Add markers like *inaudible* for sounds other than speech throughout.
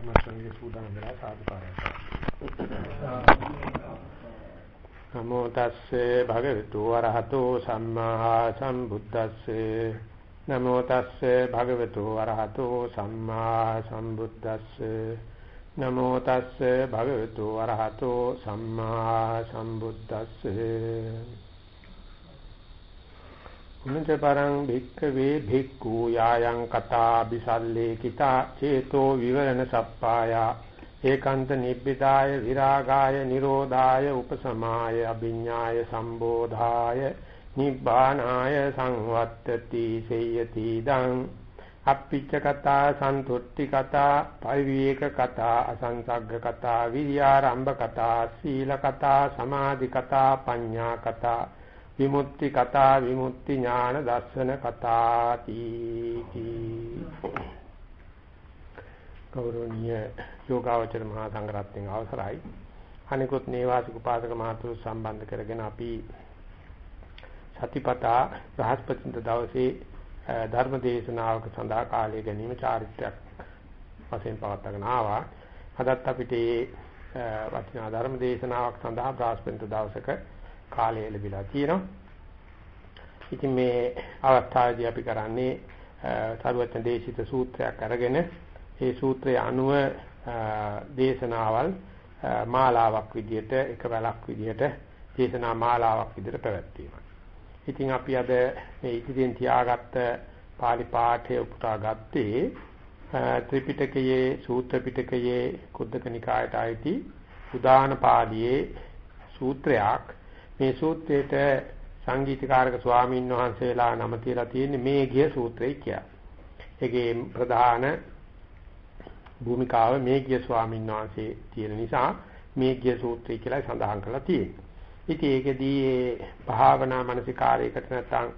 ධර්ම ශ්‍රවණයේ සූදානම් වෙලා සාදුකාරය නමෝ තස්සේ භගවතු වරහතෝ සම්මා සම්බුද්දස්සේ. නමෝ තස්සේ භගවතු වරහතෝ සම්මා සම්බුද්දස්සේ. නමෝ තස්සේ භගවතු වරහතෝ සම්මා සම්බුද්දස්සේ. උනච පරං භික්ඛවේ භික්ඛු යායන් කතා බිසල්ලේ කිතා චේතෝ විවරණ සප්පායා ඒකාන්ත නිබ්බිදාය විරාගාය නිරෝධාය උපසමාය අභිඤ්ඤාය සම්බෝධාය නිබ්බානාය සංවත්තති සේයති දං අප්පිච්ච කතා සන්තුට්ටි කතා පරිවේක කතා අසංසග්ග කතා විරියාරම්භ කතා සීල කතා සමාධි කතා පඤ්ඤා කතා විමුක්ති කතා විමුක්ති ඥාන දර්ශන කතාති ගෞරවනීය යෝගාවචර මහා සංඝරත්නයේ අවසරයි. අනිකුත් නේවාසික උපාසක මහතුරු සම්බන්ධ කරගෙන අපි සතිපතා බ්‍රහස්පතින්ද දවසේ ධර්ම දේශනාවක සඳහා කාලය ගැනීම චාරිත්‍රාක් වශයෙන් පවත්වාගෙන ආවා. අදත් අපිට වටිනා ධර්ම දේශනාවක් සඳහා බ්‍රහස්පතින්ද දවසක කාලය ලැබිලා තියෙනවා. ඉතින් මේ අවස්ථාවේදී අපි කරන්නේ සරුවචන දේශිත සූත්‍රයක් අරගෙන ඒ සූත්‍රය අනුව දේශනාවල් මාලාවක් විදිහට එක වැලක් විදිහට දේශනා මාලාවක් විදිහට පැවැත්වීම. ඉතින් අපි අද මේ ඉදිරියෙන් තියාගත්ත pāli පාඨය උපුටා ගත්තේ ත්‍රිපිටකයේ සූත්‍ර පිටකයේ කුද්දක නිකායට අයිති උදාන පාළියේ සූත්‍රයක් මේ සූත්‍රයේට සංගීතකාරක ස්වාමීන් වහන්සේලා නම තියලා තියෙන්නේ මේ ගිය සූත්‍රය කියලා. ඒකේ ප්‍රධාන භූමිකාව මේ ගිය ස්වාමීන් වහන්සේ තියෙන නිසා මේ ගිය සූත්‍රය කියලා සඳහන් කරලා තියෙනවා. ඉතින් ඒකෙදී ඒ භාවනා මානසිකාරයකට නැත්නම්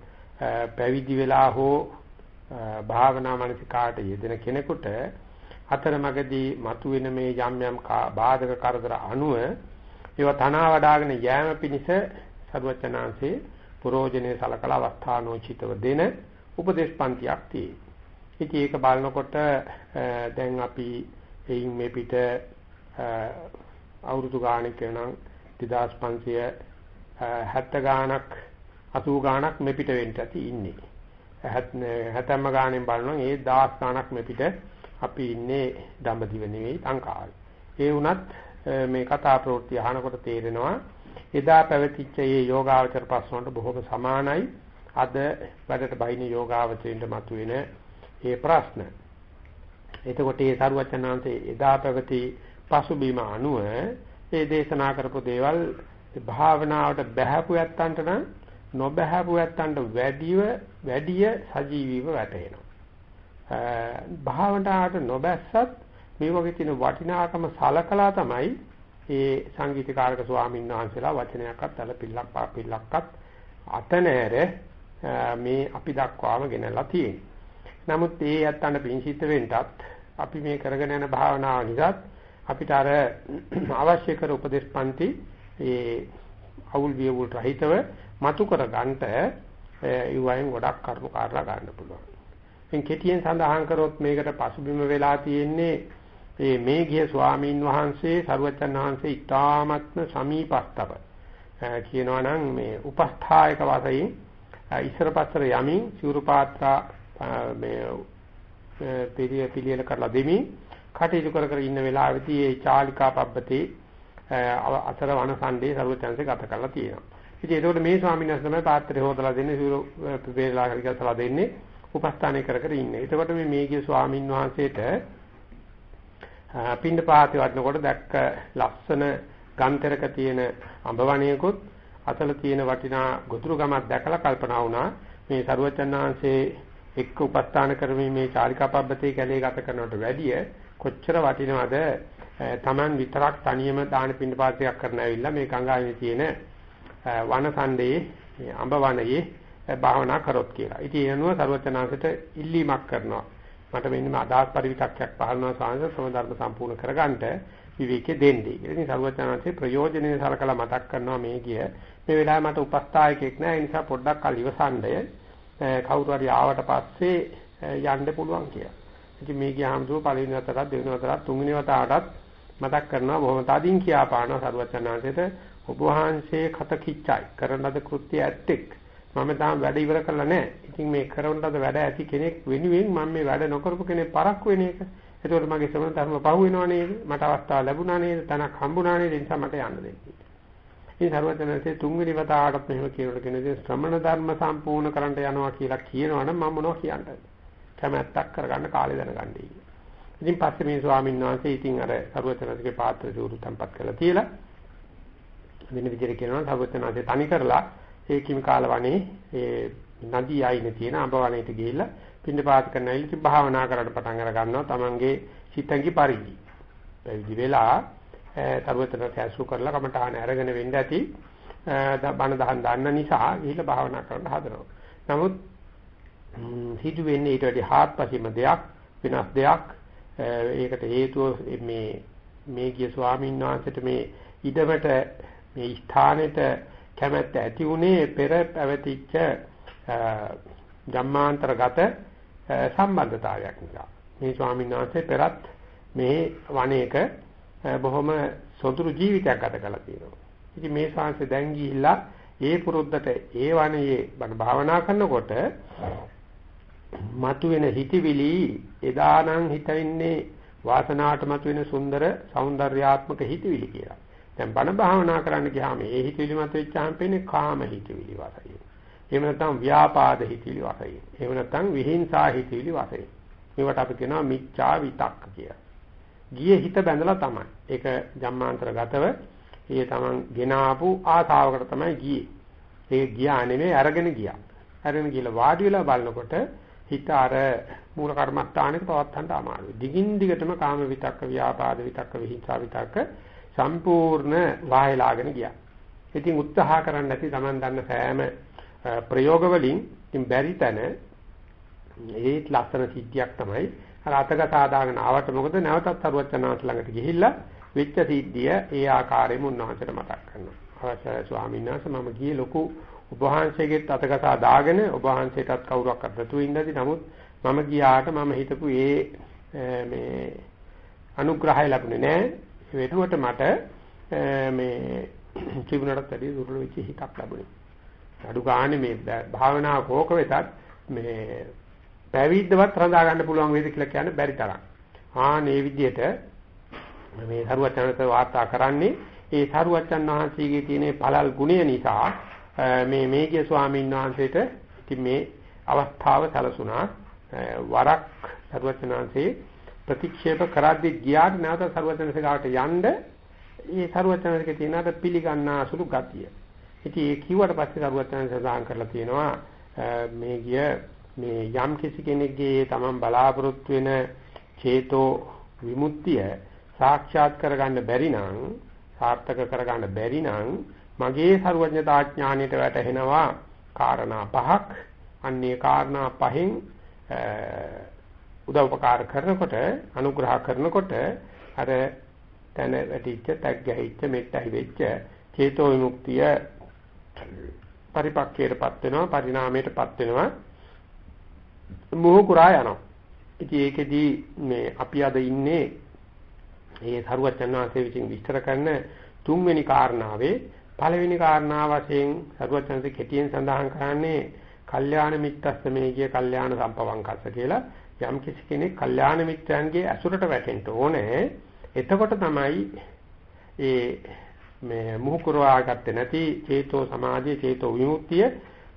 පැවිදි වෙලා හෝ භාවනා මානසිකාට යෙදෙන කෙනෙකුට අතරමඟදී මතුවෙන මේ යම් යම් බාධක කරදර අනුව ඒවා තනවා වඩාගෙන යෑම පිණිස සරුවචනාංශේ පුරෝජනේ සලකලා අවස්ථානෝචිතව දෙන උපදේශ පන්තියක් තියෙනවා. ඉතින් ඒක බලනකොට දැන් අපි එයින් මේ පිට අවුරුදු ගාණක් වෙනනම් 2570 ගාණක් 80 ගාණක් මේ පිට වෙන්න ඇති ඉන්නේ. 70 ගාණෙන් බලනවා ඒ 10 ගාණක් මේ පිට අපි ඉන්නේ දඹදිව නෙවෙයි ලංකාවේ. ඒ වුණත් මේ කතා ප්‍රවෘත්ති අහනකොට තේරෙනවා එදා පැවතිච්ච මේ යෝගාවචර ප්‍රශ්න වලට බොහොම සමානයි අද වැඩට බහින යෝගාවචරින්ට මතුවෙන මේ ප්‍රශ්න. එතකොට මේ සරුවචනාංශේ එදා පැවති පසුබිම අනුව මේ දේශනා කරපු දේවල් භාවනාවට බහැපු යත්තන්ට නම් නොබහැපු යත්තන්ට වැඩිව වැඩිය සජීවීව වැටෙනවා. භාවනාවට නොබැස්සත් මේ වගේ තියෙන වටිනාකම සලකලා තමයි ඒ සංගීතකාරක ස්වාමීන් වහන්සේලා වචනයක්වත් අලපිල්ලක් පාපිල්ලක්වත් අතනෑර මේ අපි දක්වාම ගෙනලා තියෙන්නේ. නමුත් ඒ යත්තන පිංසිත වෙන්නත් අපි මේ කරගෙන යන භාවනාව නිසා අපිට අර අවශ්‍ය කර උපදේශ පන්ති ඒ අවුල් වියවුල් රහිතව මතු කර ගන්නට ඒ වයින් ගොඩක් කරුණු කාරලා ගන්න පුළුවන්. ඉතින් කෙටියෙන් සඳහන් කරොත් මේකට පසුබිම වෙලා තියෙන්නේ මේ මේ ගිය ස්වාමීන් වහන්සේ සරුවචන් වහන්සේ ඊ타ත්ම සමීපස්තව කියනවා නම් මේ උපස්ථායක වශයෙන් ඉස්සර පස්සර යමින් සිවුරු පාත්‍රා මේ පිළිය පිළියෙල කරලා දෙමින් කටයුතු කර කර ඉන්න වෙලාවෙදී ඒ චාලිකා පබ්බතේ අසර වනසණ්ඩේ සරුවචන්සේ ගත කරලා තියෙනවා. ඉතින් ඒකෝට මේ ස්වාමීන් වහන්සේ තමයි පාත්‍රය හොදලා දෙන්නේ සිවුරු වේලා කරලා දෙන්නේ උපස්ථානය කර කර ඉන්නේ. එතකොට මේ මේ ගිය ස්වාමීන් වහන්සේට පින්න පාතේ වඩනකොට දැක්ක ලස්සන ගන්තරක තියෙන අඹවණියකුත් අතල තියෙන වටිනා ගොතුරු ගමක් දැකලා කල්පනා වුණා මේ සරුවචනාංශේ එක්ක උපස්ථාන කරමින් මේ චාරිකා පබ්බතේ කැලේ ගත කරනවට වැඩිය කොච්චර වටිනවද Taman විතරක් තනියම දාන පින්න පාතයක් කරන්න ඇවිල්ලා මේ ගංගාවේ තියෙන වනසණ්ඩේ අඹවණයේ භාවනා කරොත් කියලා. ඉතින් ඒ අනුව සරුවචනාංශයට ඉල්ලීමක් කරනවා. මට මෙන්න මේ අදහස් පරිවිතක්යක් පහළනවා සාංශ සම ධර්ම සම්පූර්ණ කරගන්නට විවේකේ දෙන්නේ. ඉතින් සරුවචනාංශේ ප්‍රයෝජනෙයි සලකලා මතක් කරනවා මේ කිය. මේ වෙලාවේ මට උපස්ථායකෙක් නැහැ. ඒ නිසා පොඩ්ඩක් කල් ඉවසන්නය. කවුරු හරි ආවට පස්සේ යන්න පුළුවන් කියලා. ඉතින් මේ ගියාමසෝ පළවෙනි වතාවට දෙවෙනි වතාවට තුන්වෙනි වතාවටත් මතක් කරනවා බොහොම තදින් කියාපානවා සරුවචනාංශයට ඔබ වහන්සේ කත කිච්චයි කරන ලද කෘත්‍ය ඇත්තෙක් මම තාම වැඩ ඉවර කරලා නැහැ. ඉතින් මේ කරන ලද වැඩ ඇති කෙනෙක් වෙනුවෙන් මම මේ වැඩ නොකරපු කෙනෙක් පරක්කු වෙන එක. ඒකෝට මගේ ශ්‍රමණ ධර්ම පහු වෙනව නේද? මට අවස්ථාව ලැබුණා නේද? තනක් හම්බුණා නේද? ඒ නිසා මට යන්න දෙන්න. ඉතින් සරුවචනාංශයේ තුන්වෙනි වතාවටත් මෙහෙම කියනකොට කෙනෙක් ශ්‍රමණ ධර්ම සම්පූර්ණ කරන්න යනවා කියලා කියනවනම් මම මොනව කියන්නද? කැමැත්තක් කරගන්න කාලය දැනගන්නයි. ඉතින් පස්සේ මේ ස්වාමීන් වහන්සේ ඉතින් අර සරුවචනාංශගේ පාත්‍ර සූරු තම්පත් කළා තියලා වෙන විදිහට කියනවා සරුවචනාංශය තනි කරලා ඒ කිමිකාල වනේ ඒ නදී ආයිනේ තියෙන අඹ වනයේට ගිහිල්ලා පින්නපාත කරන ඉලිති භාවනා කරන්න පටන් අර ගන්නවා තමන්ගේ සිතංගි පරිදි. පැවිදි වෙලා තරුවතර සැසු කරලා කමටහන අරගෙන වෙන්න ඇති බණ දහන් දන්න නිසා ගිහිල්ලා භාවනා කරන්න හදනවා. නමුත් හිතු වෙන්නේ ඊට වැඩි හාත්පසීම දෙයක් වෙනස් දෙයක් ඒකට හේතුව මේ මේ ගිය ස්වාමීන් වහන්සේට මේ ඉඩමට මේ ස්ථානෙට කැමැත්ත ඇති උනේ පෙර පැවතිච්ච ජම්මාන්තරගත සම්බන්ධතාවයක් නිසා. මේ ස්වාමීන් වහන්සේ පෙරත් මේ වනයේක බොහොම සොඳුරු ජීවිතයක් ගත කළා තියෙනවා. ඉතින් මේ ශාංශය දැන් ගිහිල්ලා ඒ පුරුද්දට ඒ වනයේ බණ භාවනා කරනකොට මතුවෙන හිතවිලි එදානම් හිතින්නේ වාසනාවට මතුවෙන සුන්දර సౌందర్యාත්මක හිතවිලි කියලා. දැන් බණ භාවනා කරන්න ගියාම ඒ හිතවිලි මතුවෙච්චාම පේන්නේ කාම හිතවිලි වගේ. එහෙම නැත්නම් ව්‍යාපාද හිතවිලි වශයෙන්. එහෙම නැත්නම් විහිංසා හිතවිලි වශයෙන්. මේවට අපි කියනවා මිච්ඡා විතක්ක කියලා. ගියේ හිත බැඳලා තමයි. ඒක ජම්මාන්තරගතව ඒ තමන් ගෙන ආපු ආසාවකට තමයි ගියේ. ඒ ගියා නෙමෙයි අරගෙන ගියා. අරගෙන ගිහලා වාඩි වෙලා බලනකොට හිත අර මූල කර්මස්ථානෙක පවත්තන්න අමාරුයි. දිගින් දිගටම කාම විතක්ක, ව්‍යාපාද විතක්ක, විහිංසා විතක්ක සම්පූර්ණ වායලාගෙන ගියා. ඉතින් උත්සාහ කරන්නේ නැති Taman දන්න සෑම ප්‍රයෝග වලින් ඉතින් බැරි තැන ඒත් ලස්සන සිද්ධියක් තමයි අර අතක සාදාගෙන ආවට මොකද නැවතත් සරුවචනාංශ ළඟට ගිහිල්ලා වෙච්ච සිද්ධිය ඒ ආකාරයෙන්ම උන්වහන්සේට මතක් කරනවා. අවශ්‍ය ස්වාමීන් වහන්සේ මම ගියේ ලොකු ඔබ වහන්සේගෙත් අතක සාදාගෙන ඔබ වහන්සේටත් කවුරක් අතතු ඉඳදී නමුත් මම ගියාට මම හිතපු ඒ මේ අනුග්‍රහය ලැබුණේ නැහැ. ඒ වෙනුවට මට මේ ත්‍රිගුණකට වැඩි දුර්වල වෙච්ච හිතක් ලැබුණේ. අඩු ගානේ මේ භාවනාව කෝක වෙතත් මේ පැවිද්දවත් රඳා ගන්න පුළුවන් වේද කියලා කියන්න බැරි තරම්. ආන් මේ විදිහට මේ සරුවචනත වාර්තා කරන්නේ ඒ සරුවචන් වහන්සේගේ තියෙන පළල් ගුණය නිසා මේ මේකිය ස්වාමීන් වහන්සේට ඉතින් මේ අවස්ථාව සැලසුණා වරක් සරුවචනාංශේ ප්‍රතික්ෂේප කරද්දී ගියාට නැවත සරුවචනසේ ගාවට යන්න ඒ සරුවචනසේ තියෙන අර පිළිගන්නා සුළු ගතිය. ඉතින් ඒ කිව්වට පස්සේ සරුවචනසේ සඳහන් කරලා තියෙනවා මේ ගිය මේ යම් කිසි කෙනෙක්ගේ තමන් බලාපොරොත්තු වෙන චේතෝ විමුක්තිය සාක්ෂාත් කරගන්න බැරි නම් සාර්ථක කරගන්න බැරි නම් මගේ ਸਰවඥතා ඥාණයට වැටහෙනවා කාරණා පහක්. අන්නේ කාරණා පහෙන් උදව්පකාර කරනකොට අනුග්‍රහ කරනකොට අර තන වැටිච්ච තක් ගැහිච්ච මෙත්තයි වෙච්ච චේතෝ විමුක්තිය පරිපක්කයටපත් වෙනවා පරිණාමයටපත් වෙනවා. මොහ කුරා යනවා. ඉතින් ඒකෙදි මේ අපි අද ඉන්නේ මේ සරුවචන් වහන්සේ විසින් විස්තර කරන තුන්වෙනි කාරණාවේ පළවෙනි කාරණාව වශයෙන් සරුවචන්සේ කෙටියෙන් සඳහන් කරන්නේ කල්යාණ මිත්‍රස්ස මේකිය කල්යාණ සම්පවංකස්ස කියලා. යම් කිසි කෙනෙක් කල්යාණ මිත්‍රයන්ගේ ඇසුරට වැටෙන්න ඕනේ. එතකොට තමයි ඒ මේ මුහු කරවා ගත්තේ නැති චේතෝ සමාධිය චේතෝ විමුක්තිය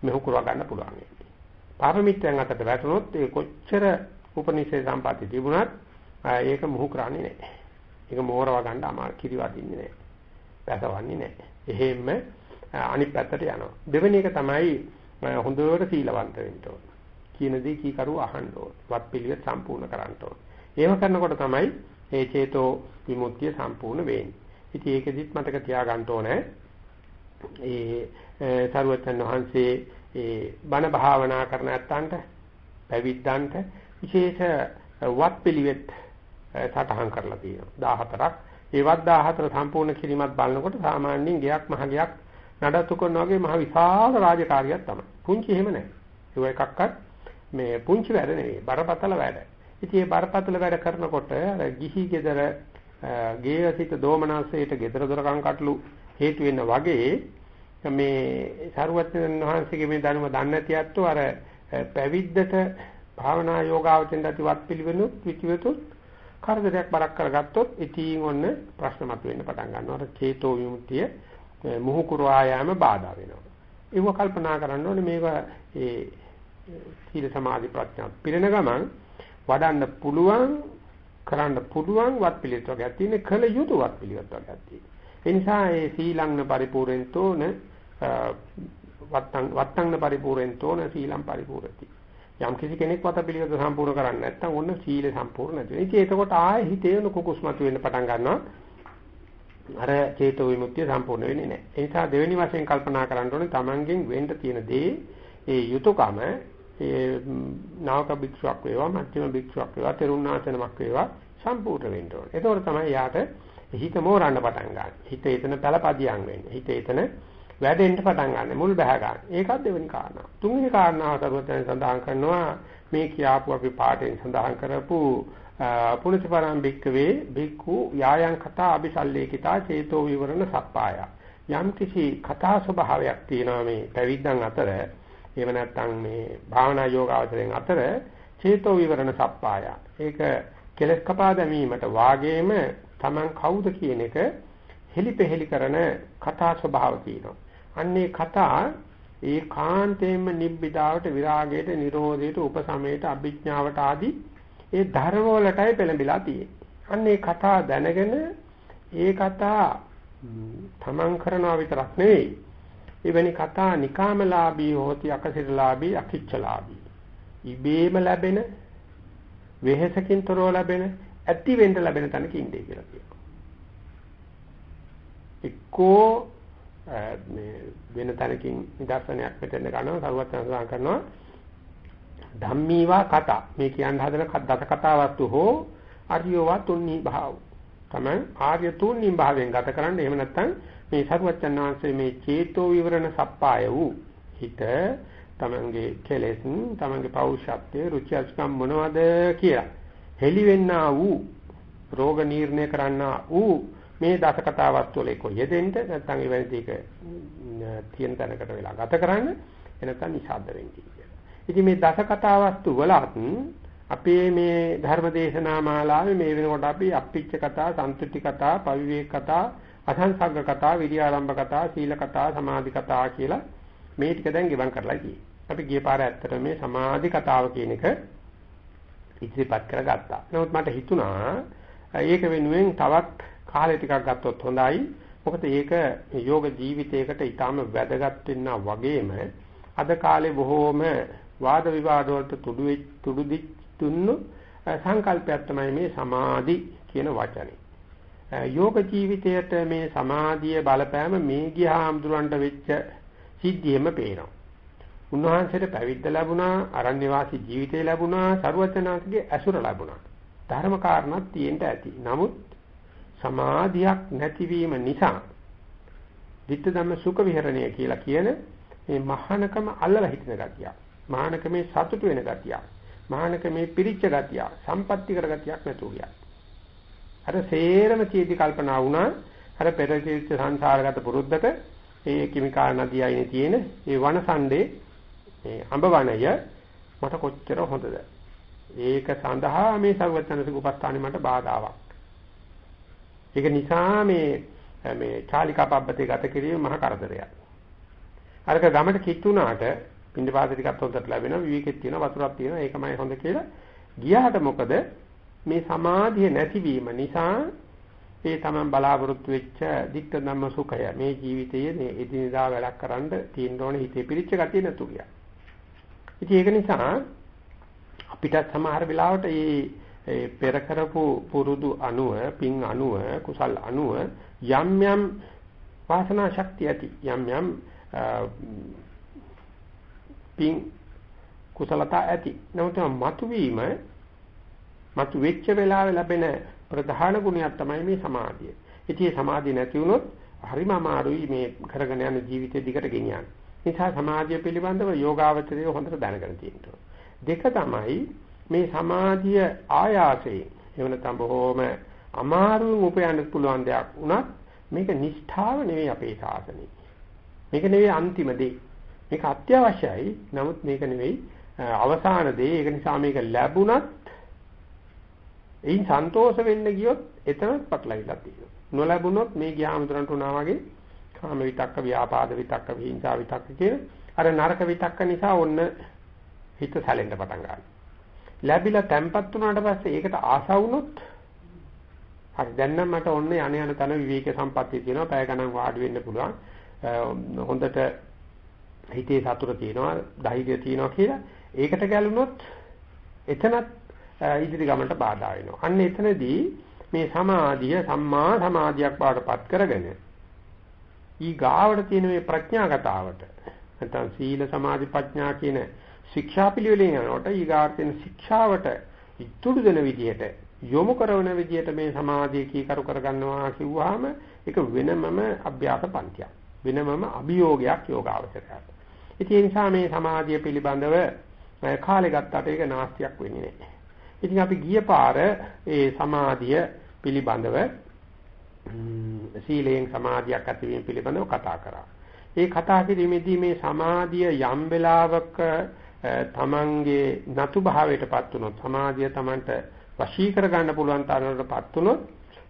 මෙහු කරවා ගන්න පුළුවන්. පාප මිත්‍රයන් අතට වැටුනොත් ඒ කොච්චර උපනිෂේ සම්පatti තිබුණත් ඒක මුහු කරන්නේ නැහැ. ඒක මෝරව ගන්න අමාරු කිරිවදින්නේ නැහැ. පැසවන්නේ නැහැ. එහෙම්ම අනිත් පැත්තට යනවා. දෙවෙනි එක තමයි හොඳට සීලවන්ත වෙන්න ඕන. කියන දේ කීකරුව අහන්න ඕන. වත් පිළිවෙත් සම්පූර්ණ කරන්න ඕන. එහෙම කරනකොට තමයි මේ චේතෝ විමුක්තිය සම්පූර්ණ වෙන්නේ. ඉතින් ඒකෙදිත් මතක තියාගන්න ඕනේ. ඒ සරුවත්යන් වහන්සේ ඒ බණ භාවනා කරන ඇත්තන්ට පැවිද්දන්ට විශේෂ වත් පිළිවෙත් සටහන් කරලා තියෙනවා. 14ක් ඒ වත් 14 සම්පූර්ණ කිරීමත් බලනකොට සාමාන්‍යයෙන් ගයක් මහ ගයක් නඩත්තු කරනවා වගේ මහ විශාල රාජකාරියක් තමයි. පුංචි එහෙම නැහැ ඒ එකක්වත් මේ පුංචි වැඩ නෙවෙයි. බරපතල වැඩ. ඉතින් මේ බරපතල වැඩ කරනකොට අර ගිහි ගෙදර ගේයසිත දෝමනසයට ගෙදර දොරකම් කටළු හේතු වෙන වගේ මේ සරුවත්න වහන්සේගේ මේ ධර්ම දන්නේ නැති අත්ෝ අර පැවිද්දට භාවනා යෝගාවචෙන් ඇතිවත් පිළිවෙනුත් විචිවතුත් කරදරයක් බරක් කරගත්තොත් ඉතින් ඔන්න ප්‍රශ්න මතුවෙන්න පටන් ගන්නවා. අර චේතෝ විමුක්තිය මුහු කුරවා යාම බාධා වෙනවා. ඒව කල්පනා කරන්න ඕනේ මේක ඒ සීල සමාධි ප්‍රඥා පිරෙන ගමන් වඩන්න පුළුවන් කරන්න පුළුවන් වත් පිළිවෙත් වර්ගයක් තියෙන කල යුතු වත් පිළිවෙත් වර්ගයක් තියෙන. ඒ නිසා ඒ සීලංන පරිපූර්ණතෝන වත්තං වත්තංන පරිපූර්ණතෝන සීලං පරිපූර්ණති. යම් කිසි කෙනෙක් වත පිළිවෙත සම්පූර්ණ කරන්නේ නැත්නම් ඔන්න සීල සම්පූර්ණ නැති වෙනවා. ඉතින් එතකොට ආයේ හිතේ වෙන කුකුස් මත වෙන්න පටන් ගන්නවා. අර චේතෝ විමුක්තිය සම්පූර්ණ වෙන්නේ නැහැ. ඒ නිසා දෙවෙනි වශයෙන් කල්පනා කරන්න ඕනේ Tamanගෙන් වෙන්න තියෙන දේ ඒ යුතුයකම ඒ නාවක භික්ෂුවක් වේවා මධ්‍යම භික්ෂුවක් වේවා තෙරුණාසනමක් වේවා සම්පූර්ණ වෙන්න ඕනේ. එතකොට තමයි යාට හිත මෝරන්න පටන් ගන්න. හිත එතන පළපදියම් වෙන්නේ. හිත එතන වැඩෙන්න පටන් ගන්න. මුල් බහ ගන්න. ඒකත් දෙවෙනි කාරණා. තුන්වෙනි කාරණාව තරුවෙන් සඳහන් කරනවා මේ කියාපු අපි පාඩයෙන් සඳහන් කරපු පුනිසපරම් බික්කවේ බික්කු යායන් කතා අபிසල්ලේකිතා චේතෝ විවරණ සප්පාය. යම් කිසි කතා ස්වභාවයක් තියෙනවා මේ පැවිද්දන් අතර එහෙම නැත්නම් මේ භාවනා යෝගාවචරයෙන් අතර චේතෝ විවරණ සප්පාය. ඒක කෙලස් කපා දැමීමට වාගේම Taman කවුද කියන එක හෙලිපෙහෙලි කරන කතා ස්වභාව තියෙනවා. අන්නේ කතා ඒ කාන්තේම නිබ්බිදාවට විරාගයට නිරෝධයට උපසමයට අභිඥාවට ආදී ඒ ධර්ම වලටයි පෙළඹිලා තියෙන්නේ. අන්නේ කතා දැනගෙන ඒ කතා තමන් කරනවා විතරක් නෙවෙයි. එවැනි කතා නිකාමලාභී හෝති අකසිරලාභී අකිච්චලාභී. ඉබේම ලැබෙන වෙහෙසකින් තොරව ලැබෙන ඇති වෙන්න ලැබෙන තැනක ඉන්නේ කියලා කියනවා. එක්කෝ මේ වෙන තැනකින් නිදර්ශනයක් මෙතන ගන්නවා සරුවත් සංසාර කරනවා ධම්මීවා කතා මේ කියන්න හදන දස කතා වස්තු හෝ අරියවා තුන්නී භාව තමයි ආර්ය තුන්නී භාවයෙන් ගත කරන්න එහෙම නැත්නම් මේ සරුවච්චන් වහන්සේ මේ චේතෝ විවරණ සප්පාය වූ හිත තමන්ගේ කෙලෙස් තමන්ගේ පෞෂත්වයේ රුචි අසුකම් මොනවද කියලා හෙලිවෙන්නා වූ රෝග නිర్ణය කරන්නා වූ මේ දස කතා වස්තු වල එක්ක යෙදෙන්න නැත්නම් එවැනි දෙයක තියෙන තැනකට වෙලා ගත කරන්න එනකන් නිසද්ද වෙන්නේ ඉතින් මේ දස කතා වස්තු වලත් අපේ මේ ධර්ම දේශනා මාලාවේ මේ වෙනකොට අපි අප්පිච්ච කතා, සන්තුට්ටි කතා, පවිවේක කතා, අසංසග්ග කතා, විරියාරම්භ කතා, සීල කතා, සමාධි කතා කියලා මේ ටික දැන් ගෙවම් කරලා තියෙන්නේ. අපි ගිය පාර ඇත්තට මේ සමාධි කතාව කියන එක ඉදිරිපත් කරගත්තා. නමුත් මට හිතුණා ඒක වෙනුවෙන් තවත් කාලය ටිකක් ගත්තොත් හොඳයි. මොකද ඒක යෝග ජීවිතයකට ඊටාම වැදගත් වෙනා වගේම අද කාලේ බොහෝම වාද විවාද වලට තුඩු තුඩු දුන්නු සංකල්පයක් තමයි මේ සමාධි කියන වචනේ. යෝග ජීවිතයට මේ සමාධිය බලපෑම මේ ගියාම්දුරන්ට වෙච්ච සිද්ධියෙම පේනවා. උන්වහන්සේට පැවිද්ද ලැබුණා, අරණ්‍ය වාසී ජීවිතය ලැබුණා, ਸਰුවචනාංශගේ ඇසුර ලැබුණා. ධර්ම කාරණාත් තියෙන්න ඇති. නමුත් සමාධියක් නැතිවීම නිසා ditta ධම්ම සුඛ විහරණය කියලා කියන මේ මහානකම අල්ලලා හිටින ගතියක්. මහානකමේ සතුටු වෙන ගතියක්. මහානකමේ පිරිච්ච ගතියක්, සම්පත්‍ති කර ගතියක් නැතුව ගියා. අර සේරම චේති කල්පනා වුණා. අර පෙර ජීවිත සංසාරගත පුරුද්දට ඒ කිමිකා නදිය අයිනේ තියෙන ඒ වනසණ්ඩේ මේ අඹ වනය මට කොච්චර හොඳද? ඒක සඳහා මේ සර්වඥානික උපස්ථානෙ මට බාධාවක්. ඒක නිසා මේ මේ චාලිකා පබ්බතේ ගත කිරීම මහ කරදරයක්. අරක ගමට කිට්ටුනාට පින්දපාත ටිකක් හොඳට ලැබෙනවා විවේකෙත් තියෙනවා වතුරක් තියෙනවා ඒකමයි හොඳ කියලා. ගියාට මොකද? මේ සමාධිය නැතිවීම නිසා ඒ තමයි බලාපොරොත්තු වෙච්ච ධික්ක ධම්ම සුඛය මේ ජීවිතයේ මේ එදිනදා වැඩක් කරන්න තියෙන ඕනේ හිතේ පිරිච්ච ගතිය නැතු ගියා. ඉතින් ඒක නිසා අපිට සමහර වෙලාවට මේ පෙර කරපු පුරුදු අණුව, පින් අණුව, කුසල් අණුව යම් යම් වාසනා ශක්තිය ඇති යම් යම් පින් කුසලතා ඇති. නමුත් මතුවීම මතු වෙච්ච වෙලාවේ ලැබෙන ප්‍රධාන ගුණයක් තමයි මේ සමාධිය. ඉතින් සමාධිය නැති වුණොත් හරිම අමාරුයි මේ කරගෙන යන ජීවිතය දිගට ගෙනියන්න. නිසා සමාධිය පිළිබඳව යෝගාවචරය හොඳට දැනගෙන තියෙනවා. දෙක තමයි මේ සමාධිය ආයාසයෙන් එහෙම නැත්නම් බොහෝම අමාරුවෙන් උපයන්න පුළුවන් දෙයක් වුණත් මේක නිෂ්ඨාව නෙවෙයි අපේ සාසනේ. මේක නෙවෙයි අන්තිම දේ. මේක අත්‍යවශ්‍යයි. නමුත් මේක නෙවෙයි අවසාන දේ. ඒක නිසා මේක ලැබුණත් එයින් සන්තෝෂ වෙන්න ගියොත් එතනත් පටලවිලා තියෙනවා. නොලැබුණොත් මේ ගියාමතරන්ට උනා වගේ කාම විතක්ක, ව්‍යාපාද විතක්ක, විහිංසා විතක්ක කියන අර නරක විතක්ක නිසා ඔන්න හිත සැලෙන්න පටන් ගන්නවා. ලැබිලා තැම්පත් වුණාට පස්සේ ඒකට ආසා වුණොත් හරි දැන් නම් මට ඔන්න යන යන තන විවේක සම්පත්තිය තියෙනවා පැය ගණන් වාඩි වෙන්න පුළුවන් හොඳට හිතේ සතුට තියෙනවා ධෛර්යය තියෙනවා කියලා ඒකට ගැලුනොත් එතනත් ඉදිරි ගමනට බාධා වෙනවා අන්න එතනදී මේ සමාධිය සම්මා සමාධියක් බාටපත් කරගෙන ඊ ගාවට තියෙන මේ ප්‍රඥාගතාවට නැත්නම් සීල සමාධි ප්‍රඥා කියන ශික්ෂා පිළිවෙලින් යනකොට ඊගාර්ථයෙන් ශික්ෂාවට ඉතුරු දෙන විදිහට යොමු කරන විදිහට මේ සමාධිය කීකරු කරගන්නවා කිව්වහම ඒක වෙනමම අභ්‍යාස පන්තියක්. වෙනමම අභියෝගයක් යෝගාවචරයට. ඉතින් ඒ නිසා මේ සමාධිය පිළිබඳව කාලේ ගත්තට ඒක නාස්තියක් වෙන්නේ නැහැ. ඉතින් අපි ගිය පාර ඒ සමාධිය පිළිබඳව සීලයෙන් සමාධියක් ඇතිවීම පිළිබඳව කතා කරා. ඒ කතා කිරීමේදී මේ සමාධිය යම් වෙලාවක තමන්ගේ නතු භාවයටපත් වුණොත් සමාධිය තමන්ට වශී කර ගන්න පුළුවන් තරමටපත් වුණොත්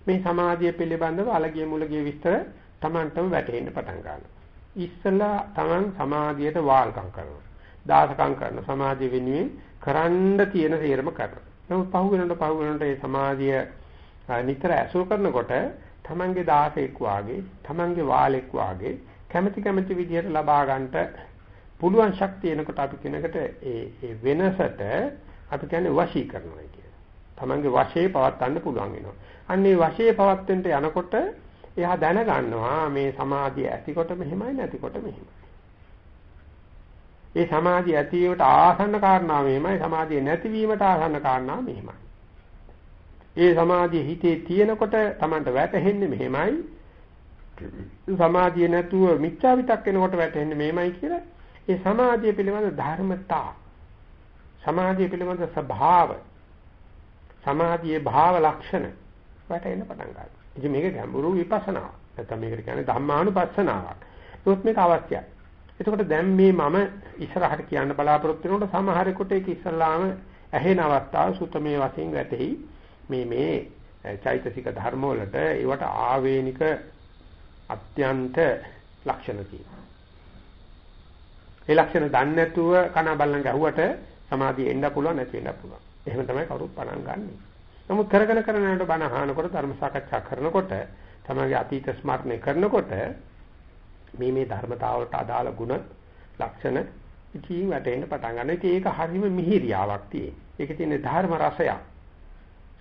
මේ සමාධිය පිළිබඳව අලගිය මුලගිය විස්තර තමන්ටම වැටහෙන්න පටන් ගන්නවා. ඉස්සලා තමන් සමාධියට වාල්කම් කරනවා. දාසකම් කරන සමාධිය වෙනුවෙන් කරන්න තියෙන සේරම කරනවා. නමුත් පහු වෙනකොට පහු වෙනකොට මේ සමාධිය නිතර ඇසුරු කරනකොට තමන්ගේ දාසෙක් වාගේ තමන්ගේ වාලෙක් වාගේ කැමැති කැමැති විදිහට ලබා ගන්නට පුළුවන් ශක්තිය එනකොට අපි කෙනෙකුට ඒ ඒ වෙනසට අපි කියන්නේ වශී කරනවා කියන්නේ. තමන්ගේ වශයේ පවත්වන්න පුළුවන් වෙනවා. අන්න ඒ වශයේ පවත්වෙන්න යනකොට එයා දැනගන්නවා මේ සමාධිය ඇතිකොට මෙහෙමයි නැතිකොට මෙහෙමයි. ඒ සමාධිය ඇතිවීමට ආසන්න කාරණා මෙහෙමයි සමාධිය නැතිවීමට ආසන්න කාරණා මෙහෙමයි. ඒ සමාධිය හිතේ තියෙනකොට Tamanට වැටහෙන්නේ මෙහෙමයි. සමාධිය නැතුව මිච්ඡා විතක් වෙනකොට වැටෙන්නේ මෙහෙමයි කියලා ඒ සමාධිය පිළිබඳ ධර්මතා සමාධිය පිළිබඳ ස්වභාව සමාධියේ භාව ලක්ෂණ වැටෙන්න පටන් ගන්නවා. ඉතින් මේක ගැඹුරු විපස්සනාවක්. නැත්නම් මේකට කියන්නේ ධම්මානුපස්සනාවක්. ඒත් මේක අවශ්‍යයි. එතකොට දැන් මේ මම ඉස්සරහට කියන්න බලාපොරොත්තු වෙනකොට සමහරෙකුට ඒක ඉස්සල්ලාම ඇහෙන අවස්ථාව සුතමේ වශයෙන් වැටෙහි මේ මේ චෛතසික ධර්ම වලට ඒවට ආවේනික අත්‍යන්ත ලක්ෂණ තියෙනවා. ඒ ලක්ෂණ දන්නේ නැතුව කන බල්ලන් ගැහුවට සමාධිය එන්න පුළුවන් නැති වෙන්න පුළුවන්. එහෙම තමයි කවුරුත් පණන් ගන්නෙ. නමුත් කරගෙන කරගෙන යනකොට බණ අහනකොට ධර්ම සාකච්ඡා කරනකොට තමගේ අතීත ස්මරණය කරනකොට මේ මේ ධර්මතාවලට අදාළ ගුණ ලක්ෂණ ඉතින් වැටෙන්න පටන් ගන්නවා. ඉතින් ඒක හරිම මිහිරියාවක් තියෙන. ඒකේ තියෙන ධර්ම රසයක්.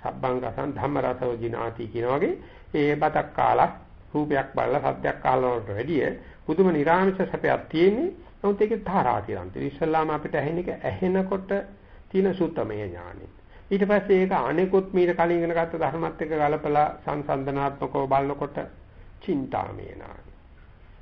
සබ්බං රසං ධම්ම රසව ජිනාති කියන වගේ ඒ බතක් කාලා රූපයක් බලලා සත්‍යයක් කාලා වලට වැඩිය පුදුම නිර්ආමිෂ සැපයක් තියෙන්නේ නමුත් ඒකේ තාරා කියලා තියෙනවා. ඉස්සල්ලාම අපිට ඇහෙන එක ඇහෙනකොට තියෙන සුත්තමය ඥානෙ. ඊට පස්සේ ඒක අනෙකුත් මීට කලින් ඉගෙන ගත්ත ධර්මත් එක්ක ගලපලා සංසන්දනාත්මකව බලනකොට චින්තාමය ඥානෙ.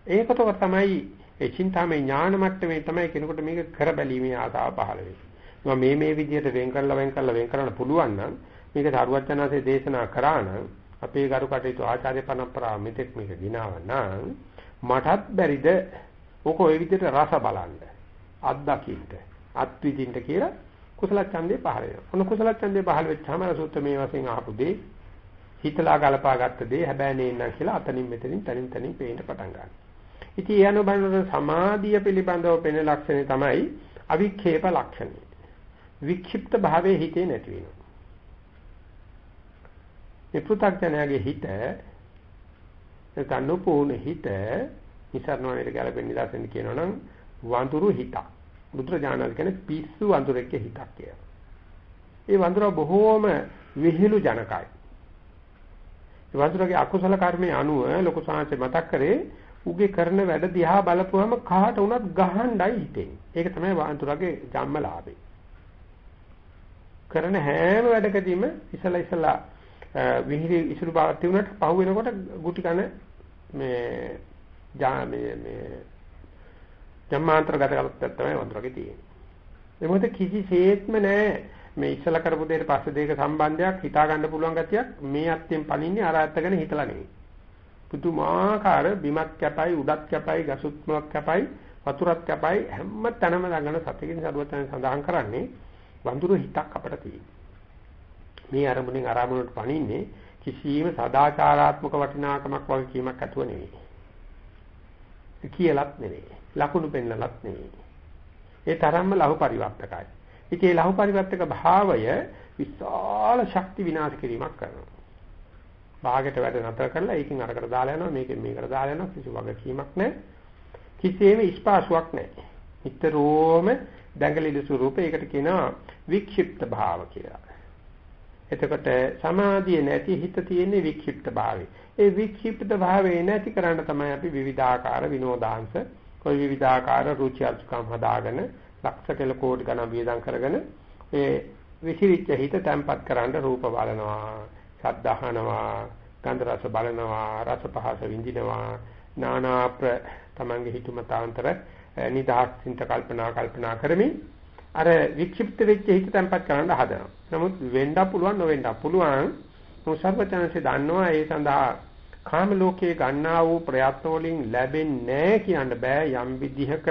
ඒකතව තමයි ඒ චින්තාමය ඥාන මට්ටමේ තමයි කෙනෙකුට මේක කර බැලීමේ ආසාව පහළ වෙන්නේ. මේ මේ විදිහට වෙන් කරලා වෙන් කරලා වෙන් කරන්න පුළුවන් නම් මේක සරුවචනාසේ දේශනා කරා නම් අපේ ගරු කටයුතු ආචාර්ය පරම්පරාව මෙතෙක් මේක ගිනාව නම් මටත් බැරිද ඕක ওই විදිහට රස බලන්න අත්දකින්න අත්විඳින්න කියලා කුසල ඡන්දේ පහළ වෙනවා. ඔන්න කුසල ඡන්දේ පහළ වෙච්චාම රසුත් මේ වශයෙන් ආපු දේ හිතලා ගලපා ගත්ත දේ හැබැයි නේනම් කියලා අතනින් මෙතනින් තනින් තනින් පේන්න පටන් ගන්නවා. ඉතින් ඒ අනුබලන සමාධිය පිළිබඳව පෙන ලක්ෂණය තමයි අවික්ෂේප ලක්ෂණය. වික්ෂිප්ත භාවයේ හිතේ නැති වෙනවා. මේ පෘථග්ජනයාගේ හිත කන්නෝපෝන හිත නිසරණවලට ගැලපෙන නිදර්ශන කියනවනම් වඳුරු හිතක්. බුදුරජාණන් කියන්නේ පිස්සු වඳුරෙක්ගේ හිතක් කියලා. ඒ වඳුර බොහෝම විහිළු ජනකයි. ඒ වඳුරගේ අකුසල කර්මයේ අනුව ලොකු සාංශය මතක් කරේ උගේ කරන වැඩ දිහා බලපුවම කාට වුණත් ගහන්නයි හිතෙන්නේ. ඒක තමයි වඳුරගේ ජම්මලාභේ. කරන හැම වැඩකදීම ඉසලා ඉසලා විහිළි ඉසුරු බවක් තිබුණාට පහු වෙනකොට ගුටි කන මේ මේ මේ ජම්මාන්තරගත කලත් තමයි වඳුරගේ තියෙන්නේ. ඒ මොකද කිසිසේත්ම නැහැ මේ ඉස්සලා කරපු දෙයට පස්සේ දෙක සම්බන්ධයක් හිතා ගන්න පුළුවන් ගතියක් මේ අත්යෙන් පණින්නේ අර අත්ත ගැන හිතලා නෙවෙයි. පුදුමාකාර බිමත් කැපයි උඩත් කැපයි ගසුත්මක් කැපයි වතුරත් කැපයි හැම තැනම ළඟන සතකින් සරුවතන සඳහන් කරන්නේ වඳුරු හිතක් අපිට තියෙනවා. මේ අරමුණෙන් අරමුණට පණින්නේ කිසියම් සදාචාරාත්මක වටිනාකමක් වගේ කීමක් ඇතුව නෙවෙයි. කියලත් නෙවෙයි. ලකුණු පෙන්නලත් නෙවෙයි. ඒ තරම්ම ලහු පරිවර්තකයි. ඉතින් මේ ලහු පරිවර්තක භාවය විශාල ශක්ති විනාශ කිරීමක් කරනවා. භාගයට වැඩ නතර කරලා ඒකෙන් අරකට දාලා යනවා මේකෙන් මේකට දාලා යනවා කිසි වගකීමක් නැහැ. කිසියම් ස්පාසුවක් නැහැ. නිතරම දැඟලිලි ස්වරූපේ ඒකට කියනවා වික්ෂිප්ත භාව කියලා. එතකොට සමාධිය නැති හිත තියෙන්නේ වික්ෂිප්ත භාවයේ. ඒ වික්ෂිප්ත භාවයේ නැති කරන්න තමයි අපි විවිධාකාර විනෝදාංශ, કોઈ විවිධාකාර රුචි අරුචිකම් හදාගෙන ලක්ෂ කෙල කෝටි ගණන් වියදම් කරගෙන ඒ විසිරිච්ච හිත තැම්පත් කරන්න රූප බලනවා, ශබ්ද අහනවා, ගන්ධ රස බලනවා, රස පහස විඳිනවා, නානා ප්‍ර තමන්ගේ හිතුමතාන්තර නිදහස් චින්ත කල්පනා කල්පනා කරමින් අර වික්ෂිප්ත වෙච්ච හිත තැම්පත් කරන්න හදනවා. නමුත් වෙන්න පුළුවන් නොවෙන්න පුළුවන්. මොසර්වචනසේ දන්නවා ඒ සඳහා කාම ලෝකයේ ගන්නා වූ ප්‍රයත්න වලින් ලැබෙන්නේ නැහැ කියන්න බෑ යම් විදිහක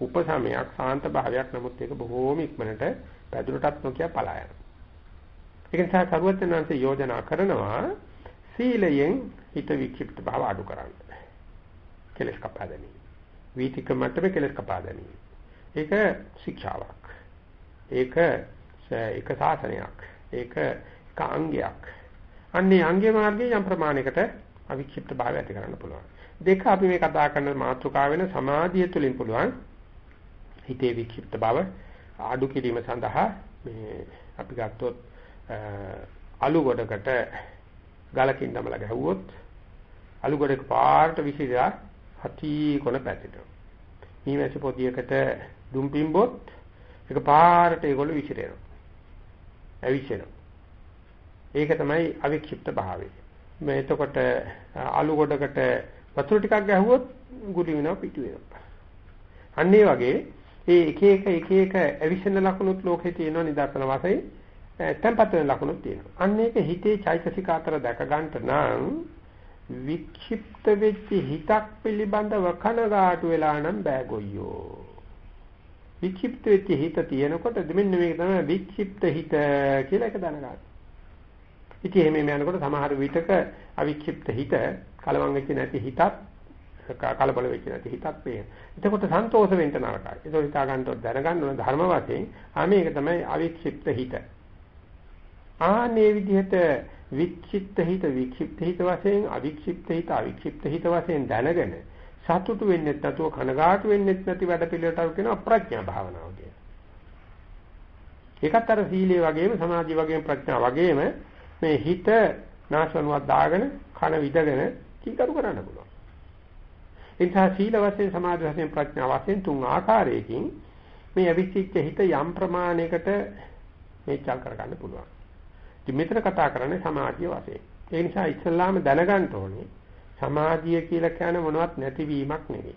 උපසමයක් සාන්ත භාවයක් නමුත් ඒක බොහෝම ඉක්මනට පැදුරටත් නොකිය පලා යනවා. ඒක නිසා සර්වඥාන්සේ යෝජනා කරනවා සීලයෙන් හිත වික්ෂිප්ත භාව අඩු කරන්න. කෙලස් කපා ගැනීම. වීතික මට්ටමේ කෙලස් කපා ගැනීම. ඒක ශික්ෂාවක්. ඒක එක සාසනයක්. ඒක එක අංගයක්. අන්නේ අංගයේ මාර්ගයේ යම් ප්‍රමාණයකට අවික්ෂිප්ත භාවය ඇති කරන්න පුළුවන්. දෙක අපි මේ කතා කරන මාතෘකාව වෙන සමාධිය තුලින් පුළුවන් හිතේ වික්ෂිප්ත බව අඩු කිරීම සඳහා මේ අපි ගත්තොත් අලු ගොඩකට ගලකින් දමලා ගැහුවොත් අලු ගොඩක පාට විසිරලා හති කොන පැතිරෙනවා. ඊමැසි පොදියකට දුම් පිම්බොත් ඒක පාරට ඒගොල්ලෝ විසිරෙනවා. ඇවිස්සෙනවා. ඒක තමයි අවික්ෂිප්ත භාවය. මේ එතකොට අලු ගොඩකට වතුර ටිකක් ගැහුවොත් ගුලි වෙනවා පිටු වෙනවා. අන්න ඒ වගේ ඒ එක එක එක එක ඇවිස්සෙන ලකුණුත් ලෝකේ තියෙනවා නිදර්ශන වශයෙන් tempat වෙන ලකුණුත් තියෙනවා. අන්න ඒක හිතේ චෛතසික අතර දැක ගන්නට නම් වික්ෂිප්ත වෙච්ච හිතක් පිළිබඳව කනගාටු වෙලා නම් බෑ ගොයියෝ. වික්ෂිප්ත වෙච්ච හිත තියෙනකොට මෙන්න මේක තමයි වික්ෂිප්ත හිත කියලා එක දැනගන්න. ඉතින් එහෙම යනකොට සමහර විටක අවික්ෂිප්ත හිත කලවම් වෙච්ච නැති හිතත් කලබල වෙච්ච නැති හිතත් පේන. එතකොට සන්තෝෂ වෙන්න නරකයි. ඒක හිතා ගන්නකොට දැනගන්න ඕන ධර්ම වශයෙන් ආ මේක තමයි අවික්ෂිප්ත හිත. ආනේ විදිහට වික්ෂිප්ත හිත වික්ෂිප්ත හිත වශයෙන් අවික්ෂිප්ත හිත අවික්ෂිප්ත හිත වශයෙන් දැනගෙන සතුටු වෙන්නෙත් නැතුව කනගාටු වෙන්නෙත් නැති වැඩ පිළිවෙලට කියන අප්‍රඥා භාවනාව කියන. ඒකත් අර සීලයේ වගේම සමාධිය වගේම ප්‍රඥා වගේම මේ හිත නාශවනුවක් දාගෙන කන විදගෙන කීකරු කරන්න පුළුවන්. ඒ නිසා සීල වශයෙන් සමාධි වශයෙන් ප්‍රඥා වශයෙන් තුන් ආකාරයකින් මේ අවිචිච්ච හිත යම් ප්‍රමාණයකට මේචල් කරගන්න පුළුවන්. ඉතින් මෙතන කතා කරන්නේ සමාධිය වශයෙන්. ඒ නිසා ඉස්සල්ලාම දැනගන්න ඕනේ සමාධිය කියලා කියන්නේ මොනවත් නැතිවීමක් නෙවෙයි.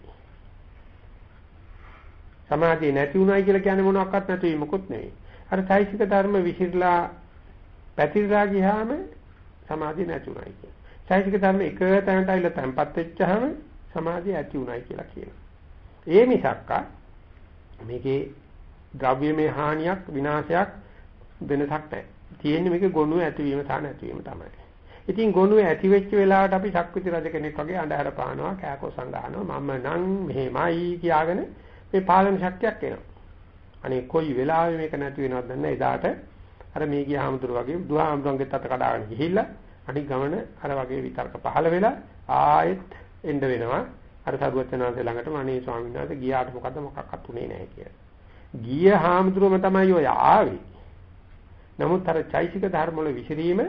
සමාධිය නැති වුණයි කියලා කියන්නේ මොනවත් නැතිවීමකුත් නෙවෙයි. අර සායිසික ධර්ම විසිරලා පැතිරලා ගියාම සමාධිය නැති උනායි කියන. සායිසික ධර්ම එක තැනට ආවිලා තැම්පත් වෙච්චාම සමාධිය ඇති උනායි කියලා කියනවා. ඒ මිසක්ක මේකේ ද්‍රව්‍යමය හානියක් විනාශයක් වෙනසක් නැහැ. තියෙන්නේ මේකේ ගොනුව ඇතිවීම සහ නැතිවීම තමයි. ඉතින් ගොනුවේ ඇති වෙච්ච වෙලාවට අපි ශක්විති රජ කෙනෙක් වගේ අඳහර පානවා කෑකෝ සංගහනවා මම නම් මෙහෙමයි කියාගෙන මේ පාලන ශක්තියක් එනවා. අනේ කොයි වෙලාවෙ මේක නැති වෙනවද නැහැ එදාට අර මේ ගිය හාමුදුර වගේ බුදුහාමුදුරන්ගෙත් අත කඩාගෙන ගිහිල්ලා අනිත් ගමන අර වගේ විතර්ක පහළ වෙලා ආයෙත් එන්න වෙනවා අර සරුවචනාංශ ළඟටම අනේ ස්වාමීන් වහන්සේ ගියාට මොකද මොකක්වත් උනේ නැහැ කියලා. ගිය හාමුදුරුවම තමයි ඔය ආවේ. නමුත් අර චෛසික ධර්ම වල විසිරීම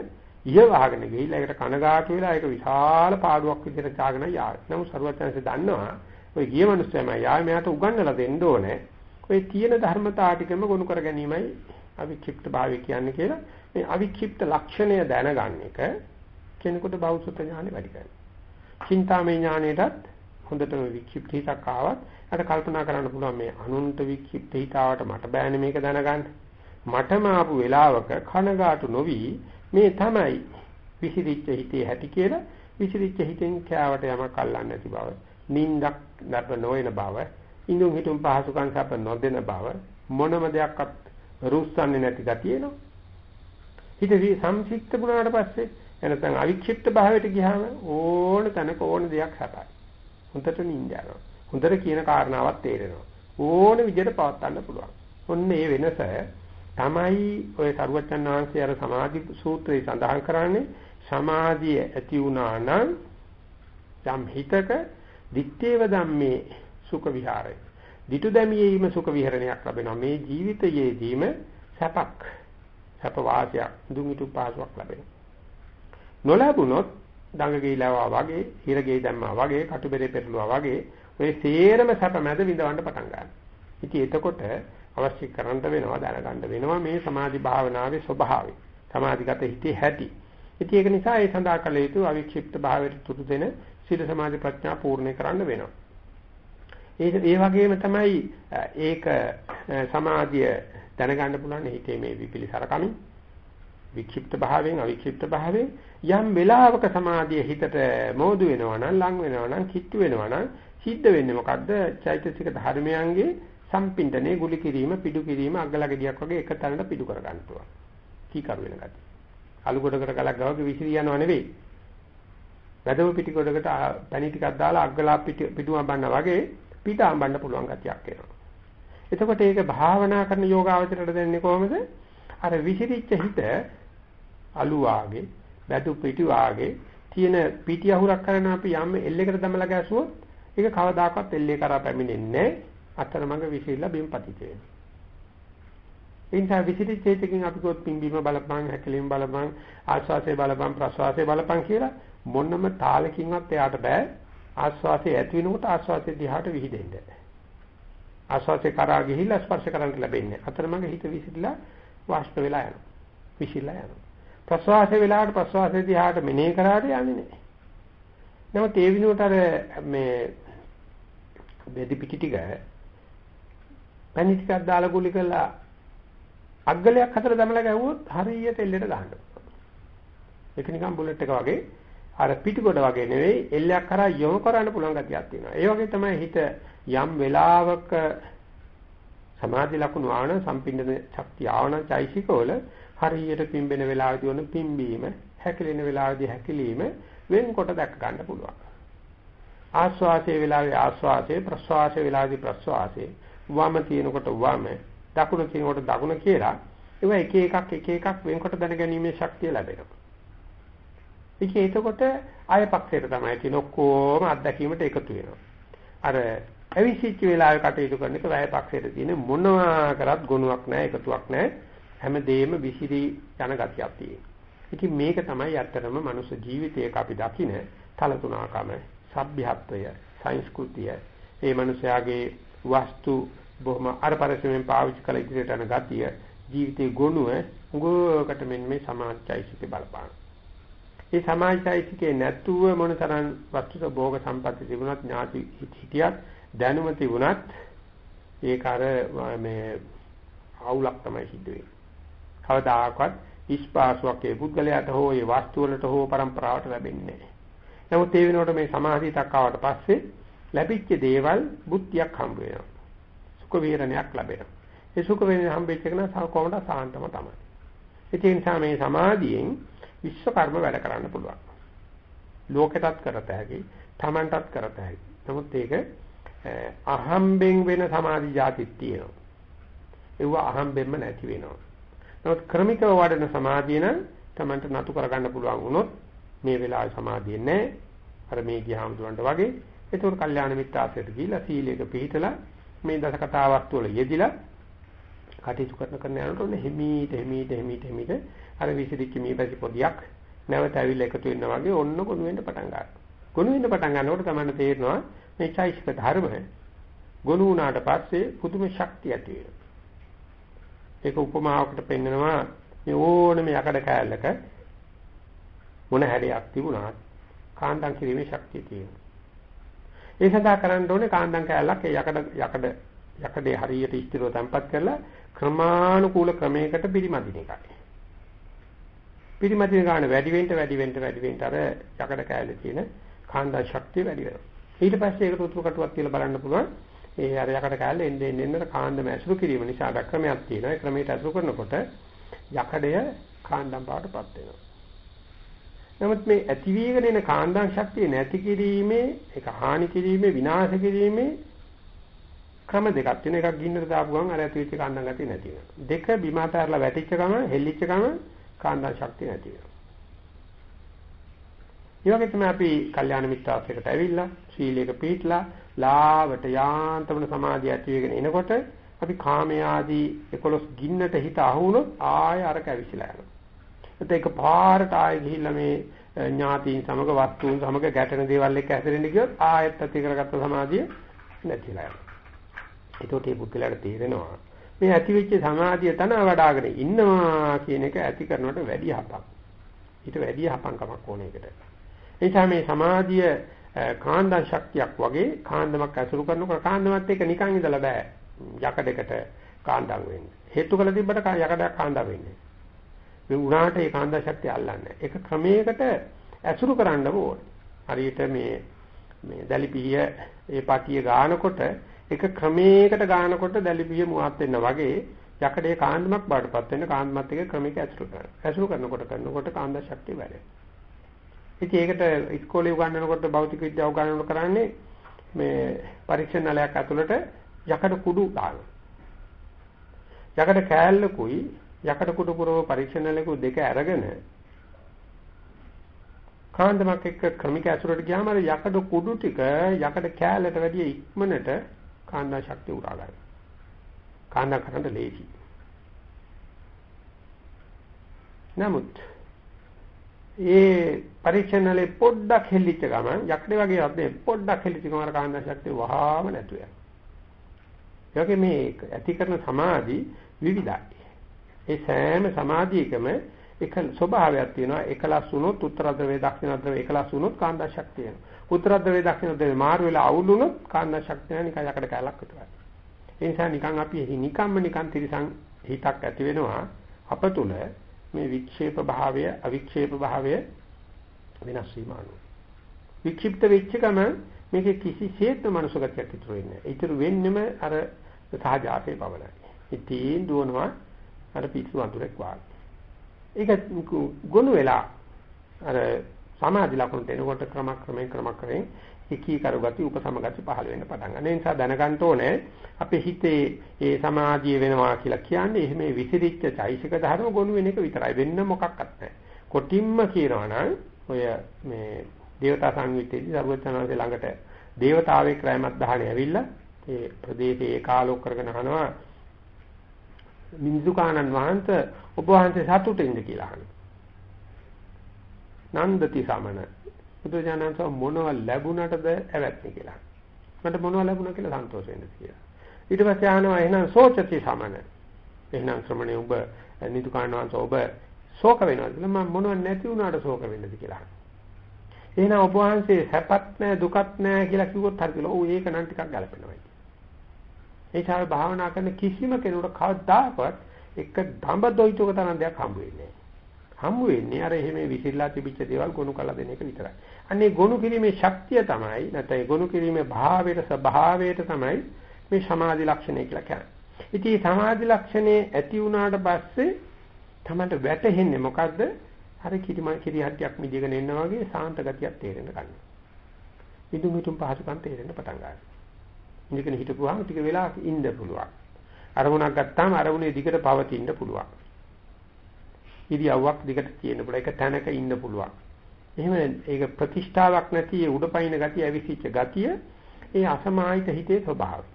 ඉහවහගෙන ගිහිල්ලා ඒකට කනගාටු වෙලා ඒක විශාල පාඩුවක් විදිහට ඡාගෙන යාවේ. නමුත් සරුවචනාංශ දන්නවා ඔය ගිය මිනිස්සුමයි යාවේ මෙයාට උගන්වලා දෙන්න ඕනේ. ඔය තියෙන ධර්මතා ටිකම ගොනු කර ගැනීමයි අවික්ෂිප්ත භාවය කියන්නේ කියලා මේ අවික්ෂිප්ත ලක්ෂණය දැනගන්න එක කෙනෙකුට බෞද්ධ ඥානෙ වැඩි කරනවා. චින්තාමය ඥානෙටත් හොඳටම වික්ෂිප්ත හිතක් ආවත් අර කල්පනා කරන්න පුළුවන් මේ අනුන්ට වික්ෂිප්ත හිතාවට මට බෑනේ මේක දැනගන්න. මටම ආපු වෙලාවක කනගාටු නොවි මේ තමයි විසිරිච්ච හිතේ ඇති කියලා විසිරිච්ච හිතෙන් කෑවට යමක් අල්ලන්නේ නැති බව නිින්දක් නැප නොවන බව ඉඳුන් හිටුන් පහසුකම් සැප නොදෙන බව මොනම දෙයක්වත් රුස්සන්නේ නැති ගතියනවා හිත සංසික්ත වුණාට පස්සේ එනතන් අවික්ෂිප්ත භාවයට ගියාම ඕන තැනක ඕන දෙයක් සපයි. හොඳට නිින්ද යනවා. හොඳට කියන කාරණාවක් තේරෙනවා. ඕන විදිහට පවත්වන්න පුළුවන්. ඔන්න මේ වෙනස තමයි ඔය සරුවචන් වහන්සේ අර සමාධි සූත්‍රයේ සඳහන් කරන්නේ සමාධිය ඇති වුණා නම් යම් හිතක දිත්තේව ධම්මේ සුඛ විහාරය. ditu දැමියීම සුඛ විහරණයක් ලැබෙනවා. මේ ජීවිතයේදීම සැපක් සැප වාසයක් දුමිතු පාසුවක් ලැබෙනවා. නොලැබුණොත් දඟ ගිහිලා වගේ, හිර ගෙයි දැම්මා වගේ, කටුබෙරේ පෙරළුවා වගේ ඔය සේරම සැප මැද විඳවන්න පටන් ගන්නවා. ඉතින් එතකොට අවශ්‍ය කරන්න වෙනවා දැනගන්න වෙනවා මේ සමාධි භාවනාවේ ස්වභාවය. සමාධිගත හිතේ හැටි. ඉතින් ඒක නිසා ඒ සඳහා කළ යුතු අවික්ෂිප්ත භාවයට තුරු දෙන සීල සමාධි ප්‍රඥා පූර්ණ කරන්න වෙනවා. ඒ ඒ වගේම තමයි ඒක සමාධිය දැනගන්න පුළුවන් හිතේ මේ විපිලිසරකමින් වික්ෂිප්ත භාවයෙන් අවික්ෂිප්ත භාවයෙන් යම් වෙලාවක සමාධිය හිතට මෝදු වෙනවා නම් ලං වෙනවා නම් කිට්ටු වෙනවා නම් සිද්ධ වෙන්නේ මොකද්ද චෛතසික ධර්මයන්ගේ සම්පින්ඩනේ ගුලි කිරීම පිටු කිරීම අග්ගලගඩියක් වගේ එක තැනට පිටු කර ගන්න පුළුවන්. කී කරු වෙන ගතිය. අලු ගොඩකට ගලක් ගවගේ විසිරී යනව නෙවෙයි. වැදව පිටි ගොඩකට පැණි ටිකක් දාලා අග්ගලා පිටුම බන්න වගේ පිට අඹන්න පුළුවන් ගතියක් එනවා. එතකොට ඒක භාවනා කරන යෝගාවචරයට දෙන්නේ කොහොමද? අර විසිරිච්ච හිත අලු වාගේ බැදු පිටි වාගේ තියෙන පිටි අහුරක් කරන අපි යම් එල්ලයකට දමලා ගැසුවොත් ඒක කවදාකවත් එල්ලේ කරා පැමිණෙන්නේ අතරමඟ විසිරලා බිම් පතිත වෙනවා. ඒ නිසා විසිරිච්ච හිතකින් අපි කොත් පිම්බීම බලපං හැකලීම බලපං ආස්වාසේ බලපං ප්‍රස්වාසේ බලපං කියලා මොනම තාලකින්වත් එයාට බෑ ආස්වාසේ ඇති වෙනකොට ආස්වාසේ දිහාට විහිදෙන්න. ආස්වාසේ කරා ගිහිල්ලා ස්පර්ශ කරන්න ලැබෙන්නේ. අතරමඟ හිත විසිරලා වාෂ්ප වෙලා යනවා. විසිරලා යනවා. ප්‍රස්වාසයේ වෙලාවට ප්‍රස්වාසයේ දිහාට මෙනෙහි කරාට යන්නේ නැහැ. නමුත් ඒ විනෝට අර මේ බෙදි පිටි ටික පැණි ටිකක් දාලා ගුලි කරලා අග්ගලයක් හතර දමලා ගැහුවොත් හරියට එල්ලෙට ගහන්න. ඒක නිකන් බුලට් එක වගේ අර පිටිකොට වගේ නෙවෙයි එල්ලයක් කරා යොමු කරන්න පුළුවන් ගතියක් තියෙනවා. ඒ වගේ තමයි හිත යම් වෙලාවක සමාධි ලකුණු ආවන සම්පින්දන ශක්තිය ආවන චෛසිකවල හරියට පිම්බෙන වෙලාවදී වන පිම්බීම හැකිලෙන වෙලාවදී හැකිලීම වෙන්කොට දැක ගන්න පුළුවන් ආස්වාසයේ වෙලාවේ ආස්වාසයේ ප්‍රස්වාසයේ වෙලාවේදී ප්‍රස්වාසයේ වම තියෙනකොට වම දකුණ තියෙනකොට දකුණ කියලා ඒවා එක එකක් එක එකක් වෙන්කොට දැනගැනීමේ ශක්තිය ලැබෙනවා. ඒක එතකොට ආය පක්ෂයට තමයි තියෙන ඔක්කොම අත්දැකීමට එකතු වෙනවා. අර ඇවිසිච්ච වෙලාවේ කටයුතු කරන එක වැය පක්ෂයට තියෙන මොනවා කරත් ගුණයක් නැහැ එකතුවක් නැහැ. හැමදේම විසිරි යන ගතියක් තියෙනවා. ඉතින් මේක තමයි ඇත්තටම මනුෂ්‍ය ජීවිතයක අපි දකින තලතුණකම, සભ્યත්වය, සංස්කෘතිය, මේ මනුෂයාගේ වස්තු බොහොම අරපරසෙන් පාවිච්චි කළ ඉදිරියට යන ගතිය, ජීවිතේ ගුණය උගකට මෙන්න මේ සමාජයිසික බලපාන. මේ සමාජයිසිකේ නැතුව මොනතරම් වස්තුක භෝග සම්පatti තිබුණත් ඥාති හිටියත් දැනුම තිබුණත් ඒක අර මේ අවුලක් තමයි සිද්ධ වෙන්නේ. කවදාකවත් ඉස්පාසුවක් ඒ පුද්ගලයාට හෝ ඒ වස්තු වලට හෝ પરම්පරාවට ලැබෙන්නේ නැහැ. නමුත් ඒ වෙනකොට මේ සමාධියක් ආවට පස්සේ ලැබිච්ච දේවල් බුද්ධියක් හම්බ වෙනවා. සුඛ වේරණයක් ලැබෙනවා. ඒ සුඛ වේරණ හම්බෙච්ච එක නම් කොහොමද සාන්තම තමයි. ඒ නිසා මේ සමාධියෙන් විශ්වකර්ම වැඩ කරන්න පුළුවන්. ලෝකෙටත් කරත හැකි, Tamanටත් කරත හැකි. නමුත් ඒක අහම්බෙන් වෙන සමාධි જાතික් තියෙනවා. ඒව අහම්බෙන්ම නැති වෙනවා. නමුත් ක්‍රමිකව වඩන සමාධිය නම් Tamanට නතු කරගන්න පුළුවන් වුණොත් මේ වෙලාවේ සමාධිය නැහැ. අර මේ ගියාමතුන්ට වගේ. ඒතකොට කල්යාණ මිත්‍යාසයට ගිහිලා සීලයක පිළිතලා මේ දස කතාවක් තුළ යෙදිලා කටයුතු කරන කරන යනකොට හිමීට හිමීට හිමීට හිමීට අර විසිරිච්ච මීපැසි පොදියක් නැවත ඇවිල්ලා එකතු වෙනවා වගේ ඔන්න ගොනු වෙන්න පටන් ගන්නවා. ගොනු වෙන්න පටන් ගන්නකොට තමයි තේරෙනවා මේ චෛසික ධර්ම ගොනු වුණාට පස්සේ පුදුම ශක්තිය ඇති වෙනවා. ඒක උපමාවකට පෙන්නනවා මේ ඕනම යකඩ කෑල්ලක මොන හැඩයක් තිබුණත් කාන්දම් කිරීමේ ශක්තිය තියෙනවා. ඒ සඳහා කරන්න ඕනේ කාන්දම් කෑල්ලක් ඒ යකඩ යකඩ යකඩේ හරියට ස්ථිරව තැම්පත් කරලා ක්‍රමානුකූල ක්‍රමයකට පිරිමදින එකයි. පිරිමදින ගන්න වැඩි වෙන්න වැඩි වෙන්න වැඩි වෙන්න අර යකඩ කෑල්ලේ තියෙන කාන්දා ශක්තිය වැඩි වෙනවා. ඊට පස්සේ ඒකට උතුරු කටුවක් කියලා බලන්න පුළුවන්. ඒ අර යකඩ කෑල්ල එන්නේ එන්නේ කාන්දම ඇසුරු කිරීම නිසා ක්‍රමයක් තියෙනවා. ඒ ක්‍රමයට ඇසුරු කරනකොට යකඩය කාන්දම් බවටපත් වෙනවා. නමුත් මේ ඇති වීගෙන එන කාන්දම් ශක්තිය නැති කිරීමේ ඒක හානි කිරීමේ විනාශ කිරීමේ ක්‍රම දෙකක් තියෙන එකක් ගින්නට දාපු ගමන් අර ඇති වෙච්ච කාන්දම් ගතිය නැති වෙනවා. දෙක බිම අතහැරලා වැටිච්ච ගමන් හෙල්ලිච්ච ගමන් කාන්දම් ශක්තිය නැති වෙනවා. ඒ වගේ තමයි අපි කල්යාණ මිත්‍රාශ්‍රයකට ඇවිල්ලා සීලයක පිළිట్లా ලාවට යාන්තමන සමාධිය ඇති වෙගෙන එනකොට අපි කාමයේ ආදී 11 ගින්නට හිත අහුනොත් ආය අර කැවිසිලා යනවා. ඒත් ඒක පාරට ආය ගිහිල්ලා මේ ඥාතීන් සමග වස්තුන් සමග ගැටෙන දේවල් එක්ක හැදෙන්න ගියොත් ආයෙත් ඇති කරගත්ත සමාධිය නැතිලා යනවා. ඒකට මේ බුද්ධලට තේරෙනවා මේ ඇති වෙච්ච සමාධිය තන වඩ아가න ඉන්නවා කියන එක ඇති කරනවට වැඩි හපක්. ඊට වැඩි හපංකමක් ඕන එකට. ඒ නිසා මේ සමාධිය කාන්දන් ශක්තියක් වගේ කාන්දමක් ඇසුරු කරනකොට කාන්දමත් එක්ක නිකන් ඉඳලා බෑ. යකඩයකට කාන්දම් වෙන්නේ. හේතු කළ තිබ්බට යකඩයක් කාන්දම් වෙන්නේ. මේ උනාට ඒ කාන්දා ශක්තිය අල්ලන්නේ. ඒක ක්‍රමයකට ඇසුරු කරන්න ඕනේ. හරියට මේ මේ දැලිපිය ඒ පාටිය ගානකොට එක ක්‍රමයකට ගානකොට දැලිපිය මුවත් වෙන්න වගේ යකඩේ කාන්දමක් බාටපත් වෙන කාන්දමත් එක ක්‍රමයක ඇසුරු කරනවා. ඇසුරු කරනකොට කරනකොට කාන්දා ශක්තිය වැඩෙනවා. ඉතින් ඒකට ඉස්කෝලේ උගන්වනකොට භෞතික විද්‍යාව උගන්වනකොට කරන්නේ මේ පරීක්ෂණාලයක් ඇතුළට යකඩ කුඩු දානවා. යකඩ කෑල්ලකුයි යකඩ කුඩු පුරව පරීක්ෂණාලයක දෙක අරගෙන කාන්දමක් එක්ක ක්‍රමික ඇසුරට ගියාම අර යකඩ කුඩු ටික යකඩ කෑල්ලට වැඩිය ඉක්මනට කාන්දා ශක්තිය උරා ගන්නවා. කාන්දා කරන්න ලේසි. නමුත් ඒ පරීක්ෂණවලේ පොඩ්ඩක් හෙල්ලිච්ච ගමන් යක්ෂ වගේ අද්දේ පොඩ්ඩක් හෙල්ලිච්ච ගමන් අර කාන්දා ශක්තිය වහාම නැතු වෙනවා. ඒකේ මේ ඇති කරන සමාධි විවිධයි. ඒ සෑම සමාධියකම එක ස්වභාවයක් තියෙනවා. එකලස් වුණොත් උත්තර ද්‍රවයේ දක්ෂිණ ද්‍රවයේ එකලස් වුණොත් කාන්දා ශක්තිය වෙනවා. උත්තර ද්‍රවයේ දක්ෂිණ ද්‍රවයේ මාරු වෙලා අවුල් වුණොත් කාන්දා ශක්තිය නිකන් යකඩ කැලක් විතරයි. ඒ නිසා නිකන් අපි නිකම්ම නිකන් තිරසං හිතක් ඇති වෙනවා අප තුල මේ වික්ෂේප භාවය අවික්ෂේප භාවය වෙනස් වීම අනුව. වික්ෂිප්ත වෙච්ච ගමන් මේකේ කිසිසේත්ම මනුෂ්‍යගතයක් ඉතුරු වෙන්නේ නැහැ. ඉතුරු වෙන්නෙම අර සහජාතේ පවණයි. ඉතින් දුවනවා අර පිස්සු වඳුරෙක් වාගේ. ඒක ගොනු වෙලා අර සමාධි ලක්ෂණ දෙනකොට ක්‍රමක්‍රමයෙන් ක්‍රමක්‍රමයෙන් එකී කරුගති උපසමගති පහළ වෙන්න පටන් ගන්න. ඒ නිසා දැනගන්න ඕනේ අපේ හිතේ ඒ සමාධිය වෙනවා කියලා කියන්නේ එහෙම විසිරිච්ච චෛසික ධර්ම ගොනු වෙන එක විතරයි. වෙන්න මොකක්වත් නැහැ. කොටින්ම කියනවා නම් ඔය මේ දේවතා සංවිතේදී සර්වචනාවේ ළඟට දේවතාවෙක් රැමත් දහණේ ඇවිල්ලා ඒ ප්‍රදේශයේ කාලෝක කරගෙන අහනවා මින්දුකානන් වහන්සේ ඔබ වහන්සේ සතුටින්ද කියලා අහනවා. නන්දති සමන බුදුජානක මොනව ලැබුණටද ඇවැත්නි කියලා. මට මොනව ලැබුණා කියලා සන්තෝෂ වෙන්න කියලා. ඊට පස්සේ අහනවා එහෙනම් සෝචති සමන. එහෙනම් ශ්‍රමණේ ඔබ නිදුකාණවන්ත ඔබ ශෝක වෙනවද? මම මොනව නැති වුණාට ශෝක වෙන්නද කියලා. එහෙනම් ඔබ වහන්සේ සැපත් නැහැ දුකත් නැහැ කියලා කිව්වොත් හරි කියලා. ඔව් ඒක නම් ටිකක් ගැලපෙනවා. ඒ ඡාය භාවනා කරන කිසිම කෙනෙකුට කවදාකවත් එක දඹ දොයිතක තරම් දෙයක් හම්බ වෙන්නේ නැහැ. හම්බ වෙන්නේ අර එහෙම විසිරලා තිබිච්ච දේවල් ගොනු කරලා දෙන එක විතරයි. අන්නේ ගොනු කිරීමේ ශක්තිය තමයි නැත්නම් ගොනු කිරීමේ භාවයට ස්වභාවයට තමයි මේ සමාධි ලක්ෂණය කියලා කියන්නේ. ඉතින් සමාධි ලක්ෂණේ ඇති වුණාට පස්සේ තමයි වැටෙන්නේ මොකද්ද? අර කිරිම කිරිහට්ටියක් මිදගෙන එන්න වගේ සාන්ත ගතියක් තේරෙන්න ගන්නවා. මිදුම් මිදුම් පහසුකම් තේරෙන්න පටන් ගන්නවා. ඉඳගෙන හිටපුවාම ටික වෙලා ඉන්න පුළුවන්. අරමුණක් ගත්තාම අරමුණේ දිගට පවතින්න පුළුවන්. ඉරියව්වක් දිගට තියෙන්න පුළුවන්. ඒක තැනක ඉන්න පුළුවන්. එහෙම ඒක ප්‍රතිෂ්ඨාවක් නැති ඒ උඩපයින් ගතිය ඇවිසිච්ච ගතිය ඒ අසමාහිත හිතේ ස්වභාවය.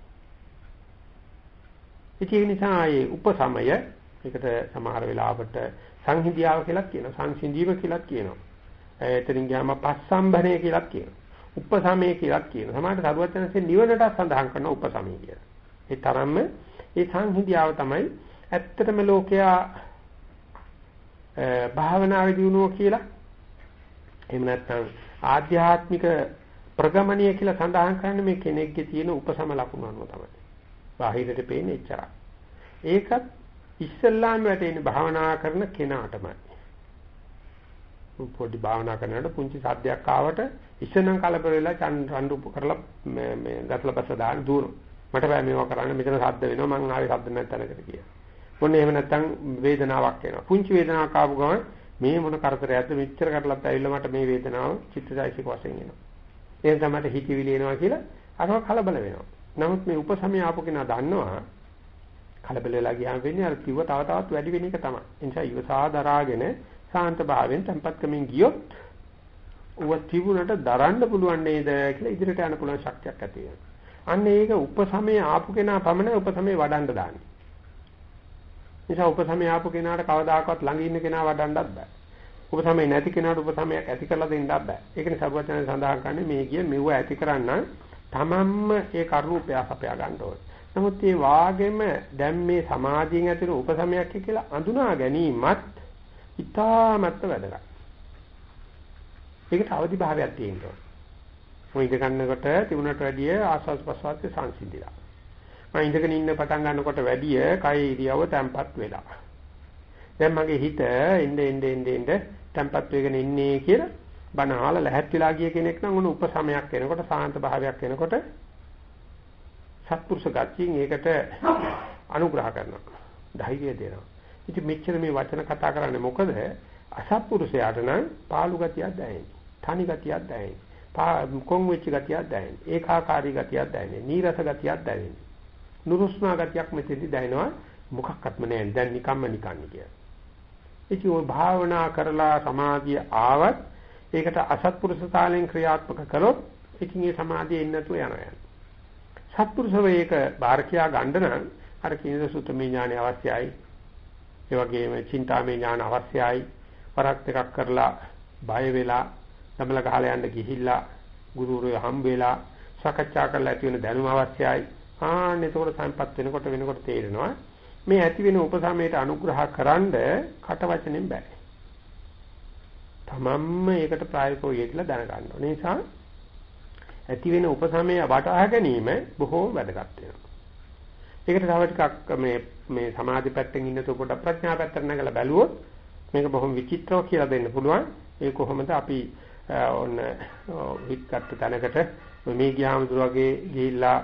ඒක නිසා ඒ උපසමය ඒකට සමහර වෙලාවට සංහිඳියාව කියලා කියනවා. සංසිඳීම කියලා කියනවා. එතනින් ගියාම පස්සම්බනේ කියලා කියනවා. උපසමය කියලා කියනවා. සමහරට සරුවචනසේ නිවනට සඳහන් කරන උපසමය කියලා. ඒ තරම්ම ඒ සංහිඳියාව තමයි ඇත්තටම ලෝකයා භාවනාවේ දිනුව කියලා එහෙම නැත්නම් ආධ්‍යාත්මික ප්‍රගමණීය කියලා සඳහන් කරන්නේ මේ කෙනෙක්ගේ තියෙන උපසම ලකුණු අනුව තමයි. බාහිරට පේන්නේ එච්චරයි. ඒකත් ඉස්සල්ලාම වැටෙන භාවනා කරන කෙනාටමයි. පොඩි භාවනා කරනකොට පුංචි සද්දයක් ආවට ඉස්සෙනම් කලබල වෙලා චන් රණ්ඩු කරලා මේ මේ ගතල බස දාන්න දුවන. මට බෑ මේවා කරන්න මෙතන සද්ද වෙනවා මං ආවේ සද්ද නැත් තැනකට කියලා. මොන්නේ එහෙම නැත්තම් වේදනාවක් එනවා. පුංචි වේදනාවක් ආපු ගමන් මේ මොන කරදරයක්ද මෙච්චර කරලත් ඇවිල්ලා මට මේ වේදනාව චිත්තජයසික වශයෙන් එනවා. එහෙනම් තමයි හිතවිලි එනවා කියලා අරව කලබල වෙනවා. නමුත් මේ උපසමය ආපු කෙනා දන්නවා කලබල වෙලා ගියාම වෙන්නේ අර කිව්ව තව තවත් වැඩි වෙන එක තමයි. ඒ නිසා ඉවසා දරාගෙන සාන්ත භාවයෙන් tempatකමින් ගියොත් ඌව තිබුණට දරන්න පුළුවන් නේද කියලා ඉදිරියට යන්න පුළුවන් ශක්තියක් ඇති වෙනවා. අන්න ඒක උපසමයේ ආපු කෙනා පමණ උපසමයේ වඩන්න දාන්නේ. නිසා උපසමයේ ආපු කෙනාට කවදාකවත් ළඟ ඉන්න කෙනා වඩන්නත් බෑ. උපසමයේ නැති කෙනාට උපසමයක් ඇති කරලා දෙන්නත් බෑ. ඒක නිසා සර්වඥයන් සඳහන් කරන්නේ මේ කිය මෙව ඇති කරන්න තමන්ම ඒ කරුණු අපයා ගන්න ඕනේ. නමුත් මේ වාගෙම දැන් මේ සමාධියෙන් ඇතිවෙන උපසමයක් කියලා අඳුනා ගැනීමත් ඉතාමත් වැදගත්. ඒකට අවදි භාවයක් තියෙනවා. මොකද ඉඳ ගන්නකොට තිබුණට වැඩිය ආස්වාද ප්‍රසවාසයේ සංසිඳිලා. මම ඉඳගෙන ඉන්න පටන් ගන්නකොට වැඩිය කය ඉරියව තැම්පත් වෙලා. දැන් මගේ හිත එnde ende ende ende තැම්පත් වෙගෙන ඉන්නේ කියලා බණ අහලා ලැහැත් වෙලා ගිය කෙනෙක් නම් උණු උපසමයක් එනකොට සාන්ත භාවයක් එනකොට සත්පුරුෂ ගතියෙන් ඒකට අනුග්‍රහ කරනවා. ධෛර්යය දෙනවා. ඉතින් මෙච්චර මේ වචන කතා කරන්නේ මොකද? අසත්පුරුෂයාට නම් පාළු ගතියක් දැනෙන්නේ. තනි ගතියක් දැනෙන්නේ. කොන් වෙච්ච ගතියක් දැනෙන්නේ. ඒකාකාරී ගතියක් දැනෙන්නේ. නීරස ගතියක් දැනෙන්නේ. නුරුස්නා ගතියක් මෙතෙදි දැනෙනවා. මොකක්වත්ම නැහැ. දැන් නිකම්ම නිකන් කියලා. ඉතින් ඔය භාවනා කරලා සමාධිය ආවත් ඒකට අසත්පුරුෂ තාලෙන් ක්‍රියාත්මක කළොත් ඉතින් ඒ සමාධිය එන්නේ නැතුව යනවා. සත්පුරුෂව ඒක බාරකියා ගන්න නම් අර කිනද සුතමේ ඥානය අවශ්‍යයි. ඒ වගේම චින්තාමේ ඥාන අවශ්‍යයි. වරක් එකක් කරලා බය වෙලා දමල ගහලා යන්න ගිහිල්ලා ගුරුවරයෝ හම්බ වෙලා සාකච්ඡා කරලා ඇති වෙන දැනුම අවශ්‍යයි. ආන්න එතකොට සම්පත් වෙනකොට වෙනකොට තේරෙනවා මේ ඇති වෙන උපසමයට අනුග්‍රහ කරන්ඩ කට වචනෙන් බෑ. තමන්ම ඒකට ප්‍රායෝගිකව යෙදලා දැනගන්න ඕනේ. නිසා ඇති වෙන උපසමය වටහා ගැනීම බොහෝම වැදගත් වෙනවා. ඒකට තව ටිකක් මේ මේ සමාධි පැත්තෙන් ඉන්න තෝ පොඩක් ප්‍රඥා පැත්තට නැගලා බැලුවොත් මේක බොහොම විචිත්‍රව කියලා දෙන්න පුළුවන්. ඒ කොහොමද අපි ඔන්න විත්කට තැනකට මේ ගියාම දුරගේ ගිහිල්ලා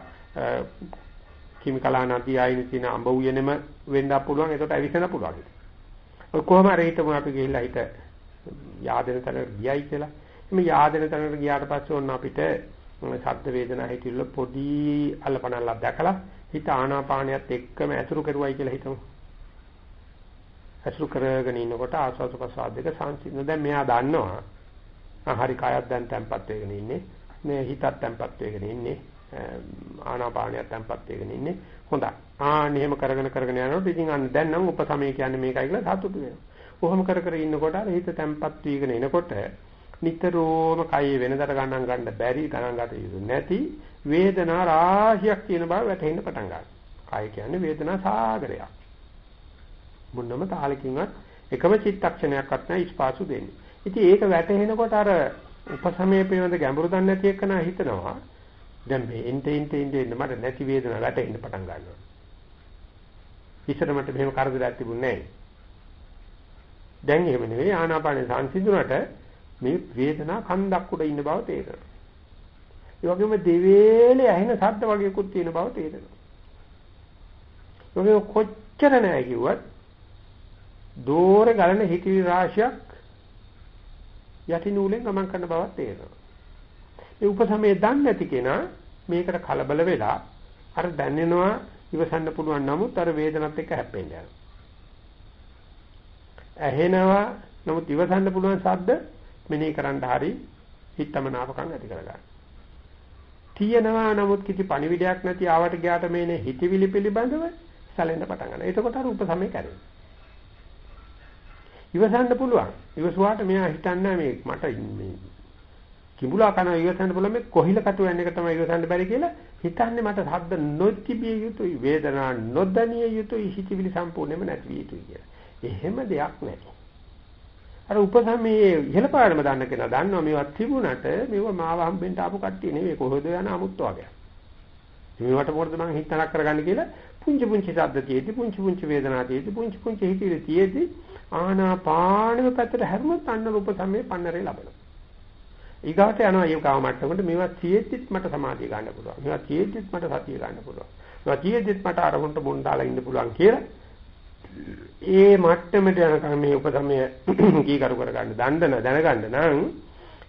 කිමිකලා නදී ආයින තියෙන අඹ උයනෙම වෙන්න පුළුවන්. ඒකට ඇවිස්සෙන්න පුළුවන්. ඔය කොහොම හරි හිතමු අපි ගිහිල්ලා හිට යාදෙන තැනකට ගියයි කියලා. මේ යාදෙන තැනකට ගියාට පස්සේ ඔන්න අපිට ශබ්ද වේදනා හිතිවිල්ල පොඩි අල්ලපනල්ලක් දැකලා හිත ආනාපානියත් එක්කම ඇසුරු කරුවයි කියලා හිතමු. ඇසුරු කරගෙන ඉන්නකොට ආස්වාද ප්‍රසාද දෙක සංසිඳන දැන් මෙයා දන්නවා. හරි කායයක් දැන් තැම්පත් වෙගෙන ඉන්නේ. මේ හිතත් තැම්පත් වෙගෙන ඉන්නේ. ආනාපානියත් තැම්පත් වෙගෙන ඉන්නේ. හොඳයි. ආන්න එහෙම කරගෙන කරගෙන යනකොට ඉතින් අන්න දැන් නම් උපසමය කියන්නේ මේකයි කියලා සතුටු වෙනවා. කොහොම කර කර ඉන්නකොට අර හිත තැම්පත් වීගෙන එනකොට නිතරම කයේ වෙනදට ගණන් ගන්න බැරි ගණන් ගත යුතු නැති වේදනා රාශියක් තියෙන බව වැටහෙන්න පටන් ගන්නවා. කය කියන්නේ වේදනා සාගරයක්. මුන්නම තාලකින්වත් එකම චිත්තක්ෂණයක්වත් නැහැ ඉස්පාසු දෙන්නේ. ඉතින් ඒක වැටහෙනකොට අර උපසමයේ පිළිබඳ ගැඹුරු දන්නේ නැති එකන හිතනවා. දැන් මේ එnte ente ente මට නැති වේදනා වැටෙන්න පටන් ගන්නවා. ඉස්සර මට මෙහෙම කරදරයක් තිබුණේ නැහැ. දැන් එහෙම නෙවෙයි ආනාපානේ සංසිඳුනට මේ වේදනා කන්දක් උඩ ඉන්න බව තේරෙනවා. ඒ වගේම දෙවේලේ ඇහෙන ශබ්ද වගේකුත් තියෙන බව තේරෙනවා. ඒක කොච්චර නෑ කිව්වත් දෝරේ ගලන හිතිවි රාශියක් යටි නූලෙන් ගමන් කරන බවක් තේරෙනවා. ඒ උපසමයේ දන්නේ නැති කෙනා මේකට කලබල වෙලා අර දැනෙනවා ඉවසන්න පුළුවන් නමුත් අර වේදනත් එක්ක හැප්පෙන්න යනවා. ඇහෙනවා නමුත් ඉවසන්න පුළුවන් ශබ්ද මෙනෙහි කරන්න හරි හිතමනාපකම් ඇති කරගන්න. තියෙනවා නමුත් කිසි පණිවිඩයක් නැති ආවට ගියාට මේනේ හිතවිලි පිළිබඳව සැලෙන්න පටන් ගන්නවා. එතකොට අර උපසමය කැරෙනවා. ඉවසන්න පුළුවන්. ඉවසුවාට මෙයා හිතන්නේ මේ මට මේ කිඹුලා කන ඉවසන්න පුළුවන් මේ කොහිල කටු වෙන එක තමයි ඉවසන්න බැරි කියලා හිතන්නේ මට ශබ්ද නොතිබිය යුතුයි වේදනා නොදැනිය යුතුයි හිතවිලි සම්පූර්ණයෙන්ම නැති විය යුතුයි කියලා. එහෙම දෙයක් නැහැ. අර උපසමයේ ඉහළ පාඩම දන්න කෙනා දන්නවා මේවා තිබුණට මේවා මාව හම්බෙන්න ආපු කට්ටිය නෙවෙයි කොහොද යන අමුත්ත වගේ. මේවට මොකද මං හිතනක් කරගන්නේ කියලා පුංචි පුංචි ශබ්ද තියෙද්දි පුංචි පුංචි වේදනා තියෙද්දි පුංචි පුංචි හිතිලි තියෙද්දි ආනාපානෙම පැත්තට හැරුණොත් අන්න රූප සමේ පන්නරේ ලබනවා. ඊගාට යනවා ඒ කාම මට්ටමකට මේවා තියෙද්දිත් මට සමාධිය ගන්න පුළුවන්. මේවා තියෙද්දිත් මට සතිය ගන්න පුළුවන්. මේවා තියෙද්දිත් මට අරමුණට මුණ දාලා ඉන්න පුළුවන් කියලා ඒ මට්ටමට යනකම් මේ උපසමය *clears throat* කීකරු කරගන්න දඬන දැනගන්න නම්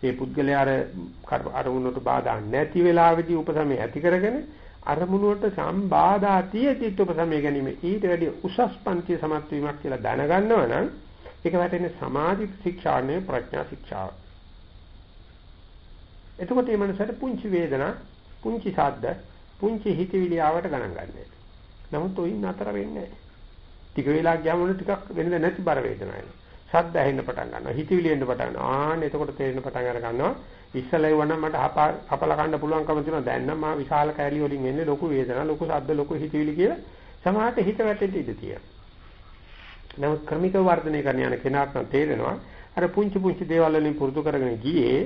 ඒ පුද්ගලයා අර අරමුණට බාධා නැති වෙලාවෙදී උපසමය ඇති කරගෙන අරමුණට සම්බාධා තියෙද්දිත් උපසමය ගැනීම ඊට වැඩි උසස් පන්ති සමත් වීමක් කියලා දැනගන්නවා නම් ඒක වැටෙන්නේ සමාධි ශික්ෂානේ ප්‍රඥා ශික්ෂාව. එතකොට මේ මනසට පුංචි වේදනා, පුංචි ශබ්ද, පුංචි හිතවිලි ආවට ගණන් ගන්නෑ. නමුත් ඔයින් අතර වෙන්නේ නැහැ. ටික වෙලා ගියාම උන ටිකක් වෙනද නැති බර වේදනාවක් ශබ්ද ඇහෙන්න පටන් ගන්නවා. හිතවිලි එන්න පටන් ගන්නවා. ආන්න එතකොට තේරෙන පටන් අර ගන්නවා. ඉස්සලා වුණා මට හපල ගන්න පුළුවන්කම තියෙනවා දැන් නම් මා විශාල කැලි වලින් එන්නේ ලොකු වේදනා ලොකු ශබ්ද ලොකු හිතවිලි කියලා සමහරට හිත වැටෙන්න ඉඩ තියෙනවා. නමුත් ක්‍රමික වර්ධනය කරන යන කෙනාට නම් තේරෙනවා අර පුංචි පුංචි දේවල් වලින් පුරුදු කරගෙන ගියේ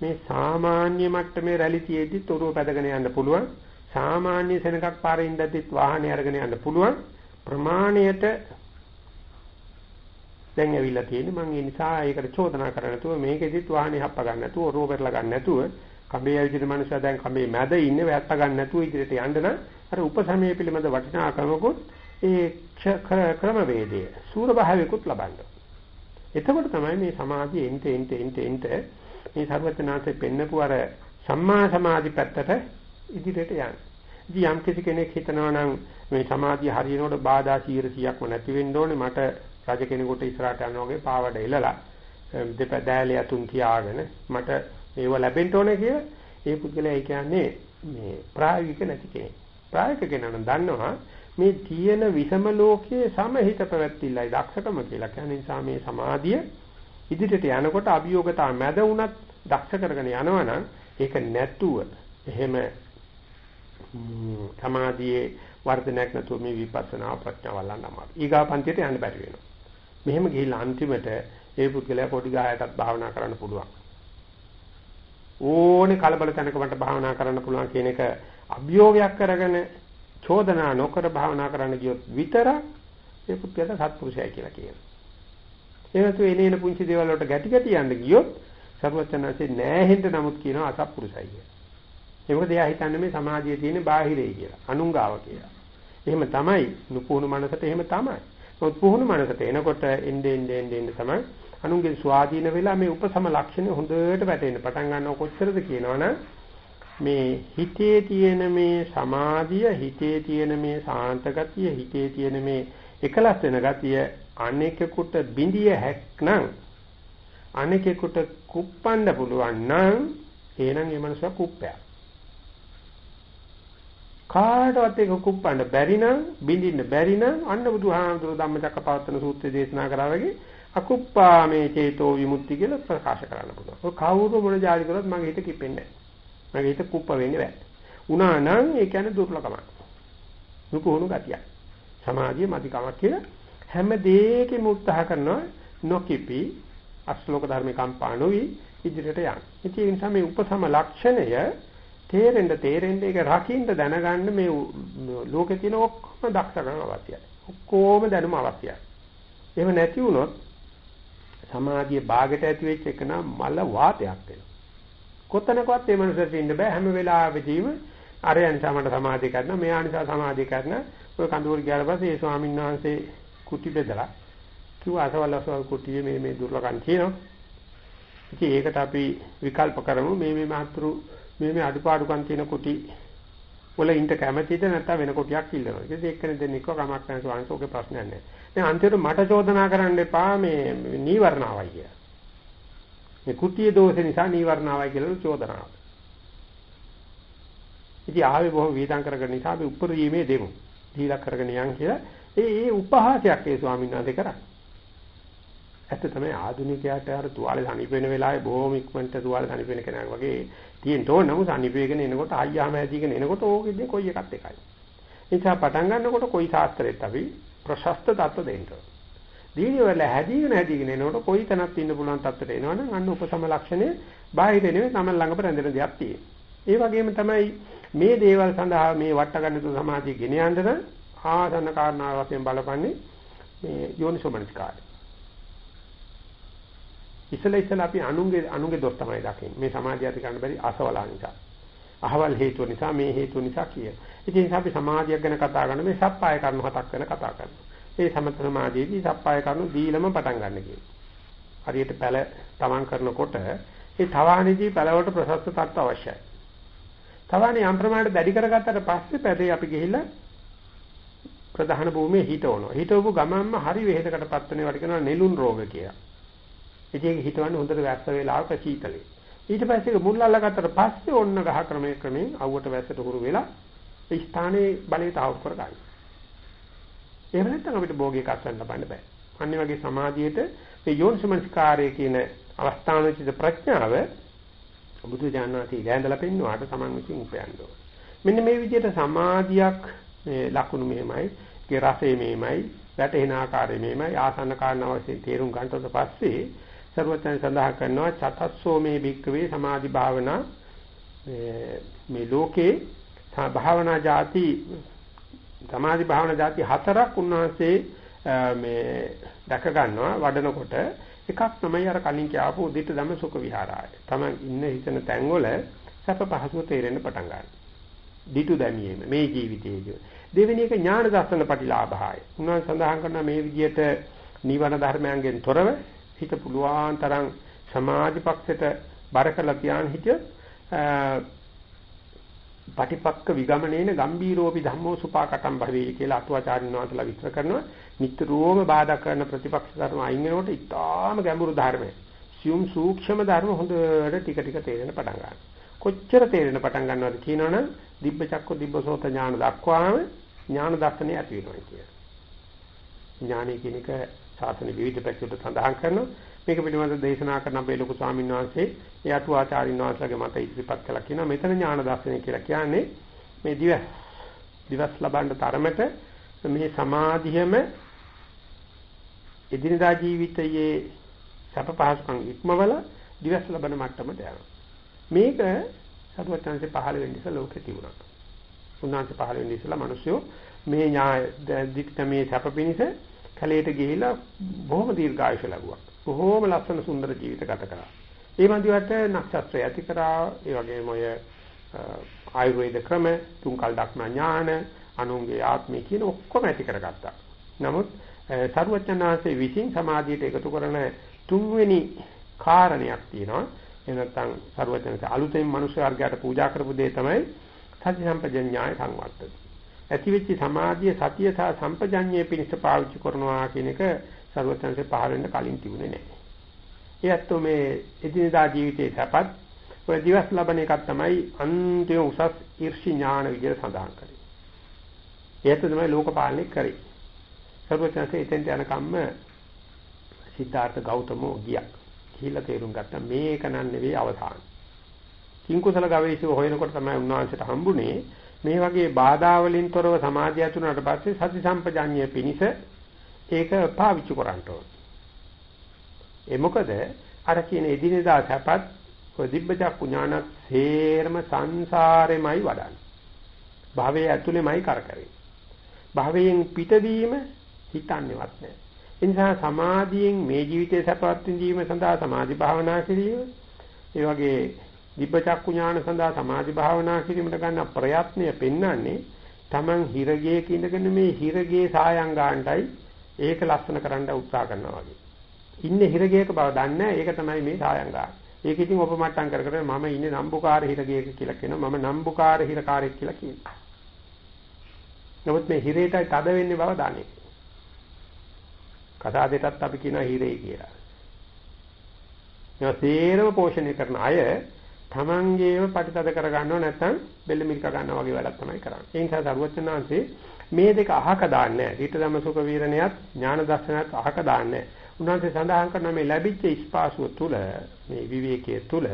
මේ සාමාන්‍ය මට්ටමේ රැලි තියෙද්දි තොරුව පැදගෙන යන්න පුළුවන්. සාමාන්‍ය සෙනඟක් පාරේ ඉඳද්දිත් වාහනේ අරගෙන යන්න පුළුවන්. ප්‍රමාණයට දැන් ඇවිල්ලා තියෙන්නේ මම ඒ නිසා ඒකට චෝදනා කරන්නේ නැතුව මේකෙදිත් වාහනේ හප්ප ගන්න නැතුව රෝබර්ලා ගන්න නැතුව කඹේ ඇවිදින මනුස්සයා දැන් කඹේ මැද ඉන්නේ වැත්ත ගන්න නැතුව ඉදිරියට යන්න නම් අර උපසමයේ පිළිබඳ වටිනාකමකුත් ඒ ක්‍රමවේදය සූර භාවයකුත් ලබන්න. එතකොට තමයි මේ සමාධිය එnte ente ente ente මේ සර්වඥාන්සේ පෙන්නපු අර සම්මා සමාධි පැත්තට ඉදිරියට යන්නේ. ඉතින් යම් කිසි කෙනෙක් හිතනවා නම් මේ සමාධිය හරියනකොට බාධා 100%ක්ම නැති වෙන්න ඕනේ මට රජ කෙනෙකුට ඉස්සරහට යනවා වගේ පාවඩ එලලා දෙපැදෑලිය තුන් තියාගෙන මට ඒව ලැබෙන්න ඕනේ කියලා ඒ පුද්ගලයා ඒ කියන්නේ මේ ප්‍රායෝගික නැති කෙනෙක්. ප්‍රායෝගික කෙනා නම් දන්නවා මේ තියෙන විසම ලෝකයේ සමහිත පැවැත්තිල්ලයි දක්ෂකම කියලා. කියන්නේ නිසා මේ සමාධිය ඉදිරියට යනකොට අභියෝගතා මැද වුණත් දක්ෂ කරගෙන යනවනම් ඒක නැතුව එහෙම සමාධියේ වර්ධනයක් නැතුව මේ විපස්සනා ප්‍රඥාව වල්ලන්න අමාරුයි. ඊගා පන්තියට යන්න බැරි වෙනවා. මෙහෙම ගිහිල්ලා අන්තිමට ඒ පුද්ගලයා පොඩි ගායකටත් භාවනා කරන්න පුළුවන්. ඕනේ කලබල තැනකකට භාවනා කරන්න පුළුවන් කියන එක අභියෝගයක් කරගෙන චෝදනා නොකර භාවනා කරන්න ගියොත් විතරක් ඒ පුද්ගලයා සත්පුරුෂයයි කියලා කියනවා. ඒ නැතු එනේන පුංචි දේවල් වලට ගැටි ගැටි යන්න ගියොත් සර්වචනanse නෑහෙන්න නමුත් කියනවා අසත්පුරුෂයි කියලා. ඒ මොකද එයා හිතන්නේ මේ සමාජයේ තියෙන බාහිරේ කියලා, අනුංගාව කියලා. එහෙම තමයි නුපුහුණු මනසට එහෙම තමයි. නමුත් පුහුණු මනසට එනකොට එන්නේ එන්නේ එන්නේ තමයි අනුන්ගේ ස්වාධීන වෙලා මේ උපසම ලක්ෂණ හොඳට වැටෙන්න පටන් ගන්නව කොච්චරද කියනවනම් මේ හිතේ තියෙන මේ සමාධිය හිතේ තියෙන මේ සාන්ත ගතිය හිතේ තියෙන මේ එකලස් වෙන ගතිය අනේකෙකුට බිඳිය හැක්නම් අනේකෙකුට කුප්පන්න පුළුවන් නම් එහෙනම් ඒ මනුස්සයා කුප්පයක් කාටවත් ඒක කුප්පන්න බැරි නම් බින්දින්න බැරි නම් අන්න බුදුහාමුදුරුවෝ ධම්මචක්කපවත්තන සූත්‍රය දේශනා කරා වගේ අකුප්පා මේ චේතෝ විමුක්ති කියලා ප්‍රකාශ කරන්න පුළුවන්. ඔය කවුරු මොන જાති කරොත් මගේ හිත කිපෙන්නේ නැහැ. මගේ හිත කුප්ප වෙන්නේ නැහැ. උනා නම් ඒ කියන්නේ දුර්ලභමක්. නුපුහුණු ගතිය. සමාධිය මධිකමක් කියලා හැම දෙයකම උත්සාහ කරනවා නොකිපි අශ්ලෝක ධර්ම කම්පා නොවි ඉදිරියට යන්න. ඉතින් ඒ නිසා මේ උපසම ලක්ෂණය තේරෙන්න තේරෙන්න ඒක රකින්න දැනගන්න මේ ලෝකේ තියෙන ඔක්කොම දක්ෂකම් අවශ්‍යයි. ඔක්කොම දැනුම අවශ්‍යයි. එහෙම නැති වුණොත් සමාධිය ਬਾගට ඇති වෙච්ච එක නම් මල වාතයක් වෙනවා. කොතනකවත් මේ මනසට ඉන්න බෑ හැම වෙලාවෙදීම අරයන් සමට සමාධිය කරන මෙයා නිසා සමාධිය කරන ඔය කඳුර ගියාට පස්සේ ඒ ස්වාමීන් වහන්සේ කුටි බෙදලා කිව්වා අසවල් අසවල් කුටියේ මේ මේ දුර්ලකම් තියෙනවා. ඉතින් ඒකට අපි විකල්ප කරමු මේ මේ මහතුරු මේ මේ අඩුපාඩුකම් තියෙන කුටි වල ඉන්න කැමැතිද නැත්නම් වෙන කුටියක් ඉල්ලනවා. ඒක එක්කෙනෙක් දෙන්නෙක්ව කමක් නැහැ ස්වාමීන් ඔගේ ප්‍රශ්නයක් නැහැ. දැන් අන්තිමට මට චෝදනා කරන්න එපා මේ නීවරණාවයි කියලා. මේ කුටියේ දෝෂේ නිසා නීවරණාවයි කියලා චෝදනාව. ඉතින් ආවේ බොහොම වේදම් කරගෙන නිසා අපි උපරිමේ දෙමු. දීලා කරගෙන යන් කියලා ඒ ඒ උපහාසයක් ඒ ස්වාමීන් වහන්සේ කරන්නේ. ඇත්ත තමයි ආධුනිකයාට අර තුවාලේ සනීප වෙන වෙලාවේ බොහොම ඉක්මනට තුවාලේ සනීප වෙන කෙනෙක් වගේ තියෙන්න ඕන නමුත් සනීපේගෙන එනකොට අයියාම ඇදීගෙන එනකොට ඕකෙදී කොයි එකත් එකයි. ඒ නිසා පටන් ගන්නකොට කොයි ශාස්ත්‍රෙත් අපි ප්‍රශස්ත தত্ত্ব දෙන්න ඕන. දීනි වල හැදීගෙන හැදීගෙන එනකොට කොයි තැනක් ඉන්න පුළුවන් தত্ত্বට එනවනම් අන්න උපසම ලක්ෂණේ බාහිර නෙවෙයි තමයි ළඟම රැඳෙන දෙයක් තියෙන්නේ. ඒ වගේම තමයි මේ දේවල් සඳහා මේ වට ගන්න තු සමාධිය ගෙන යන්න ආසන්න කාරණා වශයෙන් බලපන්නේ මේ යෝනිසෝමනස්කාරය. ඉස්සෙල්ලා ඉස්සෙල්ලා අපි අනුන්ගේ අනුන්ගේ දොස් තමයි දකින්නේ. මේ සමාධිය ඇති කරන්න බැරි අසවලා නිසා. අහවල් හේතුව නිසා මේ හේතුව නිසා කිය. ඉතින් අපි සමාධියක් ගැන කතා කරන මේ සප්පාය කරුණු හතක් ගැන කතා කරනවා. ඒ සමත සමාධියේදී සප්පාය කරුණු දීලම පටන් ගන්න කියනවා. හරියට පැල තමන් කරනකොට ඒ තවාණේදී පැලවට ප්‍රසස්ත තත්ත්ව අවශ්‍යයි. තවාණේ යම් ප්‍රමාණයට දැඩි කරගත්තට පස්සේ පැදේ අපි ගිහිල්ලා ප්‍රධාන භූමියේ හිටවනවා. හිටවපු ගමන්ම හරි වෙහෙසකටපත් වෙන වට කියනවා නෙළුම් රෝග කියලා. ඉතින් ඒක හිතවන්නේ හොඳට වැස්ස වේලාවක සීතලේ. ඊට පස්සේ ඒක මුල් අල්ලගත්තට පස්සේ ඔන්න ගහ ක්‍රමයේ ක්‍රමයෙන් අවුවට වැස්සට හුරු වෙලා ඒ ස්ථානයේ බලය තාවු කර ගන්න. එහෙම නැත්නම් අපිට භෝගයක් අත්වන්න ලබන්න බෑ. අනිත් වගේ සමාධියට මේ යෝනිසමස්කාරය කියන අවස්ථානෝචිත ප්‍රඥාව බුදු දානවාදී ගෑඳලා පෙන්වුවාට Taman විසින් උපයන්න ඕන. මෙන්න මේ විදිහට සමාධියක් මේ ලකුණු මෙහෙමයි, ඒ රසය මෙහෙමයි, වැටෙන ආකාරය මෙහෙමයි, ආසන්න කාරණා වශයෙන් තේරුම් ගන්නට පස්සේ සර්වඥයන් සඳහන් කරනවා චතස්සෝ මේ භික්කවේ සමාධි භාවනා මේ ලෝකේ භාවනා જાති සමාධි භාවනා જાති හතරක් උන්වහන්සේ මේ දැක ගන්නවා වඩනකොට එකක් තමයි අර කලින් කියපු උදිට ධම සුඛ විහාරය. තමයි ඉන්න හිතන තැන්වල සැප පහසුව තේරෙන්න පටන් ගන්නවා. දිටු දැමීම මේ ජීවිතයේදී. දෙවෙනි එක ඥාන දර්ශන ප්‍රතිලාභය. උන්වහන්සේ සඳහන් කරනවා මේ විදිහට නිවන ධර්මයන්ගෙන් තොරව හිත පුළුවන් තරම් සමාධි පක්ෂයට බර කරලා තියාන හිටිය පටිපක්ක විගමනේන ගම්බීරෝපි ධම්මෝ සුපාකටම් භවේ කියලා අටුවාචාරින් වහන්සේලා විස්තර කරනවා. නිතරම බාධා කරන ප්‍රතිපක්ෂ ධර්ම අයින් වෙනකොට ඉතාම ගැඹුරු ධර්මයි. සියුම් සූක්ෂම ධර්ම හොඳට ටික ටික තේරෙන පටන් ගන්නවා. කොච්චර තේරෙන පටන් ගන්නවද කියනවනම් දිබ්බ චක්ක දිබ්බසෝත ඥාන දක්වාම ඥාන දර්ශනය ඇති වෙනවා කියන ඥානය කියන එක ශාසන විවිධ පැතිවලට සඳහන් කරනවා. මේක පිළිබඳව දේශනා කරන අපේ ලොකු ස්වාමීන් වහන්සේ ඒ අටුවාචාරින් වහන්සේගේ මත ඉදිරිපත් කළා කියනවා මෙතන ඥාන දර්ශනය කියලා කියන්නේ මේ දිවස් දිවස් ලබන්න තරමට මේ සමාධියම එදිනදා ජීවිතයේ සැප පහසුකම් ඉක්මවල දිවස් ලබන මට්ටමට යනවා. මේක සරුවචාන්සේ පහළ වෙන්න ඉස්සෙල්ලා ලෝකේ තිබුණා. උන්වහන්සේ පහළ වෙන්න ඉස්සෙල්ලා මිනිස්සු මේ ඥාය දික්ත මේ සැප පිණිස කැලේට ගිහිලා බොහොම දීර්ඝායුෂ ලැබුවා. බොහොම ලස්සන සුන්දර ජීවිත ගත කරා. ඒ මන්දිවට නක්ෂත්‍රය ඇති කරා, ඒ වගේම ඔය ආයුර්වේද ක්‍රම, තුන්කල් දක්නා ඥාන, අනුන්ගේ ආත්මය කියන ඔක්කොම ඇති කරගත්තා. නමුත් සරුවචනාංශයේ විසින් සමාධියට එකතු කරන තුන්වෙනි කාරණයක් තියෙනවා. එහෙම නැත්නම් සරුවචනසේ අලුතෙන් මනුෂ්‍ය වර්ගයට පූජා කරපු දේ තමයි සති සම්පජඤ්ඤාය සංවර්ධන. ඇතිවෙච්ච සමාධිය සතිය සහ සම්පජඤ්ඤය පිණිස පාවිච්චි කරනවා කියන එක ਸਰවඥන්සේ පහළ වෙන්න කලින් තිබුණේ නැහැ. ඒ ඇත්තෝ මේ එදිනදා ජීවිතයේ සපත් ඔය දිවස් ලබන එකක් තමයි අන්තිම උසස් ඊර්ෂි ඥාන විදියට සඳහන් කරේ. ඒත් තමයි ලෝක පාලනය කරේ. ਸਰවඥන්සේ එතෙන්ට යනකම්ම සිද්ධාර්ථ ගෞතම ගියා. කියලා තේරුම් ගත්තා මේක නන් නෙවෙයි අවසාන. කිංකුසල ගවේෂක හොයනකොට තමයි උන්වහන්සේට හම්බුනේ මේ වගේ බාධා වලින් තොරව සමාධිය ඇතුණාට පස්සේ සති සම්පජාඤ්ඤය පිනිස ඒක පාවිච්චි කරන්න ඕන. ඒ මොකද අර කියන එදිනෙදා සැපත් ඔය දිබ්බචක්කු ඥානත් හේරම සංසාරෙමයි වඩන්නේ. භවයේ ඇතුළෙමයි කරකරේ. භවයෙන් පිටවීම හිතන්නේවත් නැහැ. ඒ නිසා සමාධියෙන් මේ ජීවිතේ සැපවත් විඳීම සඳහා සමාධි භාවනා කිරීම ඒ වගේ දිබ්බචක්කු ඥාන සඳහා සමාධි භාවනා කිරීමට ගන්න ප්‍රයත්නය පෙන්වන්නේ Taman හිරගේ කිඳගෙන මේ හිරගේ සායම් ගන්නටයි ඒක ලස්සන කරන්න උත්සාහ කරනවා වගේ. ඉන්නේ හිරගේක බව දන්නේ ඒක තමයි මේ සායම් ගන්න. ඒක ඉතින් ඔපමට්ටම් කර කර මම ඉන්නේ නම්බුකාර හිරගේක කියලා කියනවා මම නම්බුකාර හිරකාරයෙක් කියලා කියනවා. නමුත් මේ හිරේටයි තද වෙන්නේ බව දන්නේ. කසාදෙටත් අපි කියනවා හිරේ කියලා. මේ තේරම පෝෂණය කරන අය තමන්ගේම ප්‍රතිතද කරගන්නව නැත්නම් බෙල්ල මිරික ගන්නවා වගේ වැඩක් තමයි කරන්නේ. ඒ නිසා සරුවචනාංශේ මේ දෙක අහක දාන්නේ නැහැ. ඊට ධම්ම සුඛ වීරණයත් ඥාන දර්ශනයත් අහක දාන්නේ නැහැ. උන්වහන්සේ සඳහන් කරන මේ ලැබිච්ච ස්පාසුව තුල මේ විවේකයේ තුල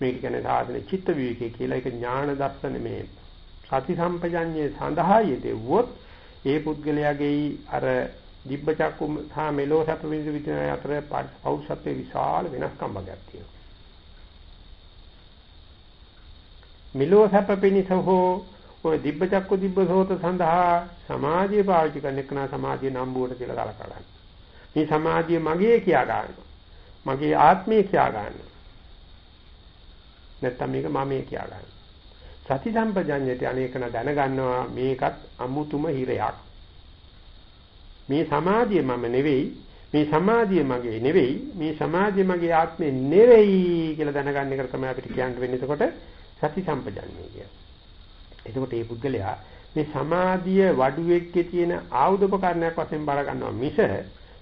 මේ කියන්නේ සාධන චිත්ත විවේකයේ කියලා ඒක ඥාන දර්ශන මේ සති සම්පජඤ්ඤේ සඳහා යෙදුවොත් ඒ පුද්ගලයාගේ අර දිබ්බ චක්කු සහ මෙලෝ සැප විඳ විදින අතර පෞරුෂත්වයේ විශාල වෙනස්කම් වර්ගයක් තියෙනවා. මිලෝ සැප පිණිස හෝ ඔය දිබ්බ චක්කු දිබ්බ සෝත සඳහා සමාධිය පාවිච්චි කරන එක නා සමාධිය නම්බුවට කියලා කලකා ගන්න. මේ සමාධිය මගේ කියා ගන්නවා. මගේ ආත්මය කියා ගන්නවා. නැත්තම් මේක මමේ කියා ගන්නවා. සති සම්පජඤ්ඤයට අනේකන දැනගන්නවා මේකත් අමුතුම හිරයක්. මේ සමාධිය මම නෙවෙයි මේ සමාධිය මගේ නෙවෙයි මේ සමාධිය මගේ ආත්මේ නෙවෙයි කියලා දැනගන්න එක තමයි අපිට කියන්න වෙන්නේ එතකොට සති සම්පජඤ්ඤය කියන්නේ. එතකොට මේ පුද්ගලයා මේ සමාධිය වඩුවෙක්ගේ තියෙන ආයුධපකරණයක් වශයෙන් බාර ගන්නවා මිස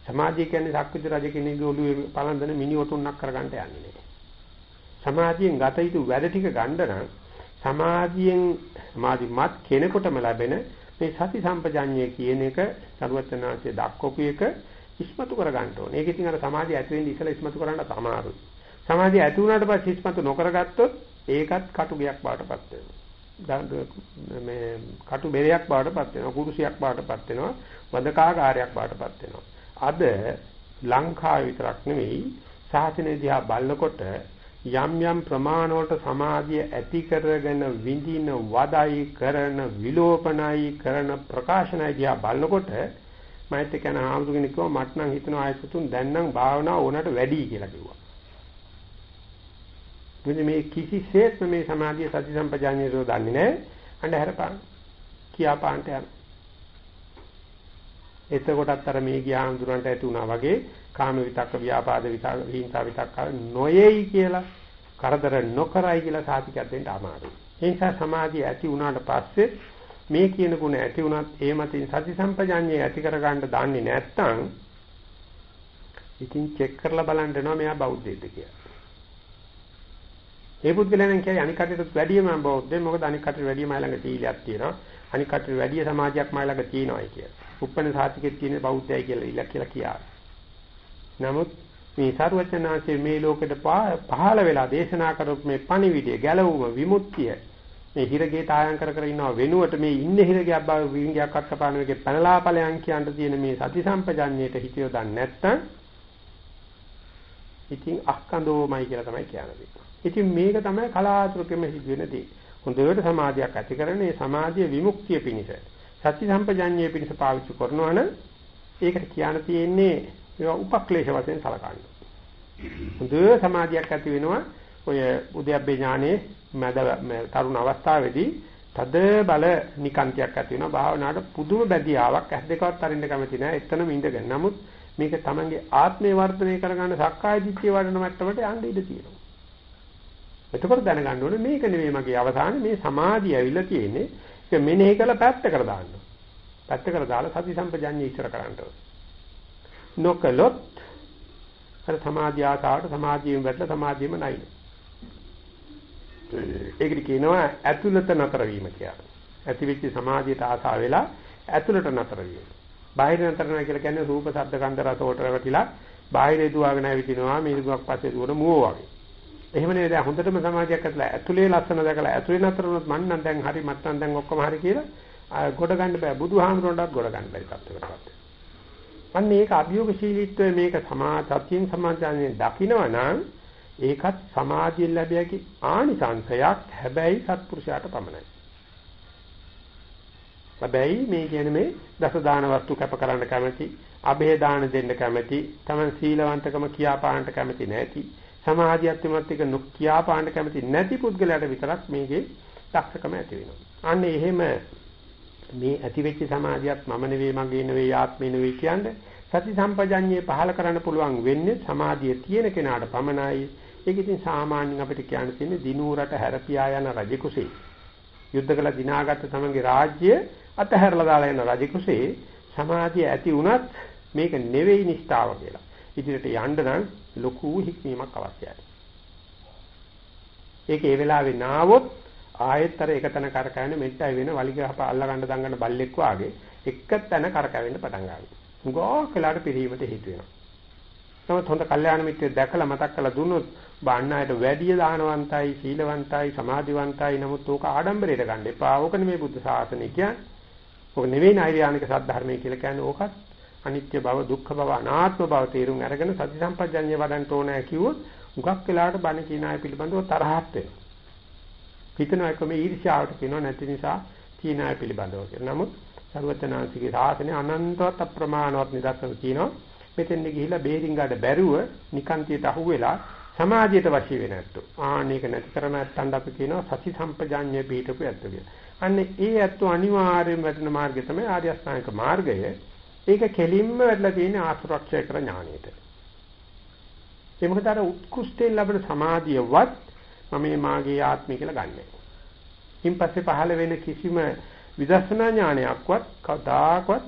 සමාධිය කියන්නේ සක්විති රජ කෙනෙකුගේ ඔළුවේ පලඳන මිනි ඔටුන්නක් කරගන්න යන්නේ නැහැ. සමාධියෙන් ගත යුතු වැඩ ටික ගන්න නම් සමාධියෙන් සමාධිමත් කෙනෙකුටම ලැබෙන මේ සති සම්පජඤ්ඤය කියන එක සරුවචනාංශයේ දක්වපු එක ඉස්මතු කර ගන්න ඕනේ. ඒක ඉතින් අර සමාධිය ඇති වෙන්නේ ඉස්සලා ඉස්මතු කරන්න අමාරුයි. සමාධිය ඇති වුණාට පස්සේ ඉස්මතු නොකරගත්තොත් ඒකත් කටුගයක් බාටපත් වෙනවා. මේ කටු බෙරයක් බාටපත් වෙනවා කුරුසියක් බාටපත් වෙනවා වදකාකාරයක් බාටපත් වෙනවා අද ලංකාවේ විතරක් නෙවෙයි සාසනය දිහා බලනකොට යම් යම් ප්‍රමාණවලට සමාධිය ඇති කරගෙන විඳින වදයි කරන විලෝපනයි කරන ප්‍රකාශනයි දිහා බලනකොට මෛත්‍රී කියන ආමුදුගෙනෙක් කිව්වා මට නම් හිතෙනවා ආයතතුන් දැන් නම් භාවනාව ඕනට වැඩි කියලා කිව්වා මොකද මේ කිසිසේත්ම මේ සමාධිය සති සම්පජාඤ්ඤයෝ දන්නේ නැහැ. අඬ හැරපාන. කියා පාන්ට යන. එතකොටත් අර මේ ගියාම දුරන්ට ඇති වුණා වගේ කාම විතක්ක ව්‍යාපාද විතක්ක විහිංසා විතක්ක නොයේයි කියලා කරදර නොකරයි කියලා සාතිකයක් දෙන්න අමාරුයි. ඒ නිසා සමාධිය ඇති වුණාට පස්සේ මේ කියන ගුණ ඇති වුණත් ඒ මතින් සති සම්පජාඤ්ඤය ඇති කරගන්න දන්නේ නැත්නම් ඉතින් චෙක් කරලා බලන්න වෙනවා මෙයා බෞද්ධයද කියලා. ඒ පුද්ගලයන් කියයි අනික් කටට වැඩිය මම බෞද්ධ මොකද අනික් කටට වැඩිය මයි ළඟ සීලයක් තියෙනවා අනික් කටට වැඩිය සමාජයක් මයි ළඟ තියෙනවායි කියලා. උප්පන්න සාතිකෙත් තියෙන බෞද්ධයයි කියලා ඉල්ල කියලා කියා. නමුත් මේ සාරවචනාංශයේ මේ ලෝකෙට පහළ වෙලා දේශනා කරපු මේ පණිවිඩය ගැලවුම විමුක්තිය මේ හිරගේ තායම් කර කර ඉන්නව වෙනුවට මේ ඉන්නේ හිරගයක් බව විංගයක් අත්පාන එකේ පැනලා ඵලයන් කියන්න තියෙන මේ සති සම්පජඤ්ඤයට හිතියෝ දන්නේ නැත්නම් ඉතින් අක්කඳෝමයි කියලා තමයි කියන්නේ. ඉතින් මේක තමයි කලාතුරකින්ම සිදුවෙන දේ. හොඳට සමාධියක් ඇති කරගෙන ඒ සමාධිය විමුක්තිය පිණිස සත්‍ය සම්පජඤ්ඤය පිණිස පාවිච්චි කරනවා නම් ඒකට කියන්න තියෙන්නේ ඒවා උපක්ලේශ වශයෙන් සලකන්න. හොඳ සමාධියක් ඇති වෙනවා ඔය උද්‍යප්පේ ඥානයේ මැද තරුණ අවස්ථාවේදී තද බල නිකාන්තියක් ඇති වෙනවා භාවනාවට පුදුම බැදියාවක් ඇස් දෙකවත් අරින්න කැමති නෑ එතනම ඉඳගෙන. නමුත් මේක තමන්ගේ ආත්මේ වර්ධනය කරගන්න සක්කාය දිට්ඨිය වඩන මට්ටමට යන්න ඉඩ තියෙනවා. එතකොට දැනගන්න ඕනේ මේක නෙවෙයි මගේ අවසානේ මේ සමාධිය ඇවිල්ලා තියෙන්නේ. ඒක මෙනෙහි කරලා පැත්තකට දාන්න. පැත්තකට දාලා සති සම්පජඤ්ඤය ඉස්සර කරන්න නොකලොත් අර සමාධිය ආතාවට සමාධියෙන් වැටලා සමාධියම නැයින. ඒකට කියනවා ඇතුළත නතර වීම කියලා. ඇතිවෙච්ච සමාධියට ආසා වෙලා ඇතුළට නතර වීම. බාහිර නතර නැහැ කියලා කියන්නේ රූප, ශබ්ද, ගන්ධ, රස වලට රැවටිලා බාහිර දුවගෙන ඇවිදිනවා මිනිගුවක් පස්සේ දුවන මුව වගේ. එහෙම නෙවෙයි. දැන් හොඳටම සමාජයක් ඇතුළේ ඇතුලේ ලස්සන දැකලා ඇතුලේ නතර වුණොත් මං නම් දැන් හරි මත් නම් දැන් ඔක්කොම හරි කියලා ගොඩ ගන්න බෑ. බුදුහාමුදුරන්ටත් ගොඩ ගන්න බැරි තත්ත්වයකටපත් අන්න ඒක අභියෝගශීලීත්වය මේක සමාජයෙන් සමාජයෙන් දකින්නවනම් ඒකත් සමාජයෙන් ලැබිය හැකි ආනිසංශයක්. හැබැයි සත්පුරුෂයාට පමණයි. හැබැයි මේ කියන්නේ මේ දස දාන වස්තු කැප කරන්න කැමැති, අභේ දාන දෙන්න කැමැති, තමන් සීලවන්තකම කියාපාන්නට කැමැති නැති සමාධියත් එමත් එක නොකියා පාන්න කැමති නැති පුද්ගලයාට විතරක් මේකේ දක්ෂකම ඇති වෙනවා. අන්න එහෙම මේ ඇතිවෙච්ච සමාධියත් මම නෙවෙයි මගේ නෙවෙයි ආත්මේ නෙවෙයි කියන්නේ සති සම්පජඤ්ඤේ පහල කරන්න පුළුවන් වෙන්නේ සමාධිය තියෙන කෙනාට පමණයි. ඒක ඉතින් සාමාන්‍යයෙන් අපිට කියන්න තියෙන්නේ දිනූරට හැරපියා යන රජ කුසේ. යුද්ධ කළ දිනාගත්ත තමන්ගේ රාජ්‍ය අතහැරලා දාලා යන රජ කුසේ සමාධිය ඇති වුණත් මේක නෙවෙයි නිස්තාව කියලා. ඉදිරියට යන්න නම් ලොකු හික්මීමක් අවශ්‍යයි. ඒක ඒ වෙලාවේ නාවොත් ආයෙත්තර එකතන කරකැවෙන මෙට්ටයි වෙන වලිගහප අල්ල ගන්න දඟන බල්ලෙක් වාගේ එක තැන කරකැවෙන්න පටන් ගන්නවා. උගෝ කලකට පිරීමට හේතු වෙනවා. නමුත් හොඳ කල්යාණ මිත්‍රයෙක් දැකලා මතක් කරලා දුන්නොත් බාන්න අයට වැඩි දානවන්තයි, සීලවන්තයි, සමාධිවන්තයි නමුත් ඕක ආඩම්බරයට ගන්න එපා. ඕකනේ මේ බුද්ධ ශාසනය කියන්නේ. ඕක නෙවෙයි නෛර්යානික සද්ධර්මය කියලා කියන්නේ ඕකත් අනිත්‍ය බව, දුක්ඛ බව, අනාත්ම බව තේරුම් අරගෙන සති සම්පජඤ්ඤය වඩන්න ඕනෑ කිව්වොත් උගක් වෙලාවට බණ කියන අය පිළිබඳව තරහක් වෙනවා. හිතනවා එක මේ ඊර්ෂ්‍යාවට කියනවා නැති නිසා තීනාය පිළිබඳව කියලා. නමුත් සර්වචනාංශිකේ සාසනේ අනන්තවත් අප්‍රමාණවත් නිදර්ශන තියෙනවා. මෙතෙන්ද ගිහිලා බේරින්ගාඩ බැරුව නිකාන්තියට අහුවෙලා සමාධියට වශී වෙ නැත්තෝ. ආනේක නැති කරන නැත්තන් අපි කියනවා සති සම්පජාඤ්ඤය පිටපු ඇත්ත කියලා. අන්නේ ඒ ඇත්ත අනිවාර්යයෙන්ම වැටෙන මාර්ගය තමයි ආර්ය අෂ්ටාංගික මාර්ගය. ඒක කෙලින්ම වැටලා තියෙන ආශ්‍රක්ෂය කර ඥානෙට. ඒ මොකද අර උත්කෘෂ්ඨයෙන් ලැබෙන සමාධියවත් මම මේ මාගේ ආත්මය කියලා ගන්නෑ. ඉන් පස්සේ පහළ වෙන කිසිම විදර්ශනා ඥානයක්වත් කවදාකවත්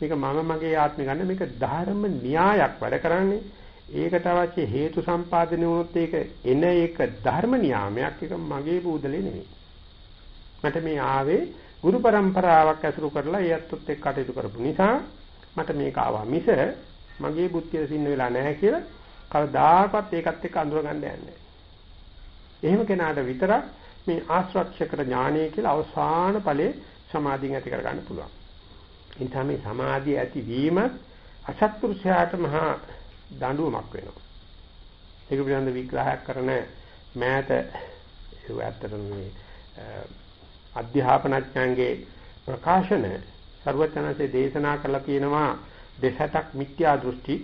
මේක මම මගේ ආත්මය ගන්න මේක ධර්ම න්‍යායක් වැඩ කරන්නේ. ඒකට අවශ්‍ය හේතු සම්පාදනය වුණොත් ඒක එන එක ධර්ම නියාමයක් ඒක මගේ බුදලේ නෙමෙයි. මට මේ ආවේ ගුරු પરම්පරාවක් ඇසුරු කරලා ඒ අත්ොත් එක්ක කටයුතු කරපු නිසා මට මේක ආවා මිස මගේ බුද්ධිය සින්න වෙලා නැහැ කියලා කවදාකවත් ඒකත් එක්ක අඳුර ගන්න යන්නේ එහෙම කෙනාට විතරක් මේ ආශ්‍රක්ෂකර ඥානය කියලා අවසාන ඵලයේ සමාධියෙන් ඇති කර ගන්න පුළුවන්. ඒ නිසා මේ සමාධිය ඇතිවීම අසත්පුරුෂයාට මහා දඬුවමක් වෙනවා. ඒක පිළිබඳ විග්‍රහයක් කරන මෑත ඒ ඇත්තටම මේ අධ්‍යාපනඥයන්ගේ ප්‍රකාශන ਸਰවචනසේ දේශනා කළා කියනවා දෙසටක් මිත්‍යා දෘෂ්ටි.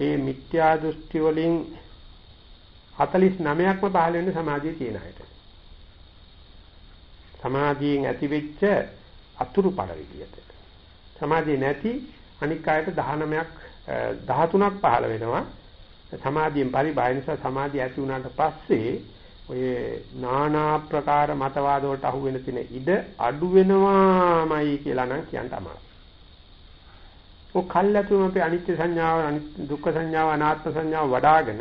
ඒ මිත්‍යා දෘෂ්ටි වලින් 49ක්ම පහළ වෙන්නේ සමාධියේ තියෙන අයට. සමාධියෙන් ඇතිවෙච්ච අතුරු පළ විදියට. සමාධිය නැති අනික් අයට 19ක් 13ක් පහළ වෙනවා. සමාධියෙන් පරිබාය නිසා සමාධිය ඇති වුණාට පස්සේ ඔය নানা ප්‍රකාර මතවාද වලට අහු වෙන තින ඉඩ අඩු වෙනවාමයි කියලා නම් කියන්න අමාරුයි. ඔය කල්ලාතුම අපේ අනිත්‍ය සංඥාව, අනිත්‍ය දුක්ඛ සංඥාව, අනාත්ම සංඥාව වඩාගෙන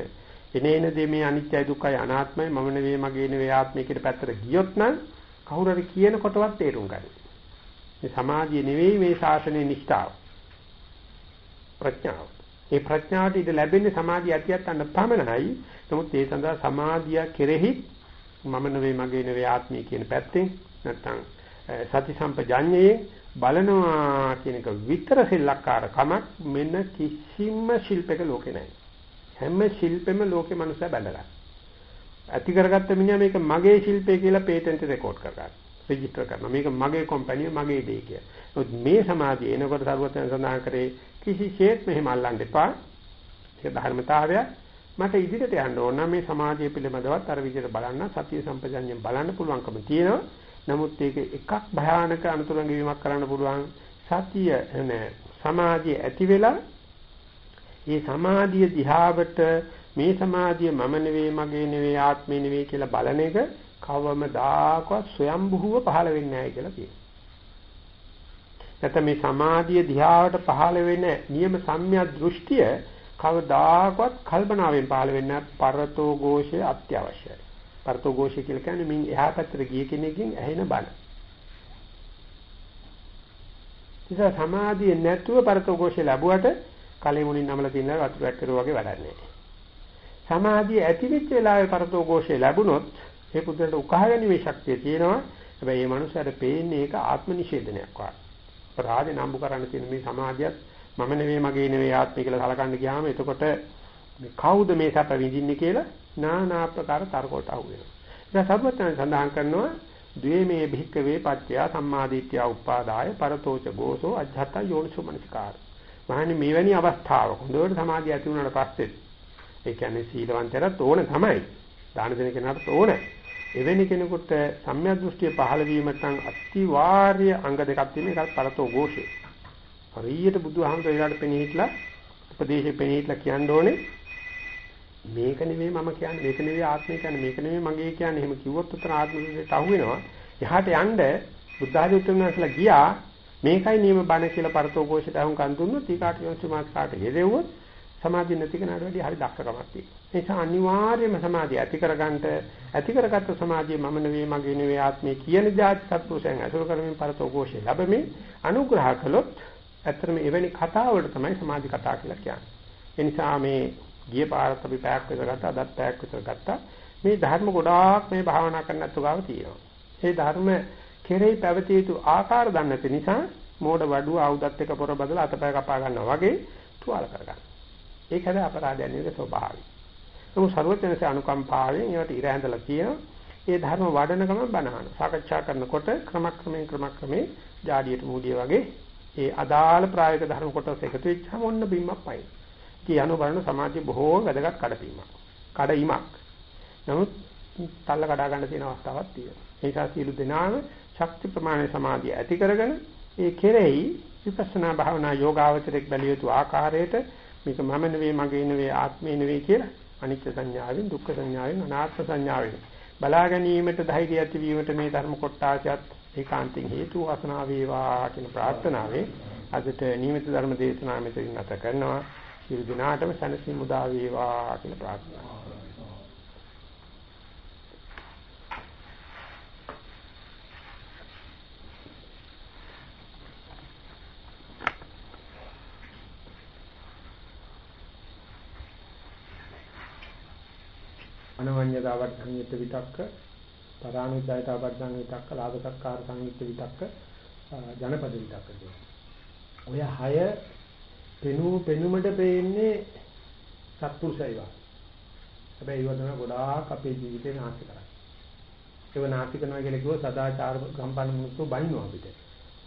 එනේන දේ මේ අනිත්‍යයි දුක්ඛයි අනාත්මයි මම නෙවෙයි මගේ නෙවෙයි ආත්මය කියන පැත්තට ගියොත් නම් කවුරු හරි කියනකොටවත් තේරුම් ගන්න. මේ සමාධිය නෙවෙයි මේ ශාසනයේ නිෂ්ඨාව. ප්‍රඥාව. ඒ ප්‍රඥාවට ඉඳ ලැබෙන්නේ සමාධිය ඇතියත් අන්න පමණයි. නමුත් ඒ සඳහා සමාධිය කෙරෙහි මම නෙවෙයි මගේ නෙවෙයි ආත්මය කියන පැත්තෙන් නැත්තම් සති සම්පජාඤ්ඤයේ බලනවා කියන එක විතර සෙල්ලක්කාර කමක් මෙන්න කිසිම ශිල්පයක ලෝකේ නැහැ. හැම ශිල්පෙම ලෝකේ මනුස්සයා බැලගන්න. ඇති කරගත්ත මිනිහා මේක මගේ ශිල්පය කියලා පේටන්ට් රෙකෝඩ් කරගන්න. රෙජිස්ටර් කරනවා. මේක මගේ කම්පැනි මගේ දෙය කියලා. නමුත් මේ සමාධිය එනකොට සරුවතන සඳහන් කරේ කිසිසේත් මෙහෙම අල්ලන්න එපා. ඒක ධර්මතාවය. මට ඉදිරියට යන්න ඕන මේ සමාධිය පිළිබඳවත් අර විදිහට බලන්න සතිය සම්පජන්යෙන් බලන්න පුළුවන්කම තියෙනවා. නමුත් ඒක එකක් භයානක අනුතරංග වීමක් කරන්න පුළුවන්. සතිය නෑ සමාධිය ඇති වෙලා මේ සමාධිය දිහාවට මේ සමාධිය මම නෙවෙයි මගේ නෙවෙයි ආත්මේ නෙවෙයි කියලා බලන එක කවමදාකවත් ස්වයම්බුව පහළ වෙන්නේ නැහැ කියලා කියනවා. නැත්නම් මේ සමාධිය දිහාවට පහළ වෙන නියම සම්‍යක් දෘෂ්ටිය කවදාකවත් කල්පනාවෙන් පහළ වෙන්න පරතෝ ഘോഷය අත්‍යවශ්‍යයි. පරතෝ ഘോഷය කියලා කියන්නේ මින් එහා පැත්තට ගිය කෙනෙක්ගෙන් ඇහෙන බණ. ඉතින් සමාධිය නැතුව පරතෝ ഘോഷය ලැබුවට කලෙ මුලින් නමලා තියෙන වතුර ඇක්කරෝ වගේ වැඩන්නේ. සමාධිය ඇතිවෙච්ච වෙලාවේ පරතෝ ഘോഷය ලැබුණොත් ඒ පුදුරට උකහා ගැනීමේ ශක්තිය තියෙනවා. හැබැයි මේ මනුස්සයාට පේන්නේ ඒක ආත්ම නිෂේධනයක් වගේ. අපරාධේ නම්බු කරන්න තියෙන මේ සමාධියත් මම නෙවෙයි මගේ නෙවෙයි ආත්මය කියලා සලකන්න ගියාම එතකොට මේ කවුද මේ සැප විඳින්නේ කියලා নানা ආකාර තර්ක වලට අහු වෙනවා. දැන් සර්වඥයන් සඳහන් කරනවා ද්වේමේ භික්කවේ පත්‍ය සම්මාදිට්ඨිය උපාදාය පරතෝච ගෝසෝ අජ්ජත යෝනිසෝ මනස්කාර. මහන්නේ මෙවැනි අවස්ථාවක හොඳට සමාධිය ඇති වුණාට පස්සේ ඒ කියන්නේ සීලවන්තයරත් ඕන තමයි. දාන දෙන කෙනාට ඕන. එවැනි කෙනෙකුට සම්‍යක් දෘෂ්ටිය පහළ වීමට නම් අතිවාර්ය අංග දෙකක් තියෙන එකක් පරතෝ ഘോഷේ. හරියට බුදුහාමුදුරේ ඊළඟට පෙනී හිටලා උපදේශේ පෙනී හිටලා කියන්න ඕනේ මේක නෙමෙයි මම කියන්නේ මේක නෙමෙයි ආත්මය කියන්නේ මේක නෙමෙයි මගේ කියන්නේ එහෙම කිව්වොත් උතන ආත්මෙට අහු වෙනවා. එහාට යන්න බුද්ධාධිත්වනාස්ලා ගියා මේකයි නියම බණ කියලා පරතෝ ഘോഷයට අහුම්කන් දුන්නොත් ඊකාට යොන්සි මාත් කාට හෙදෙව්වොත් සමාධිය නැති කෙනාට වැඩිය හරි දක්ෂකමක් තියෙනවා. නිසා අනිවාර්යයෙන්ම සමාධිය ඇති කරගන්නට ඇති කරගත්තු සමාධිය මම නෙවෙයි මගේ නෙවෙයි ආත්මය කියන જાති සත්පුරුෂයන් අසුර කරමින් පරතෝഘോഷේ ලැබෙමින් අනුග්‍රහ කළොත් ඇත්තටම එවැනි කතාවලට තමයි සමාධි කතා කියලා කියන්නේ. ඒ නිසා මේ ගිය පාරත් අපි පැයක් විතර ගත්තා, අදත් පැයක් විතර ගත්තා. මේ ධර්ම ගොඩාක් මේ භාවනා කරන්න අතුගාව තියෙනවා. මේ ධර්ම කෙරෙහි පැවතිය යුතු ආකාර දන්නේ නැති නිසා මෝඩ වඩුව ආයුධත් එක පොර බදලා අතපය කපා ගන්නවා වගේ තුවාල කරගන්න. ඒක හැබැයි අපරාධයන් එක ස්වභාවයි. නමුත් ਸਰවඥන්සේ අනුකම්පාවෙන් ඒවට ඉර ඇඳලා කියනවා. ඒ ධර්ම වඩන ගමන් බණහන. සාකච්ඡා කරනකොට ක්‍රමක්‍රමයෙන් ක්‍රමක්‍රමයෙන් ජාඩියට මූඩිය වගේ ඒ අදාළ ප්‍රායෝගික ධර්ම කොටස් එකතු වෙච්චාම ඔන්න බිම්මක් පයින්. ඉතින් යano බලන සමාජයේ බොහෝ වැදගත් කඩපීමක්. කඩයිමක්. නමුත් තල්ල කඩා ගන්න තියෙන අවස්ථාවක් තියෙනවා. ඒ නිසා සියලු දෙනාම ශක්ති ප්‍රමාණය සමාධිය ඇති කරගෙන ඒ කෙරෙහි විපස්සනා භාවනා යෝගාවචරයක් බැලිය යුතු ආකාරයට මේක මම නෙවෙයි මගේ නෙවෙයි ආත්මේ නෙවෙයි කියලා අනිත්‍ය සංඥාවෙන් දුක්ඛ සංඥාවෙන් අනාත්ම සංඥාවෙන් බලා ගැනීමට ධෛර්යය ඇති වීමට මේ ධර්ම කොටාසයත් ඒකාන්තයෙන් හේතු වාසනා වේවා කියන ප්‍රාර්ථනාවෙන් අදට නියමිත ධර්ම දේශනාව මෙතනින් නැත කරනවා. සියලු දිනාටම සැනසීම උදා වේවා කියන ප්‍රාර්ථනාව. අනවඤ්ඤතාවට සංයුත් විතක්ක පරානුද්යතාවට සංයුත්ක ලාභසක්කාර සංයුත් විතක්ක ජනපද විතක්ක ඔය හය පෙනු පෙනුමට පේන්නේ සත්පුරුෂයවා හැබැයි ඒව තමයි ගොඩාක් අපේ ජීවිතේ නාස්ති කරන්නේ. ඒව නාස්ති කරනවා කියලා කිව්ව සදාචාර සම්පන්න මිනිස්සු බනිනවා අපිට.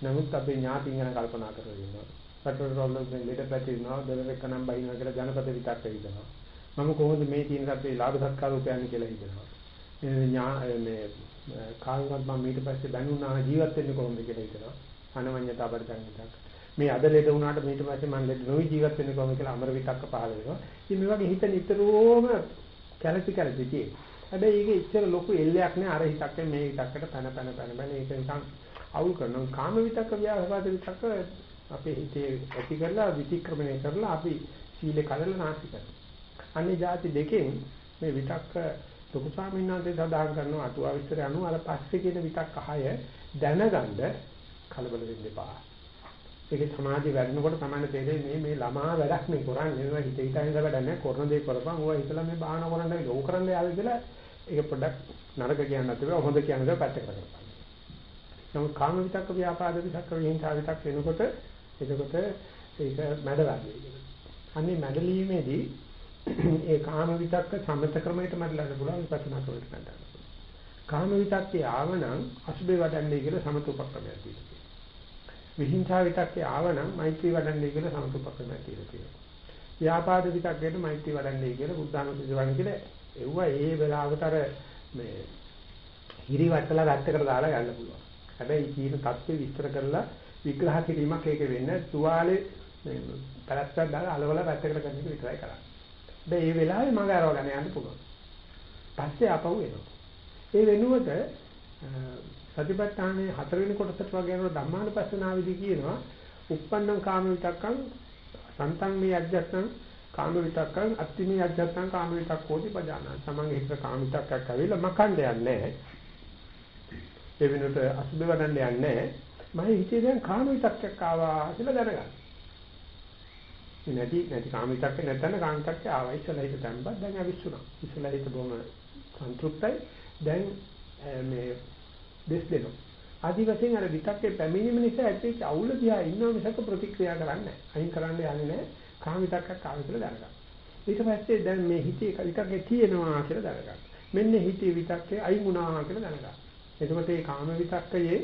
නමුත් අපේ ඥාතින් ගැන කල්පනා කරලා ඉන්නවා. රටවල රොල්ලෙන් ලෙඩ පැතිරෙනවා දෙලෙක නම් බයිනවා කියලා ජනපද විතක්ක හිතනවා මම කොහොමද මේ තියෙන සත්‍යේ ලාභ සත්කාර උපයන්නේ කියලා හිතනවා. මේ ඥා මේ කායිමත් මම ඊට පස්සේ බැනුණා ජීවත් වෙන්නේ කොහොමද කියලා හිතනවා. අනවඤ්ඤතා පරිදංගිතක්. මේ අද ලෙඩ වුණාට ඊට පස්සේ මම ලෙඩ නොවි ජීවත් වෙන්නේ කොහොමද කියලා අමර විතක්ක පහළ වෙනවා. ඉතින් මේ වගේ හිත නිතරම කැලටි කැලටි තියෙන. හැබැයි ඒක ඉච්චර ලොකු එල්ලයක් නෑ අර හිතක් මේ හිතක්කට පැන පැන පැන පැන ඒක නිකන් අවුල් කරනවා. කාම විතක්ක ව්‍යාපාද විතක්ක අපේ හිතේ ඇති කරලා විතික්‍රමණය කරලා අපි සීලේ කඩලා නැති කරනවා. අන්නේ જાති දෙකෙන් මේ විතක්ක ලොකු ස්වාමීන් වහන්සේ සඳහන් කරනවා අටුවා විස්තරය අනුව අර පස්සේ කියන විතක්ක හය දැනගන්න කලබල වෙන්න එපා. ඒකේ සමාධි වැඩනකොට තමයි තේරෙන්නේ මේ මේ ළමා වැඩක් නේ කරන්නේ මේවා හිත හිතා ඉඳලා වැඩක් නෑ කරන දේ කරපන් ඕවා හිතලා මේ බාහන කරන්න ඕක කරන්න යාවි කියලා ඒක පොඩ්ඩක් නරක කියන්නත් බෑ හොඳ කියන්නත් පැත්තකට කරපන්. නමුත් කාම විතක්ක ව්‍යාපාද විතක්ක විහිංසා විතක්ක වෙනකොට එතකොට ඒක මැඩලාදී. අනේ මැඩලීමේදී *clears throat* ඒ කාම විතක්ක සමත ක්‍රමයට මතලන්න පුළුවන් විපස්සනා ක්‍රමයට ගන්න. කාම විතක්කේ ආවනම් අසුබේ වඩන්නේ කියලා සමත උපක්‍රමයක් තියෙනවා. විහිංසා විතක්කේ ආවනම් මෛත්‍රී වඩන්නේ කියලා සමත උපක්‍රමයක් තියෙනවා. ව්‍යාපාද විතක්කේට මෛත්‍රී වඩන්නේ කියලා බුද්ධානුස්සති වඩන්නේ කියලා එව්වා ඒ වෙලාවට අර මේ හිරි වටලා වැත්තකට දාලා යන්න පුළුවන්. හැබැයි කීන தත්ත්ව විස්තර කරලා විග්‍රහ කිරීමක් ඒක වෙන්නේ තුවාලේ මේ පැලැස්සක් දාලා අලවල වැත්තකට ගන්න එක විතරයි කරන්නේ. දැන් මේ වෙලාවේ මග අරව ගන්න යන්න පුළුවන්. පස්සේ ආපහු එනවා. ඒ වෙනුවට සතිපට්ඨානයේ හතරවෙනි කොටසට වගේ යන ධම්මානුපස්සනාවේදී කියනවා uppannam කාම විතක්කං සන්තං මේ අජ්ජත්තං කාම විතක්කං අත්තිමේ අජ්ජත්තං කාම විතක්කෝති පජානන. තමන්ගේ හිතේ කාම විතක්කයක් ඇවිල්ලා මකන්න යන්නේ නැහැ. ඒ වෙනුවට අසුබ වඩන්න යන්නේ නැහැ. මම හිතේ දැන් කාම විතක්කයක් ආවා කියලා දැනගන්න. නැති නැති කාමිතක්ක නැත්නම් කාමිතක්ක ආවා ඉස්සලා හිත තැම්බත් දැන් අවිස්සුණා. ඉස්සලා හිත බොහොම සන්තුෂ්ටයි. දැන් මේ දෙස් දෙනවා. ආදි වශයෙන් අර විතක්කේ පැමිණීම නිසා ඇතිවෙච්ච අවුල දිහා ඉන්නව මිසක ප්‍රතික්‍රියා කරන්නේ නැහැ. අයින් කරන්න යන්නේ නැහැ. කාමිතක්කක් ආවා කියලා දැනගන්න. ඊට පස්සේ දැන් මේ හිතේ විතක්කේ තියෙනවා කියලා දැනගන්න. මෙන්න හිතේ විතක්කේ අයින් වුණා කියලා දැනගන්න. එතකොට මේ කාම විතක්කයේ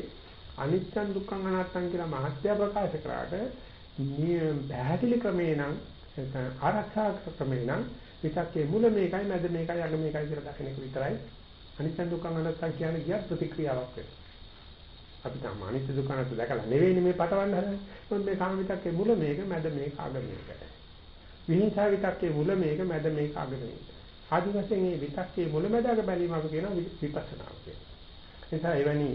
අනිත්‍ය දුක්ඛ අනාත්ම කියලා මහත්ය ප්‍රකාශ කරාට පැහැදිලි ක්‍රමේ නම් ආරක්ෂා ක්‍රමේ නම් විතක්කේ මුල මේකයි මැද මේකයි අග මේකයි කියලා දකින එක විතරයි අනිත්‍ය දුක්ඛ අනාත්ම කියන්නේ කිය ප්‍රතික්‍රියාවක් වෙනවා. අපි තමයි අනිත්‍ය දුක්ඛ අනාත්ම දැකලා නෙවෙයිනේ මේ පටවන්න හදන්නේ. මොකද මේ කාම විතක්කේ මුල මේක මැද මේක අග මේක. විහිංසා විතක්කේ මුල මේක මැද මේක අග මේක. ආදි වශයෙන් මේ විතක්කේ මුල මැද අග බැලීම අපි කියනවා විපස්සනාව කියලා. එතන එවැනි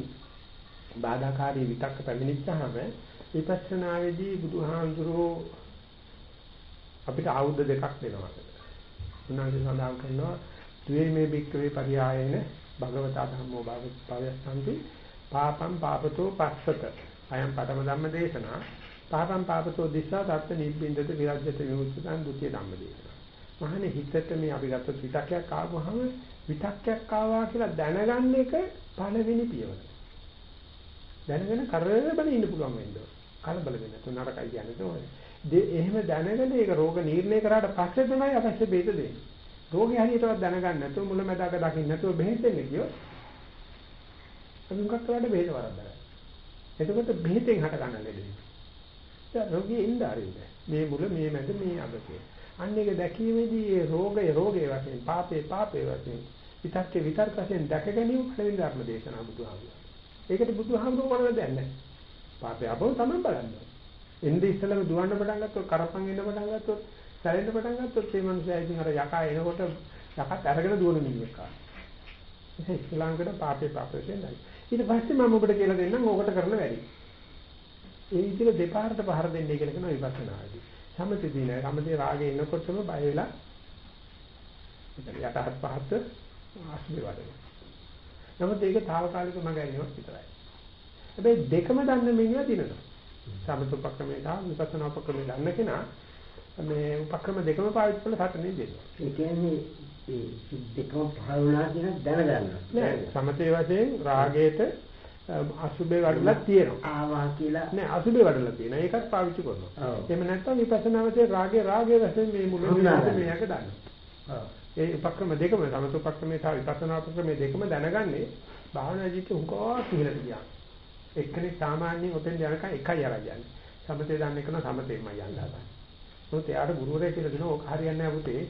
බාධාකාරී විතක්ක පැමිණිච්චාම විපස්සනාවේදී බුදුහාමුදුරෝ අපිට ආයුධ දෙකක් දෙනවා. උන්වහන්සේ සඳහන් කරනවා ද්වේමේ බික්කවේ පරියායන භගවතා ධම්මෝ භාවයන්ති පාපම් පාපතෝ පස්සත. අයම් පඨම ධම්ම දේශනා. පාපම් පාපතෝ දිස්සා තත්ත නිබ්බින්දත විරජ්‍යත විමුක්තං ဒုတိ ය ධම්ම දේශනා. මහනේ හිතට මේ අපි ගත්ත විතක්යක් ආවම විතක්යක් ආවා කියලා දැනගන්න එක පළවෙනි පියවර. දැනගෙන කරබල ඉන්න පුළුවන් වෙන්නේ. කලබල වෙන්නේ නැතුව නරකයි කියන්නේ ඕනේ. එහෙම දැනගෙන ඒක රෝග නිర్ణය කරාට පස්සේ තමයි අවශ්‍ය බේද දෙන්නේ. රෝගේ හරියටවත් දැනගන්න නැතුව මුලැමැදාක දකින්න නැතුව බෙහෙත් දෙන්න කියොත් අපි මොකක් කරාද බෙහෙත වරද්දලා. එතකොට බෙහෙතෙන් හට ගන්න ලෙඩේ. දැන් රෝගී ඉන්න ආරින්ද. මේ මුල මේ මැද මේ අග අන්න එක දැකීමේදී ඒ රෝගය රෝගේ වශයෙන් පාපේ පාපේ වශයෙන් විතක්කේ විතර්ක වශයෙන් දැක ගැනීම පළවෙනි ධර්ම දේශනා බුදුහාමුදුරුවෝ. ඒකට බුදුහාමුදුරුවෝ මොනවද දන්නේ? පාපේ අපව තමයි බලන්නේ. එnde ඉස්සලම දුවන්න පටන් ගත්තොත් කරපන් එන්න පටන් ගත්තොත් සැරෙන්න පටන් ගත්තොත් මේ මනුස්සයා ඉතින් අර යකා එනකොට යකත් අරගෙන දුවන මිනිහෙක් ආවා. ඒක ඉස්ලාම්කට පාපේ පාපේ කියන්නේ. ඊට පස්සේ මම ඔබට කියලා දෙන්නම් ඕකට කරන වැඩි. ඒ විදිහට දෙපාරට පහර දෙන්නේ කියලා කියන විපස්සනාදී. සමතේදී නෑ සමතේ රාගේ එනකොටම බය වෙලා යටහත් පහත් ආශ්‍රය වඩනවා. නමුත් ඒක తాවකාලික මඟ ඇරියොත් විතරයි. හැබැයි දෙකම දන්න මිනිහා දිනනවා. සමත උපක්‍රමයේ සහ විපස්සනා උපක්‍රමයේ දන්න කෙනා මේ උපක්‍රම දෙකම පාවිච්චි කරලා සටනේ දෙනවා. ඒ කියන්නේ ඒ දෙකම වුණා කියන දැනගන්න. නෑ සමතේ වශයෙන් රාගයට අසුබේ වඩලා තියෙනවා. ආවා කියලා නෑ අසුබේ වඩලා තියෙනවා. ඒකත් පාවිච්චි කරනවා. එහෙම නැත්නම් විපස්සනා වශයෙන් රාගේ රාගේ වශයෙන් මේ මුලින්ම මේක දන්නවා. ඒ උපක්‍රම දෙකම සමත උපක්‍රමයේ සහ විපස්සනා උපක්‍රමයේ දෙකම දැනගන්නේ භාවනා ජීවිතේ උගා කියලා කියනවා. එක්කෙනෙක් සාමාන්‍යයෙන් ඔතෙන් යනකම් එකයි අරන් යන්නේ. සමතේ දන්න එක නම් සමතේම යන්න හදන්නේ. මොකද එයාට ගුරුවරයෙක් කියලා දෙනවා ඔක හරියන්නේ නැහැ පුතේ.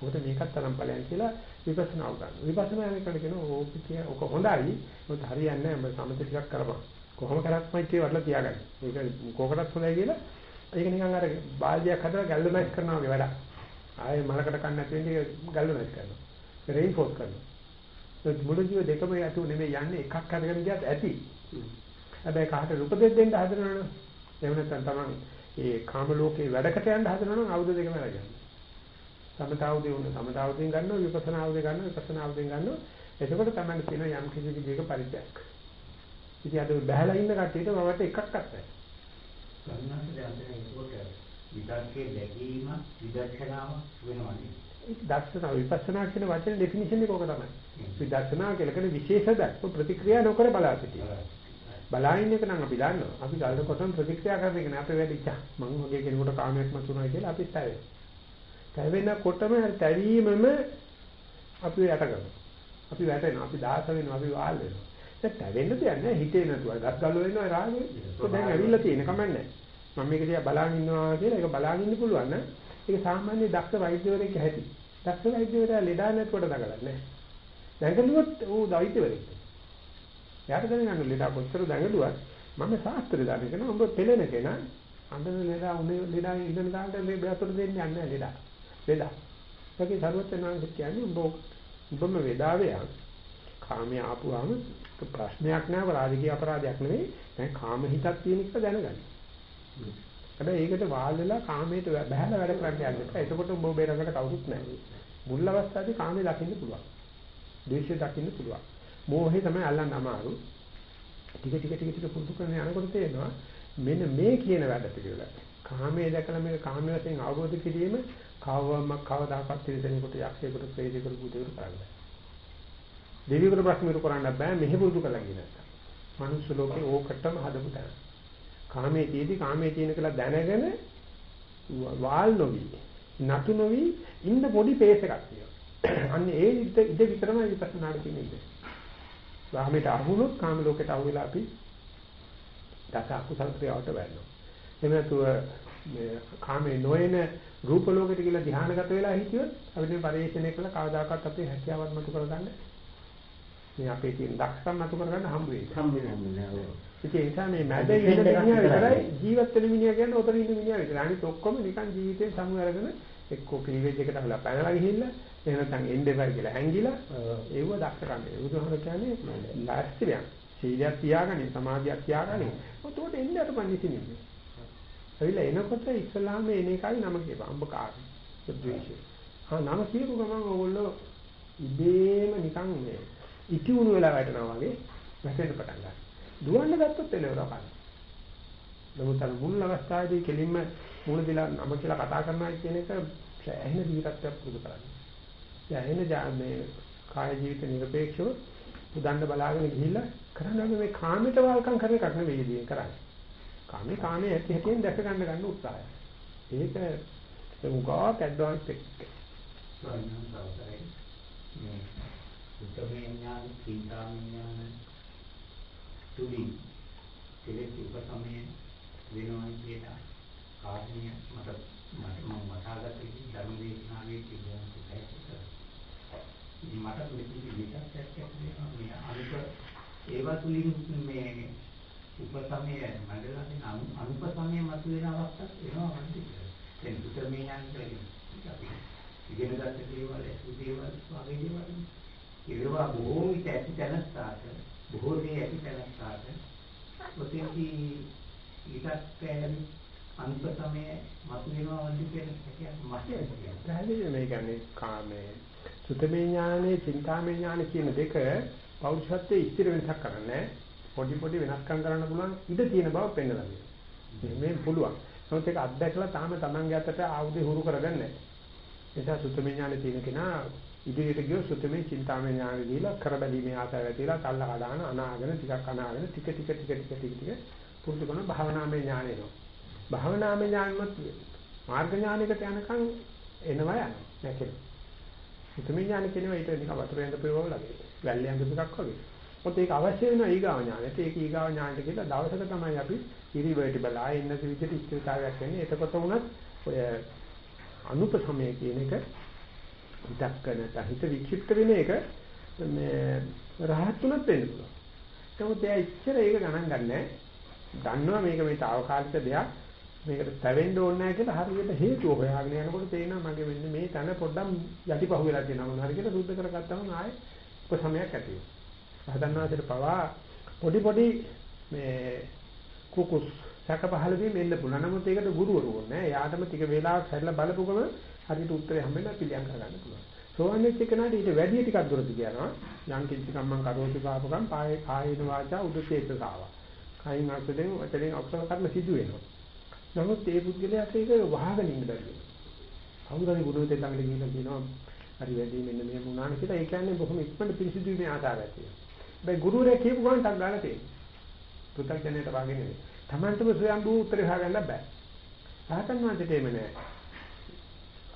මොකද මේකත් තරම් ඵලයන් කියලා විපස්සනා උගන්න. විපස්සනා යනකම් කියනවා ඕක කිය ඔක හොඳයි. මොකද හරියන්නේ නැහැ. මම සමතේ ටිකක් කරපන්. කොහොම කරත්මයි කිය වඩලා තියාගන්න. මේක කොකටත් හොඳයි කියලා ඒක නිකන් අර බාල්දියක් හදලා ගැල්වනයිස් කරනවා වගේ වැඩක්. ආයේ මලකට කන්න නැති වෙන්නේ ගැල්වනයිස් කරනවා. රේන්ෆෝස් කරනවා. ඒ මුළු ජීව දෙකම යතු නෙමෙයි යන්නේ එකක් අරගෙන ගියත් ඇති. හැබැයි කාට උපදෙස් දෙන්න හදනවනම් එහෙම නැත්නම් තමන් ඒ කාම ලෝකේ වැඩකට යන්න හදනවනම් ආයුධ දෙකම අරගෙන. සමතාවුදේ උන සමතාවුදෙන් ගන්නවා විපස්සනාවුදෙන් ගන්නවා විපස්සනාවුදෙන් ගන්නවා. එතකොට තමයි තියෙන යම් කිසි විදිහක පරිත්‍යාග. ඉතින් අද බහැලා ඉන්න කට්ටියට මමට එකක්වත් නැහැ. ගන්නත් දැන් ඒකට විතර්කයේ දැකීම විදර්ශනාව වෙනවනේ. දර්ශන විපස්සනා කියන වචනේ ඩෙෆිනිෂන් එක ඕක තමයි. විදර්ශනා කියලා කියන්නේ විශේෂ දැක්ක ප්‍රතික්‍රියා නොකර බලා සිටීම. බලාගෙන එක නම් අපි දන්නවා. අපි ගල්න කොටම ප්‍රතික්‍රියා කරන එක නෑ අපේ වැඩ ඉච්චා. මම වගේ කෙනෙකුට කාමයක් මතුණා කියලා අපි තැවෙනවා. තැවෙනකොටම තැවීමම අපි යට කරනවා. අපි වැටෙනවා. අපි දාස වෙනවා. අපි වාල් වෙනවා. දැන් තැවෙන්න දෙයක් හිතේ නැතුව ගස් ගල් වල එනවා රාගේ. ඒක දැන් ඇවිල්ලා තියෙන කමන්නේ. මම මේක දිහා බලාගෙන ඉන්නවා කියලා ඒක බලාගෙන ඉන්න පුළුවන් නම් ඒක සාමාන්‍ය දක්ෂ වෛද්‍යවරයෙක් ඇති. දක්ෂ වෛද්‍යවරයා ලෙඩා නැතුවට දඟලන්නේ. දැඟලුවොත් ඌ වෛද්‍යවරයෙක්. එයාට දැනගන්න ලෙඩා කොච්චර දැඟලුවත් මම ශාස්ත්‍රය දන්නේ කෙනා උඹ පෙළෙන කෙනා අඬන ලෙඩා උනේ ලෙඩා ඉඳන් ගන්න ලෙඩාතර දෙන්නේ නැහැ ලෙඩා. ලෙඩා. ඒකේ සර්වඥාන්සේ කියන්නේ උඹ උඹම වේදාවේ කාමයේ ආපුවාම ප්‍රශ්නයක් නෑ රාජකීය අපරාධයක් නෙවෙයි දැන් කාම හිතක් තියෙන එක දැනගන්න. හැබැයි ඒකට වාල් වෙලා කාමයට බහැලා වැඩ කරන්න යන්න එපා. එතකොට උඹ බේරකට කවුරුත් නැහැ. මුල් අවස්ථාවේ කාමයේ දකින්න පුළුවන්. ද්වේෂය දකින්න පුළුවන්. මෝහය තමයි අල්ලන්න අමාරු. ටික ටික ටික ටික පුරුදු කරන යනකොට තේරෙනවා මෙන්න මේ කියන වැඩ පිළිවෙල. කාමයේ දැකලා මේක කාමයේ වශයෙන් අවබෝධ කිරීම කවවම කවදාකවත් තිරසනෙකුට යක්ෂයෙකුට ප්‍රේතයෙකුට බුදුරුට කරන්නේ. දෙවියෙකුට ප්‍රශ්නෙකට කරන්න බෑ මෙහෙ පුරුදු කරලා කියන එක. මනුස්ස ලෝකේ ඕකටම හදපු තැන. කාමයේ තියදී කාමයේ තියෙන කියලා දැනගෙන වාල් නොවි නතු නොවි ඉන්න පොඩි පේස් එකක් තියෙනවා. අන්න ඒ ඉද ඉද විතරමයි විපස්සනාට තියෙන්නේ. රාමයට අහුනොත් කාම ලෝකයට අහු වෙලා අපි දස අකුසල ක්‍රියාවට වැටෙනවා. එහෙම නැතුව මේ කාමේ නොයන රූප ලෝකෙට කියලා ධ්‍යානගත වෙලා හිටියොත් අපිට මේ පරිශ්‍රණය කළ කවදාකවත් අපේ හැකියාවක් මතු කරගන්න මේ අපේ තියෙන දක්ෂකම් මතු කරගන්න හම්බ වෙයි. හම්බ වෙන්නේ ඒ නිසා මේ මැද ඉන්න මිනිහා විතරයි ජීවත් වෙන මිනිහා කියන්නේ උතන ඉන්න මිනිහා විතරයි. අනිත් ඔක්කොම නිකන් ජීවිතේ සමු අරගෙන එක්කෝ ක්ලීවේජ් එකට අහලා පැනලා ගිහිල්ලා එහෙම නැත්නම් එන්ඩෙවර් කියලා හැංගිලා ඒව දක්ෂකම්. බුදුහාම කියන්නේ ලැස්තියක්. සීලයක් තියාගන්නේ සමාධියක් තියාගන්නේ. මොකද එන්නේ අර පන්සිනින්නේ. ඇවිල්ලා එනකොට ඉස්ලාම එන එකයි නම කියපන්. අම්බ කාර්ය. ද්වේෂය. හා නම කියපු ගමන් ඕගොල්ලෝ ඉබේම නිකන් මේ ඉටි උණු වෙලා වැටෙනවා වගේ වැටෙන්න පටන් ගන්නවා. දුවන්න ගත්තොත් එළවලා ගන්න. නමුත් අර මුල් අවස්ථාවේදී කෙලින්ම මුණ දිලා නම කියලා කතා කරනවා කියන එක ඇහෙන දීර්ඝත්වයක් පුරුදු කරන්න. ඇහෙන මේ කාය ජීවිත නිර්පේක්ෂව උදන්න බලාගෙන ගිහිල්ලා කරන්නේ මේ කාමයට වල්කම් කරන එකක් නෙවෙයි දී කරන්නේ. කාමේ කාමයේ ඇති හැටියෙන් දැක ගන්න ගන්න උත්සාහය. ඒක උගා ඇඩ්වාන්ස් එක. මේ උත්තමේ ඥාන, සීතාම ඥාන තුලින් කෙලෙස් උපසමය වෙනවා කියන කාරණය මට මට මම වටහාගත්ත ධර්ම දේශනාවේ තිබුණ එකයි. ඉතින් මට මෙතන විචාරයක් තියෙනවා මේ අනුක ඒවා තුලින් මේ උපසමය මඩලා තියෙන අනුපසමය මතුවෙන අවස්ථාවක් එනවා වන්දි. දැන් උත්තරමේ යන්නේ අපි ඉගෙන ගන්න දේවල් අසු දේවල් වගේ දේවල්. ඒවා බොහෝ විට ඇති තැනස්ථාට බොහෝ දේ ඇති තැනස්ථාට ඔතෙන්දී ඊටත් අනුපසමය මතුවෙනවා වන්දි කියන එකක් මතකයි. පැහැදිලි මේ කියන්නේ කාමේ සුතමේ ඥානේ, චින්තාමේ ඥානේ කියන දෙක පෞරුෂත්වයේ ස්ථිර වෙනසක් කරන්නේ පොඩි පොඩි වෙනස්කම් කරන්න පුළුවන් ඉඩ තියෙන බව පෙන්වලා දෙනවා. මේ පුළුවන්. නමුත් ඒක අත්දැකලා තාම Tamange අතට ආයුධය හුරු කරගන්නේ නැහැ. ඒ නිසා සුතමේ ඥානේ තියෙන කෙනා ඉදිරියට ගියොත් සුතමේ චින්තාමේ ඥානෙ දීලා කරබැලීමේ ආසාව ඇතිලා කල්ලා කඩාන අනාගෙන ටිකක් අනාගෙන ටික ටික ටික ටික ටික ටික පුරුදු කරන භාවනාමය ඥානෙ නෝ. භාවනාමය ඥානෙත් මාර්ග ඥානයකට යනකම් එනවා යනවා. නැකේ. සුතමේ ඥාන කියනවා ඊට නිකන් වතුර යන පෙරවල වගේ. වැල්ල යන එකක් වගේ. මොකද ඒක අවශ්‍ය වෙනවා ඊගාව ඥානෙට. ඒක ඊගාව ඥානෙට කියලා දවසක තමයි අපි ඉරිවර්ටිබල් ආයෙ ඉන්න විදිහට ඉස්තිරතාවයක් වෙන්නේ. එතකොට උනත් ඔය අනුපසමය කියන එක හිතක් නැත හිත වික්ෂිප්ත වෙන එක මේ රහත් තුනත් වෙන්න පුළුවන්. නමුත් එයා ඉච්චර ඒක ගණන් ගන්නෑ. දන්නවා මේක මේ తాවකාලික දෙයක්. මේකට තැවෙන්න ඕනේ නැහැ කියලා හරියට හේතුව හොයාගෙන යනකොට තේරෙනවා මගේ මෙන්න මේ තන පොඩ්ඩක් යටිපහුව වෙලා තියෙනවා මොනවා හරි කියලා සුද්ධ කරගත්තම ආයේ උපසමයක් ඇති වෙනවා. හදන්නාසෙට පවා පොඩි පොඩි මේ කුකුස් සැක පහළ වීම එන්න පුළුවන්. නමුත් ඒකට ගුරුවරු ඕනේ නැහැ. යාටම ටික වේලාවක් හැරිලා බලපුවම හරියට උත්තරේ හම්බෙන්න පිළියම් කරගන්න පුළුවන්. සෝවන් වෙච්ච කෙනාට ඊට වැඩි ටිකක් දුරට කියනවා. යම් කිසි කම්මං කරෝති පාපකම් පායේ කායේන වාචා උදසේතසාව. කයින් අසදෙන් වචනෙන් අකුසල කර්ම සිදු වෙනවා. නමුත් ඒ පුද්ගලයාට ඒක වහගෙන ඉන්න බැරි වෙනවා. කවුරුහරි ගුරුවරයෙක් ළඟට ගිහිල්ලා කියනවා හරි වැඩි මෙන්න මේ වුණාන කියලා ඒ කියන්නේ බොහොම ඉක්මනට පිරිසිදු වීමේ ආසාවක් තියෙනවා. හැබැයි ගුරුවරයා කියපු ගමන් ටක් ගාලා තියෙනවා. පුතග්ජනයට වගේ නෙවෙයි. Tamanටම ස්වයංභූ උත්තරේ හොයාගන්න බෑ. සාතන් වහන්සේට එමෙ නෑ.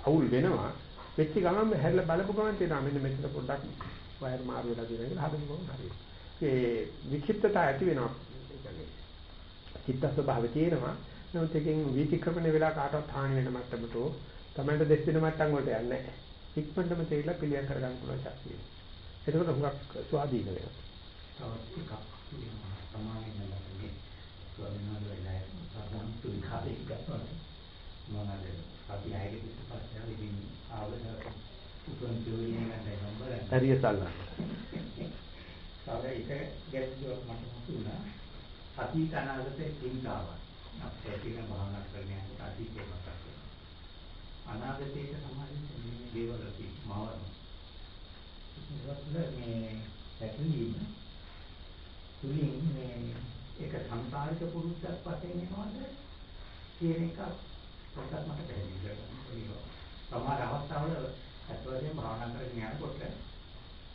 අවුල් වෙනවා. වෙච්ච ගමන් හැරිලා බලපු ගමන් තියෙනවා මෙන්න මෙතන පොඩ්ඩක් වයර් මාරු වෙලා තියෙනවා කියලා හදන්න ඕන හරියට. ඒ වික්ෂිප්තතාව ඇති වෙනවා. ඒ කියන්නේ චිත්ත ස්වභාවය තියෙනවා. නමුත් එකෙන් විචක්‍රමණය වෙලා කාටවත් හානි වෙන මට්ටමට තමයි දෙස් වෙන මට්ටම් වලට යන්නේ නැහැ. ඉක්මනටම තේරිලා පිළියම් කරගන්න පුළුවන් ශක්තිය. එතකොට හුඟක් ස්වාධීන වෙනවා. තවත් එකක් ලැබෙන්නේ ස්වාමීන් වහන්සේලා සාධන තුන්කාරී ගත්තා. මොනවාද? අපි ආයේ පිටපස්සේ ඉතින් ආවද උතුම් ජීවිතේ ගන්න නම්බර. හරිය සල්ලා. තව එක ගැස්ට් මට හසුනා. අතීත අනාගතේ චින්තාවක්. අපේ තියෙන භාවනා කරන්නේ අතීතේ මතක් වෙනවා. අනාගතේට සමාදින්න මේ දේවල් අපි මාවන. ඒවත් මේ පැටලීම තුලින් මේ ඒක සංසාරික පුරුද්දක් වශයෙන් එනවද කියන එක පොඩ්ඩක් මට පැහැදිලි කරගන්න. සමහර අවස්ථාවල අත්වලින් භාවනා කරගෙන යනකොට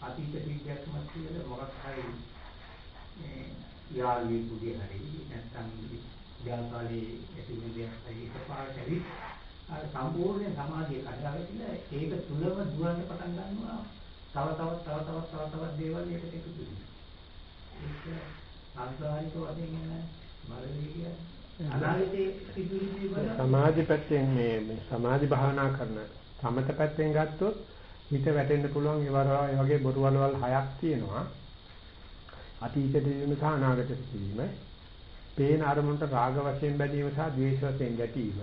අතීත පිටියක් මත කියලා මොකක් හරි මේ යාළුවෙකු පුදී හරි නැත්නම් ව්‍යාපාරයේ ඇතිවෙන දෙයක් හරි එකපාරට ඇවිත් අර සම්පූර්ණ සමාධිය කඩාවැටිලා ඒක තුලම දුවන්න පටන් ගන්නවා. තව තවත් තව තවත් තව තවත් දේවල් ඒකට එකතු වෙනවා. ඒක සංසාරික වශයෙන් යන අනාගතයේ සිදුවෙන සමාධි පැත්තෙන් මේ සමාධි භාවනා කරන සමත පැත්තෙන් ගත්තොත් හිත වැටෙන්න පුළුවන් ඒ වගේ බොරු වලවල් හයක් තියෙනවා. අතීතයේ දිනු සහ අනාගතයේ සිදුවීම පේන අරමුණට රාග වශයෙන් බැඳීම සහ ද්වේෂ වශයෙන් ගැටීම,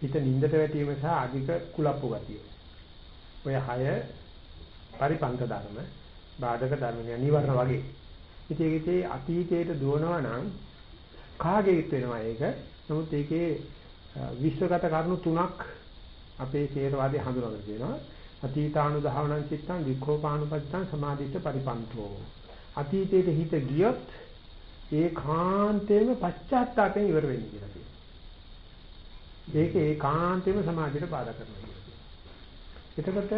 හිත නින්දට වැටීම සහ අධික කුලප්පු ගතිය. ඔය හය පරිපන්ත ධර්ම, බාධක ධර්ම නිවර්ණ වගේ. ඉතින් ඒකේ අතීතයට දුවනවා නම් කාගෙත් වෙනවා ඒක. නමුත් ඒකේ විශ්වගත කරුණු තුනක් අපේ ථේරවාදී හඳුනගෙන තියෙනවා. අතීතානුධාවනං චිත්තං වික්ඛෝපානුපත්තං සමාධිච්ච පරිපන්තෝ. අතීතයට හිත ගියොත් ඒකාන්තයෙන්ම පශ්චාත්තාපයෙන් ඉවර වෙන්නේ කියලා කියනවා. ඒක ඒකාන්තයෙන්ම සමාධියට බාධා කරනවා කියලා. එතකොට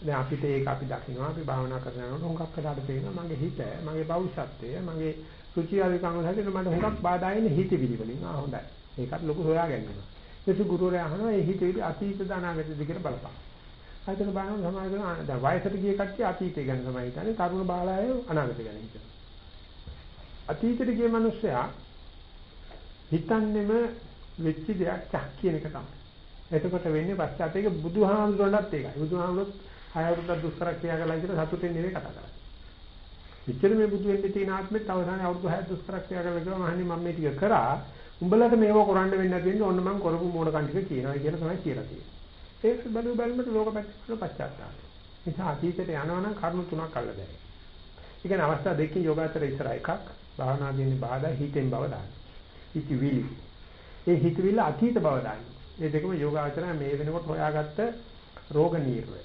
දැන් අපිට ඒක අපි දකිනවා අපි භාවනා කරනකොට හුඟක් කඩට පේනවා මගේ හිත මගේ පෞෂත්වය මගේ සුචි ආධිකම හැදෙන මට හුඟක් බාධා එන්නේ හිත පිළිවලින් ආ හොඳයි. ඒකත් ලොකු හොයාගන්නවා. ඊට ගුරුවරයා අහනවා ඒ හිත විදි අතීත දානාගතද කියලා බලපන්. ආයතන බලන සමාජය දැන් වයසට ගිය කට්ටිය අතීතය ගැන තමයි හිතන්නේ තරුණ බාලයෝ අනාගතය ගැන හිතනවා. අතීතෙට ගිය මිනිස්සයා හිතන්නේම වෙච්ච දෙයක් චක් කියන එක තමයි. එතකොට වෙන්නේ පශ්චාත් ඒක බුදුහාමුදුරන්ටත් ඒකයි. බුදුහාමුදුරුත් හය අවුරුද්දක් දුෂ්කර ක්‍රියා කළා කියලා සතුටින් නෙවෙයි කතා කරන්නේ. මෙච්චර මේ බුදු වෙන්න තියෙන ආත්මෙත් අවසානයේ අවුරුදු 6ක් දුෂ්කර ක්‍රියා කළා කියලා මහන්නේ මම මේ ටික කරා. උඹලට මේව කරන්න වෙන්නේ නැති වෙන්නේ ඕන්න මම කරපු මෝඩකම් ටික කියනවා කියලා තමයි කියලා තියෙන්නේ. ඒක බලු බලමට ලෝක පැත්තට පශ්චාත්තාපය. නිසා අතීතයට යනවා නම් කරුණු තුනක් අල්ල දැයි. ඒ කියන්නේ අවස්ථා දෙකකින් යෝගාචර ඉස්සර එකක් භාවනාදීනේ බාධා හිතෙන් බව දාන්න. හිතවිලි. ඒ හිතවිල්ල අතීත බව දාන්න. මේ දෙකම යෝගාචරය මේ වෙනකොට හොයාගත්ත රෝග නිර්වය.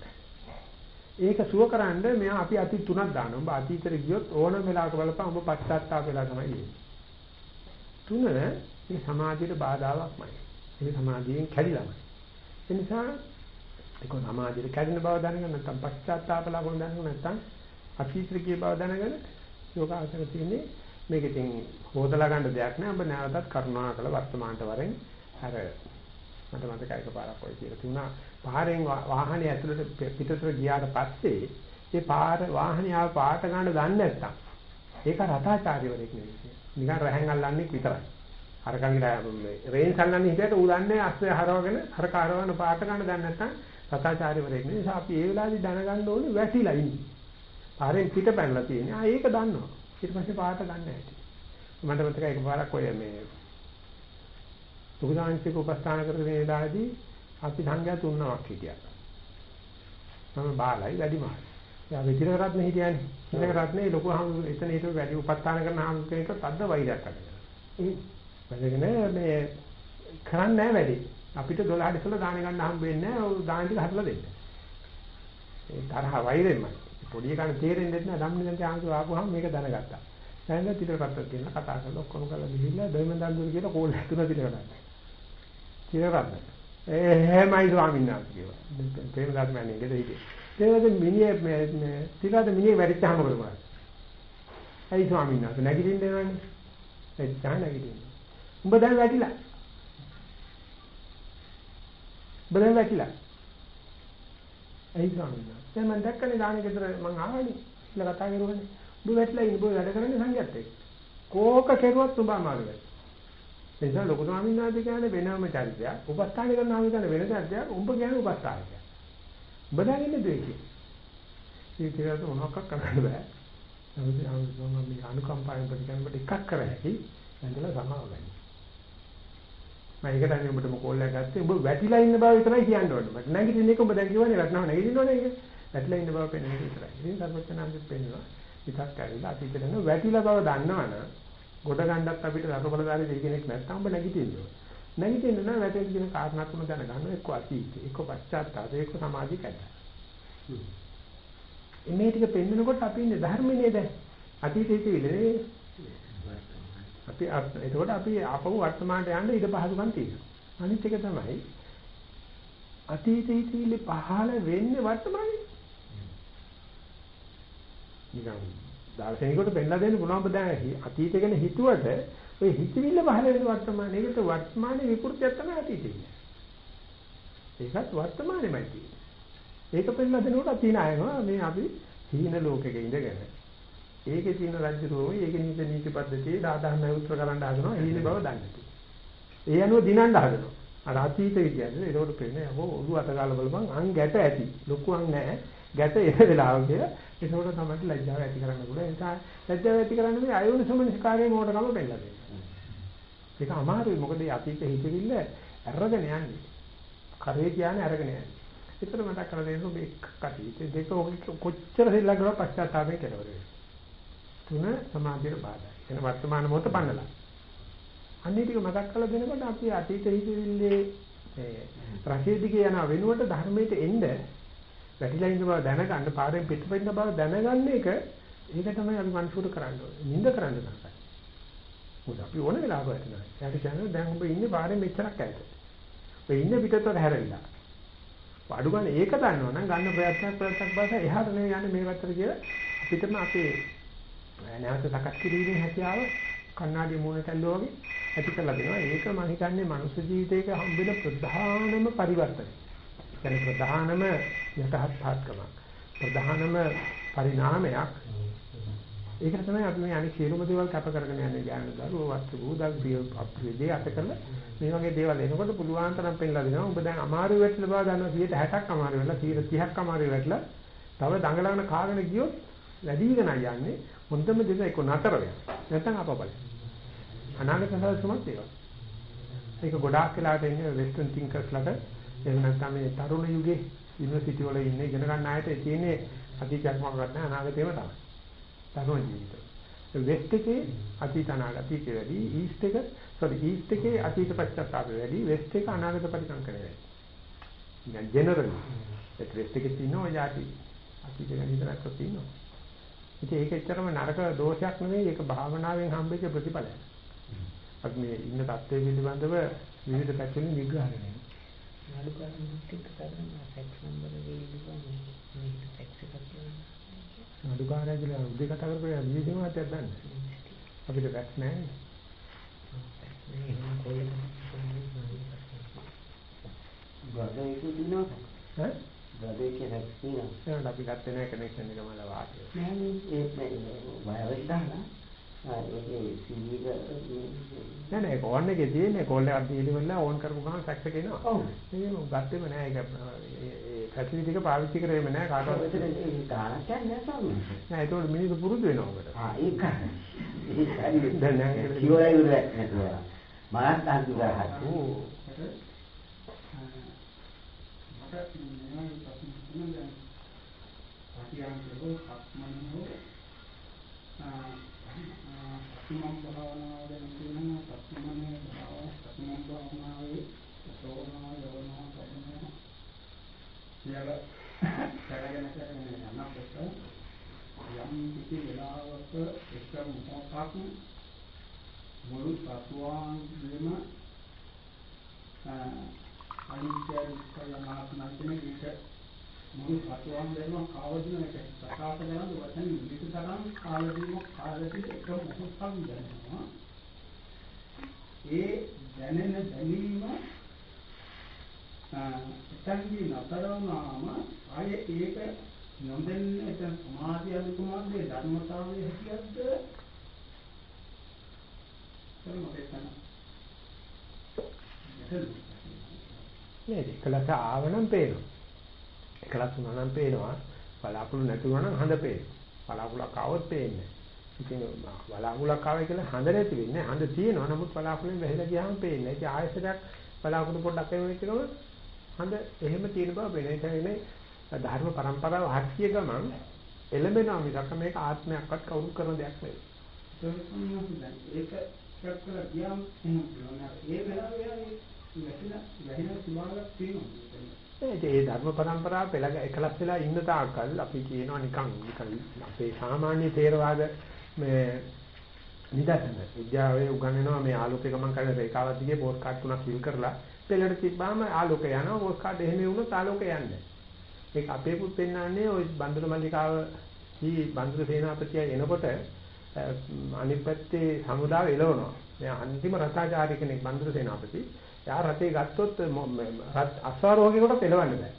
ඒක සුවකරන්න මෙයා අපි අතීත තුනක් දානවා. උඹ අතීතෙට ගියොත් ඕනම වෙලාවක බලපන් උඹ පශ්චාත්තාප වෙලා තමයි ඉන්නේ. තුන මේ සමාධියට බාධාවක්මයි. මේ සමාධියෙන් කැඩිලාමයි. ඒ නිසා ඒක සමාධියට කැඩෙන බව දැනගෙන නැත්නම් පශ්චාත්තාප ලකුණු දැනගෙන නැත්නම් අතීතයේ බව දැනගෙන යෝගාචර තියෙන්නේ මේක ඉතින් හොදලා ගන්න දෙයක් නෑ. ඔබ නැවතත් කරුණාකර වර්තමානට වරෙන් අර මට මතකයි එකපාරක් ඔය කියලා තිබුණා. පාරෙන් වාහනේ ඇතුළට පිටතට ගියාට පස්සේ ඒ පාර වාහනේ ආව පාට ගන්න දන්නේ නැත්තම් ඒක රතාචාර්යවරයෙක් නෙවෙයි. නිකන් රැහෙන් අල්ලන්නේ විතරයි. අර කංගිලා රේන් සල්ලන්නේ හිටියට ඌ දන්නේ අස්සේ හරවගෙන හර කාරවන පාට ගන්න දන්නේ නැත්තම් රතාචාර්යවරයෙක් නෙවෙයි. නිසා අපි ඒ වෙලාවේදී දැනගන්න ඕනේ වැටිලා ඉන්නේ. පාරෙන් පිට පැනලා තියෙන්නේ. ආ ඒක දන්නවා. ඊට පස්සේ පාට ගන්න ඇති. මට මතකයි එකපාරක් ඔය මේ සුගදාංශික උපස්ථාන කරගෙන දාදී අපි සංඝයා තුන්නක් හිටියා. මම බාලයි වැඩි මහල්. යා විචිර රත්න හිටියානේ. විචිර රත්නේ ලොකු හම් එතන හිටු වැඩි උපස්ථාන කරන හම් කෙනෙක් තද්ද වෛරයක් වැඩගෙන මේ කරන්නේ නැහැ වැඩි. අපිට 12 ඉස්සලා දාන ගන්න හම් වෙන්නේ නැහැ. දාන ටික හදලා දෙන්න. ඒ තරහ වෛරෙමයි. පොඩි එකන තේරෙන්නේ නැහැ. ධම්මනිකන්ට ආන්තු ආපුවාම මේක දැනගත්තා. දැන් තිර රත්න කියන කතා කරලා ඔක්කොම කරලා ගිහිල්ලා දෙමන්දන්දුර කියලා කෝල් තුන තිර කරා. තිර රත්න. එහෙමයි ස්වාමීන් වහන්සේ කිව්වා. ප්‍රේමදාස මෑණියන් ගෙදර හිටියේ. ඒකද මිනිහේ මේ තිරාද මිනිහේ වැඩිච්චාම කරපුවා. ඇයි ස්වාමීන් වහන්සේ නැගිටින්න දෙනවනේ. එච්චා නැගිටින්න. උඹ දැන් වැටිලා. උඹ දැන් වැටිලා. ඇයි ස්වාමීන් වහන්සේ. දැන් මම දැක්කනේ දාන ගෙදර මං ආවනේ. ඉතල කතා කරුවානේ. උඹ වැටිලා ඉන්න උඹ වැඩ කරන්නේ සංගයත් එක්ක. කෝක කෙරුවත් උඹ අමාරුයි. ඒ නිසා ලොකු ස්වාමීන් වහන්සේ කියන්නේ වෙනම චරිතයක්. උපස්ථාන කරන ආමි කියන්නේ වෙන චරිතයක්. උඹ කියන්නේ උපස්ථානයක්. උඹ දාගන්නේ දෙකේ. මේ කියලා මොනවක් කරන්න බෑ. නමුත් ආමි මේ අනුකම්පාවෙන් ප්‍රතිකම්පට එකක් කර හැකි. ඇඳලා සමාව ගන්න. මම ඒකට අනේ උඹට කෝල් එකක් ගත්තේ උඹ වැටිලා ඉන්න බව විතරයි කියන්න ඕනේ. මට නැගිටින්න එක උඹ දැන් කියවනේ වැටෙනව නැගිටින්නවනේ ඒක. වැටිලා ඉන්න බව පෙන්වන්න විතරයි. ඉතින් සර්වඥාන්සෙත් පෙන්වනවා. පිටක් ඇවිල්ලා අතීතේ නෝ වැටිලා බව දන්නවනම් ගොඩ ගන්නත් අපිට රසබලදාරි දෙය කෙනෙක් නැත්නම් ඔබ නැගිටින්න. නැගිටින්න නම් වැටෙන්න කියන කාරණා තුන දැනගන්න එක්ක අතීතේ එක්ක පශ්චාත්තාපේ එක්ක සමාධි කැඩ. මේ ටික පෙන්නකොට අපි ඉන්නේ ධර්මයේ නේද? අතීතයේ ඉන්නේ අපි එතකොට අපි ආපහු වර්තමානට යන්න ඉඩ පහසුකම් තියෙනවා. අනිත් එක තමයි අතීතයේ ඉතිලි පහළ වෙන්නේ වර්තමානයේ. නිකන් දාර්ශනිකවට පෙන්නලා දෙන්න පුළුවන් බෑ අතීතය ගැන හිතුවට ඔය හිතවිල්ල පහළ වෙන වර්තමානයේ ඒකට වර්තමානයේ විකෘතියක් තමයි අතීතය. ඒකත් වර්තමානෙමයි තියෙන්නේ. ඒක පෙන්නලා දෙනකොට තියෙන අයනවා මේ අපි හීන ලෝකෙක ඉඳගෙන ඒකේ තියෙන රාජ්‍යරෝමයි ඒකේ නීති නීති පද්ධතියේ දාදාහම උත්තර කරන්න හදනවා හීන බව දන්නේ. ඒ අනුව දිනන්න හදනවා. අර අතීතය කියන්නේ ඒකට පෙන්නේ ඔබ ඔළුව අතගාලා බලපන් අං ගැට ඇති. ලොකු අං නැහැ. ගැට එන වෙලාවක ඒකෝට තමයි ලැජ්ජාව ඇති කරන්න පුළුවන්. ඒ නිසා ලැජ්ජාව ඇති කරන්න මේ අයෝනිසමනස්කාරයේ මොකටම බෙල්ලා දෙන්න. ඒක අමාරුයි මොකද මේ අතීත හිතවිල්ල අරගෙන යන්නේ. කරේ කියන්නේ අරගෙන යන්නේ. ඒතර මතක් කරලා දෙන්න මේ කටීත දෙක කොච්චර දෙල්ලා කරා පශ්චාත්තාපයෙන් කෙලවර වෙනවා. තුන සමාධියට බාධායි. එන වර්තමාන මොහොත පන්නලා. අන්නේ ටික මතක් කරලා දෙනකොට අපි අතීත හිතවිල්ලේ මේ රකේදිගේ යන වෙනුවට ධර්මයට එන්න වැටිලා ඉන්න බව දැනගන්න පාරෙන් පිටපෙන්න බව දැනගන්න එක ඒක තමයි අපි මනසුර කරන්න ඕනේ. නිඳ කරන්න නැහැ. මොකද අපි ඕන වෙලාවක වැටෙනවා. යාට කියන්නේ දැන් ඔබ ඉන්නේ පාරෙන් මෙච්චරක් ඈත. ඔබ ඉන්නේ පිටතට හැරෙලා. අඩු ගන්න ඒක දන්නවනම් ගන්න ප්‍රයත්නක් ප්‍රයත්නක් බස එහාට නෙවෙයි යන්නේ මේ පැත්තට කියලා අපිටම අපේ නැවත සකස් කිරීමේ හැකියාව කන්නාඩි මූණට ඇල්ලුවා වගේ ඇති කරලා දෙනවා. ඒක මම හිතන්නේ මනුස්ස ජීවිතයක හම්බෙන ප්‍රධානම පරිවර්තනය. කියන්නේ ප්‍රධානම යටහත්පාත්කම. ප්‍රධානම පරිණාමයක්. ඒක තමයි අපි මේ අනිත් සියලුම දේවල් කැප කරගෙන යන්නේ ඥාන දරුවෝ වස්තු භූදල් ප්‍රිය අප්‍රියදී අතකල මේ වගේ දේවල් එනකොට පුළුවන් තරම් පෙන්ලා දෙනවා. ඔබ දැන් අමාරු වෙట్ల බව දන්නවා 160ක් අමාරු වෙලා 30ක් අමාරු වෙట్లా තව දඟලන කාගෙන ගියොත් වැඩිගෙන යන්නේ හොඳම දේ ඒක නතර වෙනවා. නැත්නම් අපබලයි. අනාගත සලසුමක් ඒවා. ඒක ගොඩාක් වෙලාට එන්නේ වෙස්ටර්න් තින්කර්ස්ලාට එහෙම නැත්නම් මේ තරුණ යුගයේ යුනිවර්සිටි වල ඉන්න ඉගෙන ගන්න අයට තියෙන්නේ අතීතයක් මොකක්වත් නැහැ අනාගතේම තමයි. තරුණ ජීවිතය. වෙස්ට් එකේ අතීත අනාගත වැඩි ඊස්ට් එක සෝරි ඊස්ට් එකේ අතීත පශ්චාත්තාප වැඩි වෙස්ට් එක අනාගත පරිකංකරය වැඩි. නිකන් ජෙනරලි ඒ වෙස්ට් එකේ තියෙනවා යාටි අතීත ගැන විතරක් තියෙනවා. ඉතින් ඒක ඇත්තටම නරක දෝෂයක් නෙවෙයි ඒක භාවනාවෙන් හම්බෙච්ච ප්‍රතිඵලයක්. අපි මේ ඉන්න தත්ත්වය පිළිබඳව විවිධ පැතිවලින් විග්‍රහ කරනවා. අඩුපාඩු මුක්තික කරන ෆැක්ස් නම්බර වේදිකා මේක ෆැක්ස් එකක් කියනවා. අඩුකාරය කියලා උදේ කතා කරපු එක නිවිදම හිතයක් ගන්න. අපිට ෆැක්ස් නැහැ. මේ එහෙම කොහෙද ගොඩේ ඉතිනවා ඈ? ගොඩේ කියලා තියෙනවා එහෙනම් අපි ගත්තේ නැහැ කනෙක්ෂන් එක මල වාටේ. නෑ නේ ඒ වයරස් දාලා ඒ සීනි නෑ නෑ ඒක ඕන් එකේ තියෙන්නේ කෝල් එකක් දීලා ඕන් කරපු ගමන් ෆැක්ස් එක එනවා. ඔව් ඒක ගත්තේම නෑ ඒක ඒ ෆැසිලිටි එක පාවිච්චි කරේම නෑ කාටවත්. නෑ ඒතකොට මිනිස්සු පුරුදු වෙනවා උකට. ආ ඒක ඒක දැන් නෑ කිව්වයි ඉවරයි නැතුව මාත් අන්තිමට ඕ මට මෙන්න ප්‍රශ්න තුනක් දැන් පාටියන්කෝ සක්මනෝ සක්මන් භාවනාව ගැන කියනවා සක්මනේ භාව සක්මන් භාවනාවේ සෝමා යෝනා සම්මා කියලා කරගෙන කරගෙන යනකොට යම් කිසි වෙලාවක එක මොහොතක් මුළු සත්වාංගෙම අනිත්‍ය දුක්ඛ අනාත්ම කියන එක මුළු සත්වාංගෙම කාවදින එක ප්‍රකාශ කරන වචන විවිධතරම් කාලදීම කාලදී එක මොහොතක් දැනෙනවා ඒ දැනෙන දැනීම එතනදී නතර වුණාම ආයේ ඒක නොදෙන්නේ එතන සමාධිය අනුකමාගේ ධර්මතාවයේ හැටියක්ද නේද? එකලස ආවනම් පේනවා. එකලස් වුණා නම් පේනවා. බලාකුළු නැති වුණා නම් හඳ පේනවා. බලාකුළක් ආවොත් පේන්නේ. ඉතින් බලාකුළක් ආවයි කියලා හඳ නැති වෙන්නේ. හඳ තියෙනවා. නමුත් බලාකුළුෙන් වැහිලා ගියාම පේන්නේ. ඉතින් ආයෙසරයක් බලාකුළු පොඩ්ඩක් එනවා කියනම හඳ එහෙම තියෙන බව වෙන කියන්නේ ධර්ම પરම්පරාව හක්කිය ගමන් එළඹෙනවා මිසක් මේක ආත්මයක්වත් කවුරු කරන දෙයක් නෙවෙයි. ඒක චෙක් කරලා ගියාම ඒ වෙලාවේ වැහිලා වැහිලා සුවාලක් තියෙනවා. ඒ ධර්ම પરම්පරාව පෙළ එකලස් වෙලා ඉන්න තාක්කල් අපි කියනවා නිකන් නිකන් අපේ සාමාන්‍ය තේරවාද මේ නිදර්ශන. විද්‍යාවේ උගන්වනවා මේ ආලෝකය ගමන් කරන රේඛාවතියේ පෝස්ට් කාඩ් තුනක් ෆිල් කරලා පෙළට තිබ්බාම ආලෝකය යනවා. පෝස්ට් කාඩ් එහෙම වුණොත් ආලෝකය යන්නේ ඒක අපේ පුත් පෙන්නන්නේ ওই බන්දුර මල්ලිකාව කී බන්දුර සේනාපතිය එනකොට අනිත් පැත්තේ සමුදාව එළවනවා. මේ අන්තිම රසාචාර්ය කෙනෙක් බන්දුර සේනාපති. එයා රතේ ගත්තොත් අස්වාරෝහකේකට පෙළවන්න බෑ.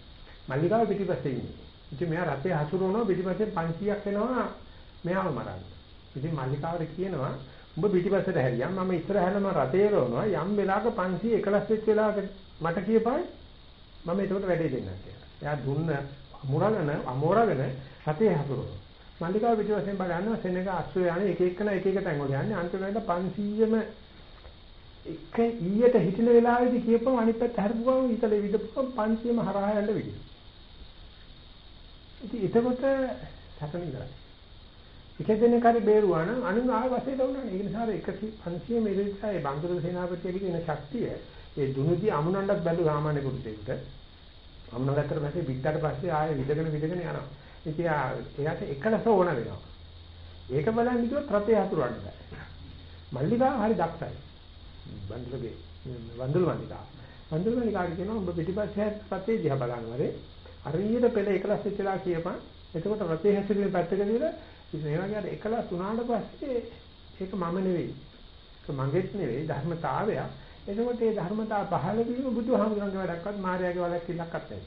මල්ලිකාව පිටිපස්සේ ඉන්නේ. ඉතින් මෙයා රතේ හසුරවනවා පිටිපස්සේ 500ක් එනවා මෙයාව මරන්න. ඉතින් මල්ලිකාවට කියනවා උඹ පිටිපස්සට හැරියම් මම ඉස්සරහටම රතේ රවනවා යම් වෙලාවක 500 එකලස් වෙච්ච වෙලාවක මට කියපයි. මම ඒකට වැඩේ දෙන්නම් කියලා. එයා දුන්න අමුරගෙන අමෝරගෙන රතේ හසුරවනවා. මල්ලිකාව පිටිපස්සෙන් බලනවා සෙනග අස්සු යන්නේ එක එකන එක එක තැන් වල යන්නේ. අන්තිමට 500ම එක ඊයට හිටින වෙලාවේදී කියපුවම අනිත් පැත්ත හරපුවම ඊතලේ විදපුවම 500ම හරහා යන්න විදිහ. ඉතින් එතකොට සැප නිතරයි. එක දෙනෙක් හරි බේරුවා නම් අනුන් ආව වශයෙන් වුණානේ. ඒ නිසා 150 මෙරිට්සා ඒ බන්දුරු සේනාපතියගේ තියෙන ශක්තිය ඒ දුනුදී අමුණන්නත් බැලු සාමාන්‍ය පුරුෂයෙකුට. අමුණගත්තට පස්සේ පිටට පස්සේ ආයෙ විදගෙන විදගෙන යනවා. ඉතින් එයාට එකලස ඕන වෙනවා. ඒක බලන් හිතුවොත් රතේ හතුරන්න බෑ. මල්ලිකා හරි දක්ෂයි. බන්දුලගේ වන්දුල මල්ලිකා. වන්දුල මල්ලිකාට කියනවා ඔබ පිටිපස්සේ රතේ දිහා බලන්න වරේ. හරියට පෙළ එකලස් වෙච්චලා කියපන්. එතකොට රතේ හැසිරෙන පැත්තක දිලා ඉතින් ඒ වගේ අර එකලස් වුණාට පස්සේ ඒක මම නෙවෙයි. ඒක මගේත් නෙවෙයි ධර්මතාවය. එතකොට මේ ධර්මතාව පහළ වීම බුදුහාමුදුරන්ගේ වැඩක්වත් මායාවේ වැඩක් ඉලක්කත් නැහැ.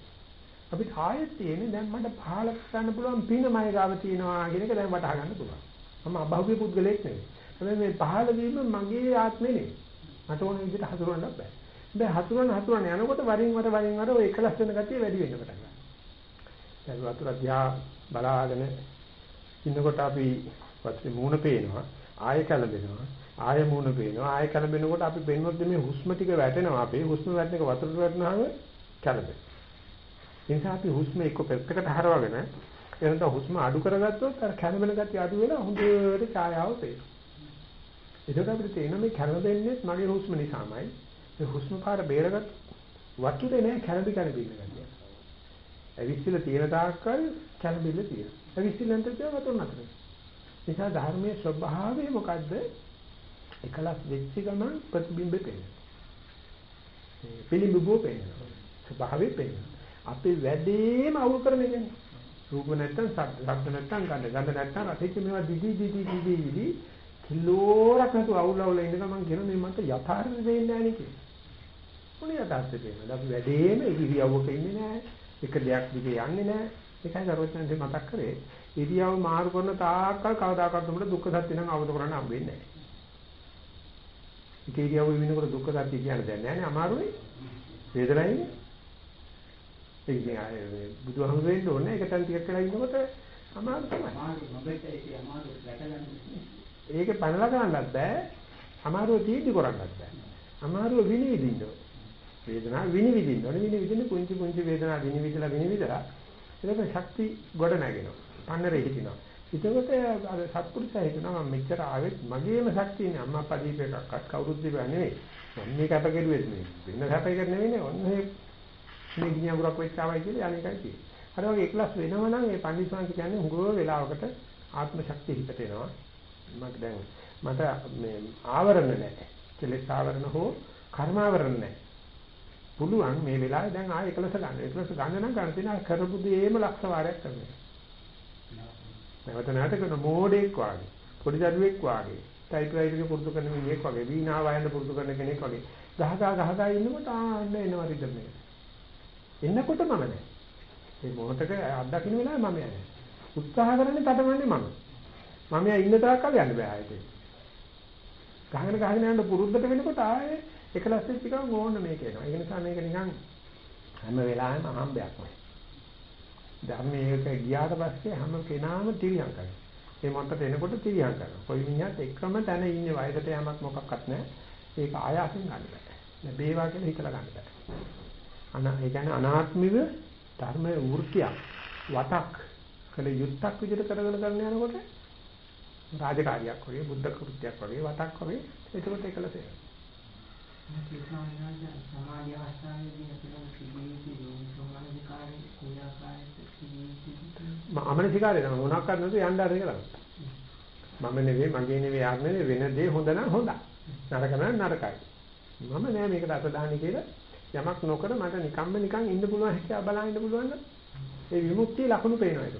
අපිට ආයෙත් තියෙන්නේ දැන් මට පහළ කරන්න පුළුවන් පින මය ගාව තියෙනවා කියන එක දැන් වටහා ගන්න පුළුවන්. මම අභෞවිය පුද්ගලෙක් නෙවෙයි. හැබැයි මේ පහළ වීම මගේ ආත්මෙ නෙවෙයි. මට ඕන විදිහට හසුරවන්න බෑ. දැන් හසුරවන්න හසුරවන්න යනකොට වරින් වර වරින් වර ඔය එකලස් වෙන ගතිය වැඩි වෙන්න පටන් ගන්නවා. දැන් වතුර දිහා බලාගෙන ඉන්නකොට අපි වතුරේ මූණ පේනවා ආයෙ කලබෙනවා ආයෙ මූණ පේනවා ආයෙ කලබෙනකොට අපි පෙන්වොත් මේ හුස්ම ටික වැටෙනවා අපේ හුස්ම වැටෙන එක වතුරට වැටෙනාම කලබෙනවා. ඒ නිසා අපි හුස්ම එක්ක පැත්තකට හරවගෙන එනත හුස්ම අඩු කරගත්තොත් අර කැළඹෙන ගතිය අඩු වෙලා හොඳට ඡායාව පේනවා. එතකොට අපිට තේරෙනවා මේ කැළඹෙන්නේ මගේ හුස්ම නිසාමයි. මේ හුස්ම පාර බේරගත් වතුරේ නෑ කැළඹි කැළඹි ඉන්න ගතිය. ඇවිස්සලා තියෙන තාක්කල් කැළඹිල්ල තියෙනවා. ඇවිස්සලා නැත්නම් වතුර නැතර. නිසා ධර්මයේ ස්වභාවය මොකද්ද? එකලස් වෙච්ච ගමන් ප්‍රතිබිම්බේ පේනවා. පිළිඹුව පේනවා. ස්වභාවය පේනවා. අපේ වැඩේම අවුල් කරන එකනේ. රූප නැත්තම් ශබ්ද ශබ්ද නැත්තම් ගන්ධ ගන්ධ නැත්තම් රසෙච්ච මේවා දිදි දිදි දිදි දිදි කිලෝරක් නතු අවුල් අවුල් ඉන්න ගමන් කියන මේ මන්ට යථාර්ථ දෙන්නේ නැහැ නේ කියලා. මොන යථාර්ථ දෙන්නේ? අපි වැඩේම ඉරියව්වක ඉන්නේ නැහැ. එක දෙයක් දිගේ යන්නේ නැහැ. ඒකයි සර්වඥයන්ට මතක් කරේ ඉරියව් මාරු කරන තාක්කල් කවදාකවත් උඹට දුක්ඛ සත්‍ය නම් අවබෝධ කරගන්න හම්බෙන්නේ නැහැ. එක ඉරියව් වෙනකොට දුක්ඛ සත්‍ය කියන්නේ දැන් නැහැ නේ අමාරුයි. වේදනයිනේ. ඒ කියන්නේ බුදුහාමුදුරු වෙන්න ඕනේ ඒක තන් ටිකක් වෙලා ඉන්නකොට අමාරු තමයි. අමාරු නොබෙට ඒක අමාරු දැකගන්න. ඒක පනලා ගන්නත් බෑ. අමාරුව තීටි කරන්නත් බෑ. අමාරුව විනිවිදින්න ඕනේ. වේදනාව විනිවිදින්න ඕනේ. විනිවිදින්න පුංචි පුංචි වේදනා විනිවිදලා විනිවිදලා ඒක ශක්ති ගොඩ නැගෙනවා. පන්නරේ හිටිනවා. එතකොට අර සත්පුරුෂය හිතනවා මම මෙච්චර ආවෙත් මගේම ශක්තියනේ අම්මා අප්පා දීප එකක්වත් කවුරුත් දීප නෙවෙයි. මම මේක අප කෙරුවෙත් නෙවෙයි. වෙන හැපයකට නෙවෙයිනේ. ඔන්න මේ මේ ගිනියඟුරක් වෙච්චාවයි කියලා අනේකයි තියෙන්නේ. අර වගේ එකලස් වෙනවා නම් ඒ පන්දිස්වාංශ කියන්නේ හුඟව වෙලාවකට ආත්ම ශක්තිය හිතට එනවා. මට දැන් මට මේ ආවරණ නැහැ. කෙලෙස් ආවරණ හෝ කර්මාවරණ නැහැ. පුළුවන් මේ වෙලාවේ දැන් ආයෙ එකලස ගන්න. එකලස ගන්න නම් ගන්න තියෙන කරපු දේම ලක්ෂ වාරයක් කරනවා. නැවත නැවත කරන මෝඩෙක් වාගේ, පොඩි දරුවෙක් වාගේ, ටයිප්‍රයිටර් එක පුරුදු කරන මිනිහෙක් වාගේ, වීණාව වයන්න පුරුදු කරන කෙනෙක් වගේ ගහගා ගහගා ඉන්නකොට ආන්න එනවා රිද්ම එක. එන්නකොට මම නැහැ. මේ මොහොතක අත්දකින්න වෙලාවේ මම යන්නේ. උත්සාහ කරන්නේ තටමන්නේ මම. මම යා ඉන්න තාක්කල් යන්න බෑ ආයෙත්. ගහගෙන ගහගෙන යන පුරුද්දට වෙනකොට ආයේ එකලස් වෙච්ච ගමන් ඕන මේක එනවා. ඒ නිසා මේක නිකන් හැම වෙලාවෙම අහම්බයක්මයි. ධර්මයේක ගියාට පස්සේ හැම කෙනාම තිරියම් කරනවා. මේ මොහොතට එනකොට තිරියම් කරනවා. කොයි මිනිහත් එකම තැන ඉන්නේ වයසට යamak මොකක්වත් නැහැ. ඒක ආයාසෙන් ගන්න බෑ. ලැබේවා කියලා හිතලා ගන්න බෑ. අන ඒ කියන්නේ අනාත්මික ධර්මයේ වෘත්තියක් වතක් කළ යුත්තක් විදිහට කරගෙන කරන යනකොට රාජකාරියක් වගේ බුද්ධ කෘත්‍යයක් වගේ වතක් වගේ එතකොට ඒකලස සමාධි අවස්ථාවේදී අපිට සිදුවීති සෝමානිකාරී කුණාකාරී සිදුවීති අමනසිකාරේ නම් මොනවක් කරන්නද යන්න ආරේ කරන්නේ මම නෙවෙයි මගේ නෙවෙයි ආත්ම නෙවෙයි වෙන දේ හොඳ නම් හොඳයි. නරක නම් නරකයි. මම නෑ මේකට අතදාන්නේ කියලා යමක් නොකර මට නිකම්ම නිකන් ඉන්න පුළුවන් හැකියාව බලන් ඉන්න පුළුවන් නම් ඒ විමුක්තිය ලකුණු පේනවා ඒක.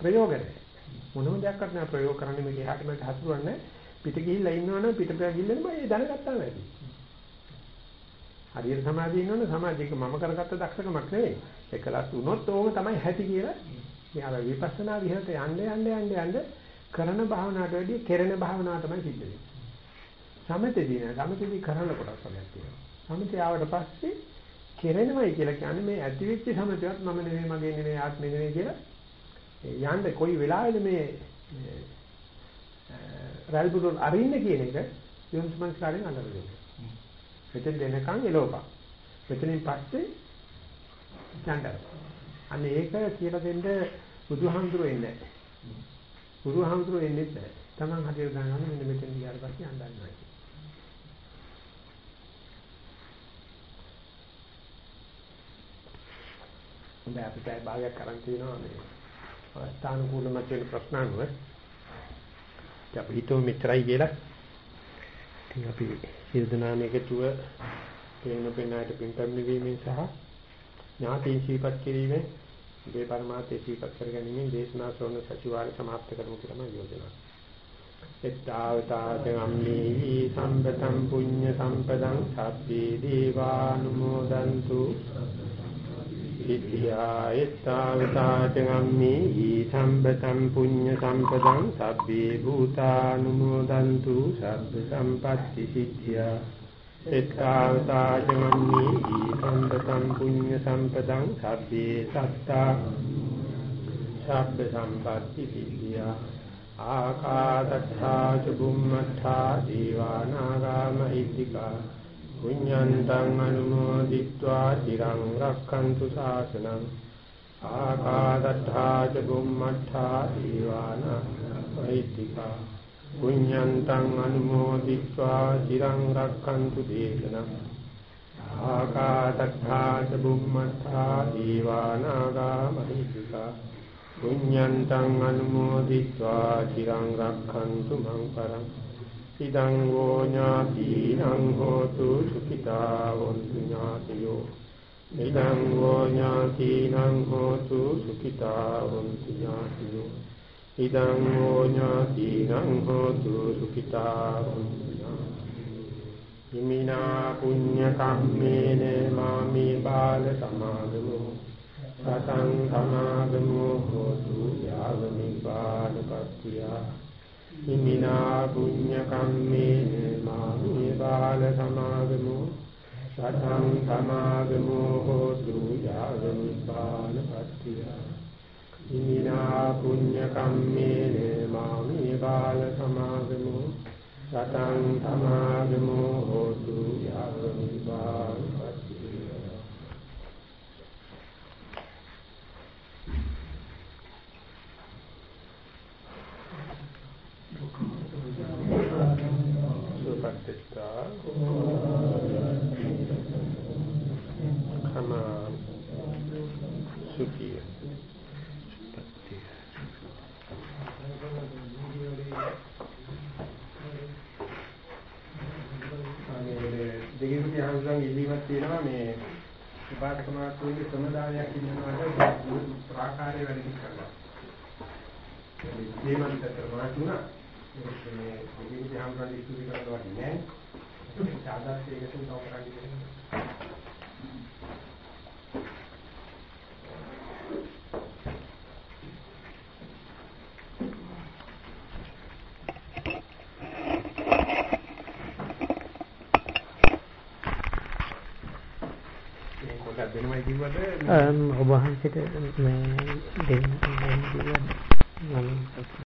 ප්‍රයෝග නැහැ. මොනම දෙයක්වත් නෑ ප්‍රයෝග කරන්නේ මේක එහාට මෙහාට හසුරවන්නේ පිට ගිහිල්ලා ඉන්නවනම් පිටපැ ගිහිල්ලා මම ඒ දැනගත්තා වැඩි. හරියට සමාධිය ඉන්නවනේ සමාධියක මම කරගත්ත දක්ෂකමක් නෙවෙයි. එකලස් වුණොත් ඕක තමයි හැටි කියලා. මේ අර විපස්සනා විහෙත යන්න යන්න යන්න යන්න කරන භාවනාවට වැඩිය කෙරෙන භාවනාව තමයි සිද්ධ වෙන්නේ. සමතේදී නෑ සමතේදී කරන කොටස් වලක් තියෙනවා. සමතය ආවට පස්සේ කෙරෙනවයි කියලා කියන්නේ මේ ඇතිවෙච්ච සමතයත් මම නෙවෙයි මගේ නෙවෙයි ආත්මෙ නෙවෙයි කියලා යන්න කොයි වෙලාවෙද මේ රල්බුඩුල් අරින්න කියන එක යොන්ස්මන් කාරෙන් අඳුරගෙන. මෙතෙන් දෙනකන් එලෝපා. මෙතනින් පස්සේ ඡන්දර. අනේ ඒක කියලා දෙන්න බුදුහාමුදුරුවෝ එන්නේ නැහැ. බුදුහාමුදුරුවෝ එන්නේ නැහැ. Taman හදිර ගන්නවනේ මෙන්න මෙතෙන් ගියාට පස්සේ අඳන්නවා. හොඳයි අපිට ඒ භාගයක් කරන් තියෙනවා මේ අවස්ථානුකූලව තියෙන ප්‍රශ්න අනුව අපි හිතුව මෙච්චරයි කියලා. ඉතින් අපි සියදනාම එකතුව තේන පෙනාට පින්කම් නිවීමෙන් සහ ඥාතීන් සීපත් කිරීමෙන් මේ පරමාර්ථය සීපත් කර ගැනීමෙන් දේශනා ශ්‍රවණ සචිවාරය සමාප්ත කරමු කියලා මම යෝජනා එත්තාවතාචගම්මේහි සම්පතම් පුඤ්ඤ සම්පදං සබ්බේ දීවානුමෝදන්තු. සිද්ධියා එත්තාවතාචගම්මි ඊ සම්පතම් පුඤ්ඤ සම්පතං සබ්බේ භූතානුමෝදන්තු සබ්බ සම්පatti සිද්ධියා එත්තාවතාචගම්මි ඊ සම්පතම් පුඤ්ඤ සම්පතං සබ්බේ සත්තා. සබ්බ සම්පatti සිද්ධියා ආකාදත්තා චුම්මත්තා දීවානාගා මහිත්‍තිකා පුඤ්ඤන්තං අනුමෝදිत्वा চিරං රක්ඛන්තු ශාසනං ආකාදත්තා ච බුම්මත්තා දීවාන වෛතිකා පුඤ්ඤන්තං අනුමෝදිत्वा চিරං රක්ඛන්තු දේශනං ආකාදත්තා ච බුම්මත්තා දීවානාගා මහිතිකා පුඤ්ඤන්තං අනුමෝදිत्वा চিරං රක්ඛන්තු මං පරං ඉදං වූ ඥාතිනං හෝතු සුඛිතා වന്തു ඥාතියෝ. ඉදං වූ ඥාතිනං හෝතු සුඛිතා වന്തു ඥාතියෝ. ඉදං වූ ඥාතිනං හෝතු සුඛිතා වന്തു ඉමිනා පුඤ්ඤ කම්මේන මාමේ බාල සමාදමෝ සතං සමාදමෝ හෝතු යාව නිපාන පත්‍ත්‍යා. ඉමිනා පුඤ්ඤ කම්මේන මාමේ බාල සමාගමෝ සතං සමාගමෝ හෝතු යාව නිපාතපත්තිය ඉමිනා පුඤ්ඤ කම්මේන මාමේ බාල සමාගමෝ සතං සමාගමෝ හෝතු යාව නිපාතපත්තිය සුපත්තිතා කම සුඛිය සුපත්තිය අනේ දෙවියන්ගේ අනුසංග ඉල්ලීමක් තියෙනවා. මේ විපාක මාත්‍රයේ සමදායයක් ඉන්නවාට ප්‍රාකාරයේ වැඩි කරනවා. මේ මන්ත්‍ර මාතුණා මේ දෙවියන්ගේ අනුසංග ඉස්තුති කරනවා නෑ. ඒක සාදාත් ඒකට උදව් කරන්නේ මේ පොඩ්ඩක් දෙනවයි කිව්වද? ඔබ වහන්සේට මේ දෙන්න දෙන්න කිව්වද මම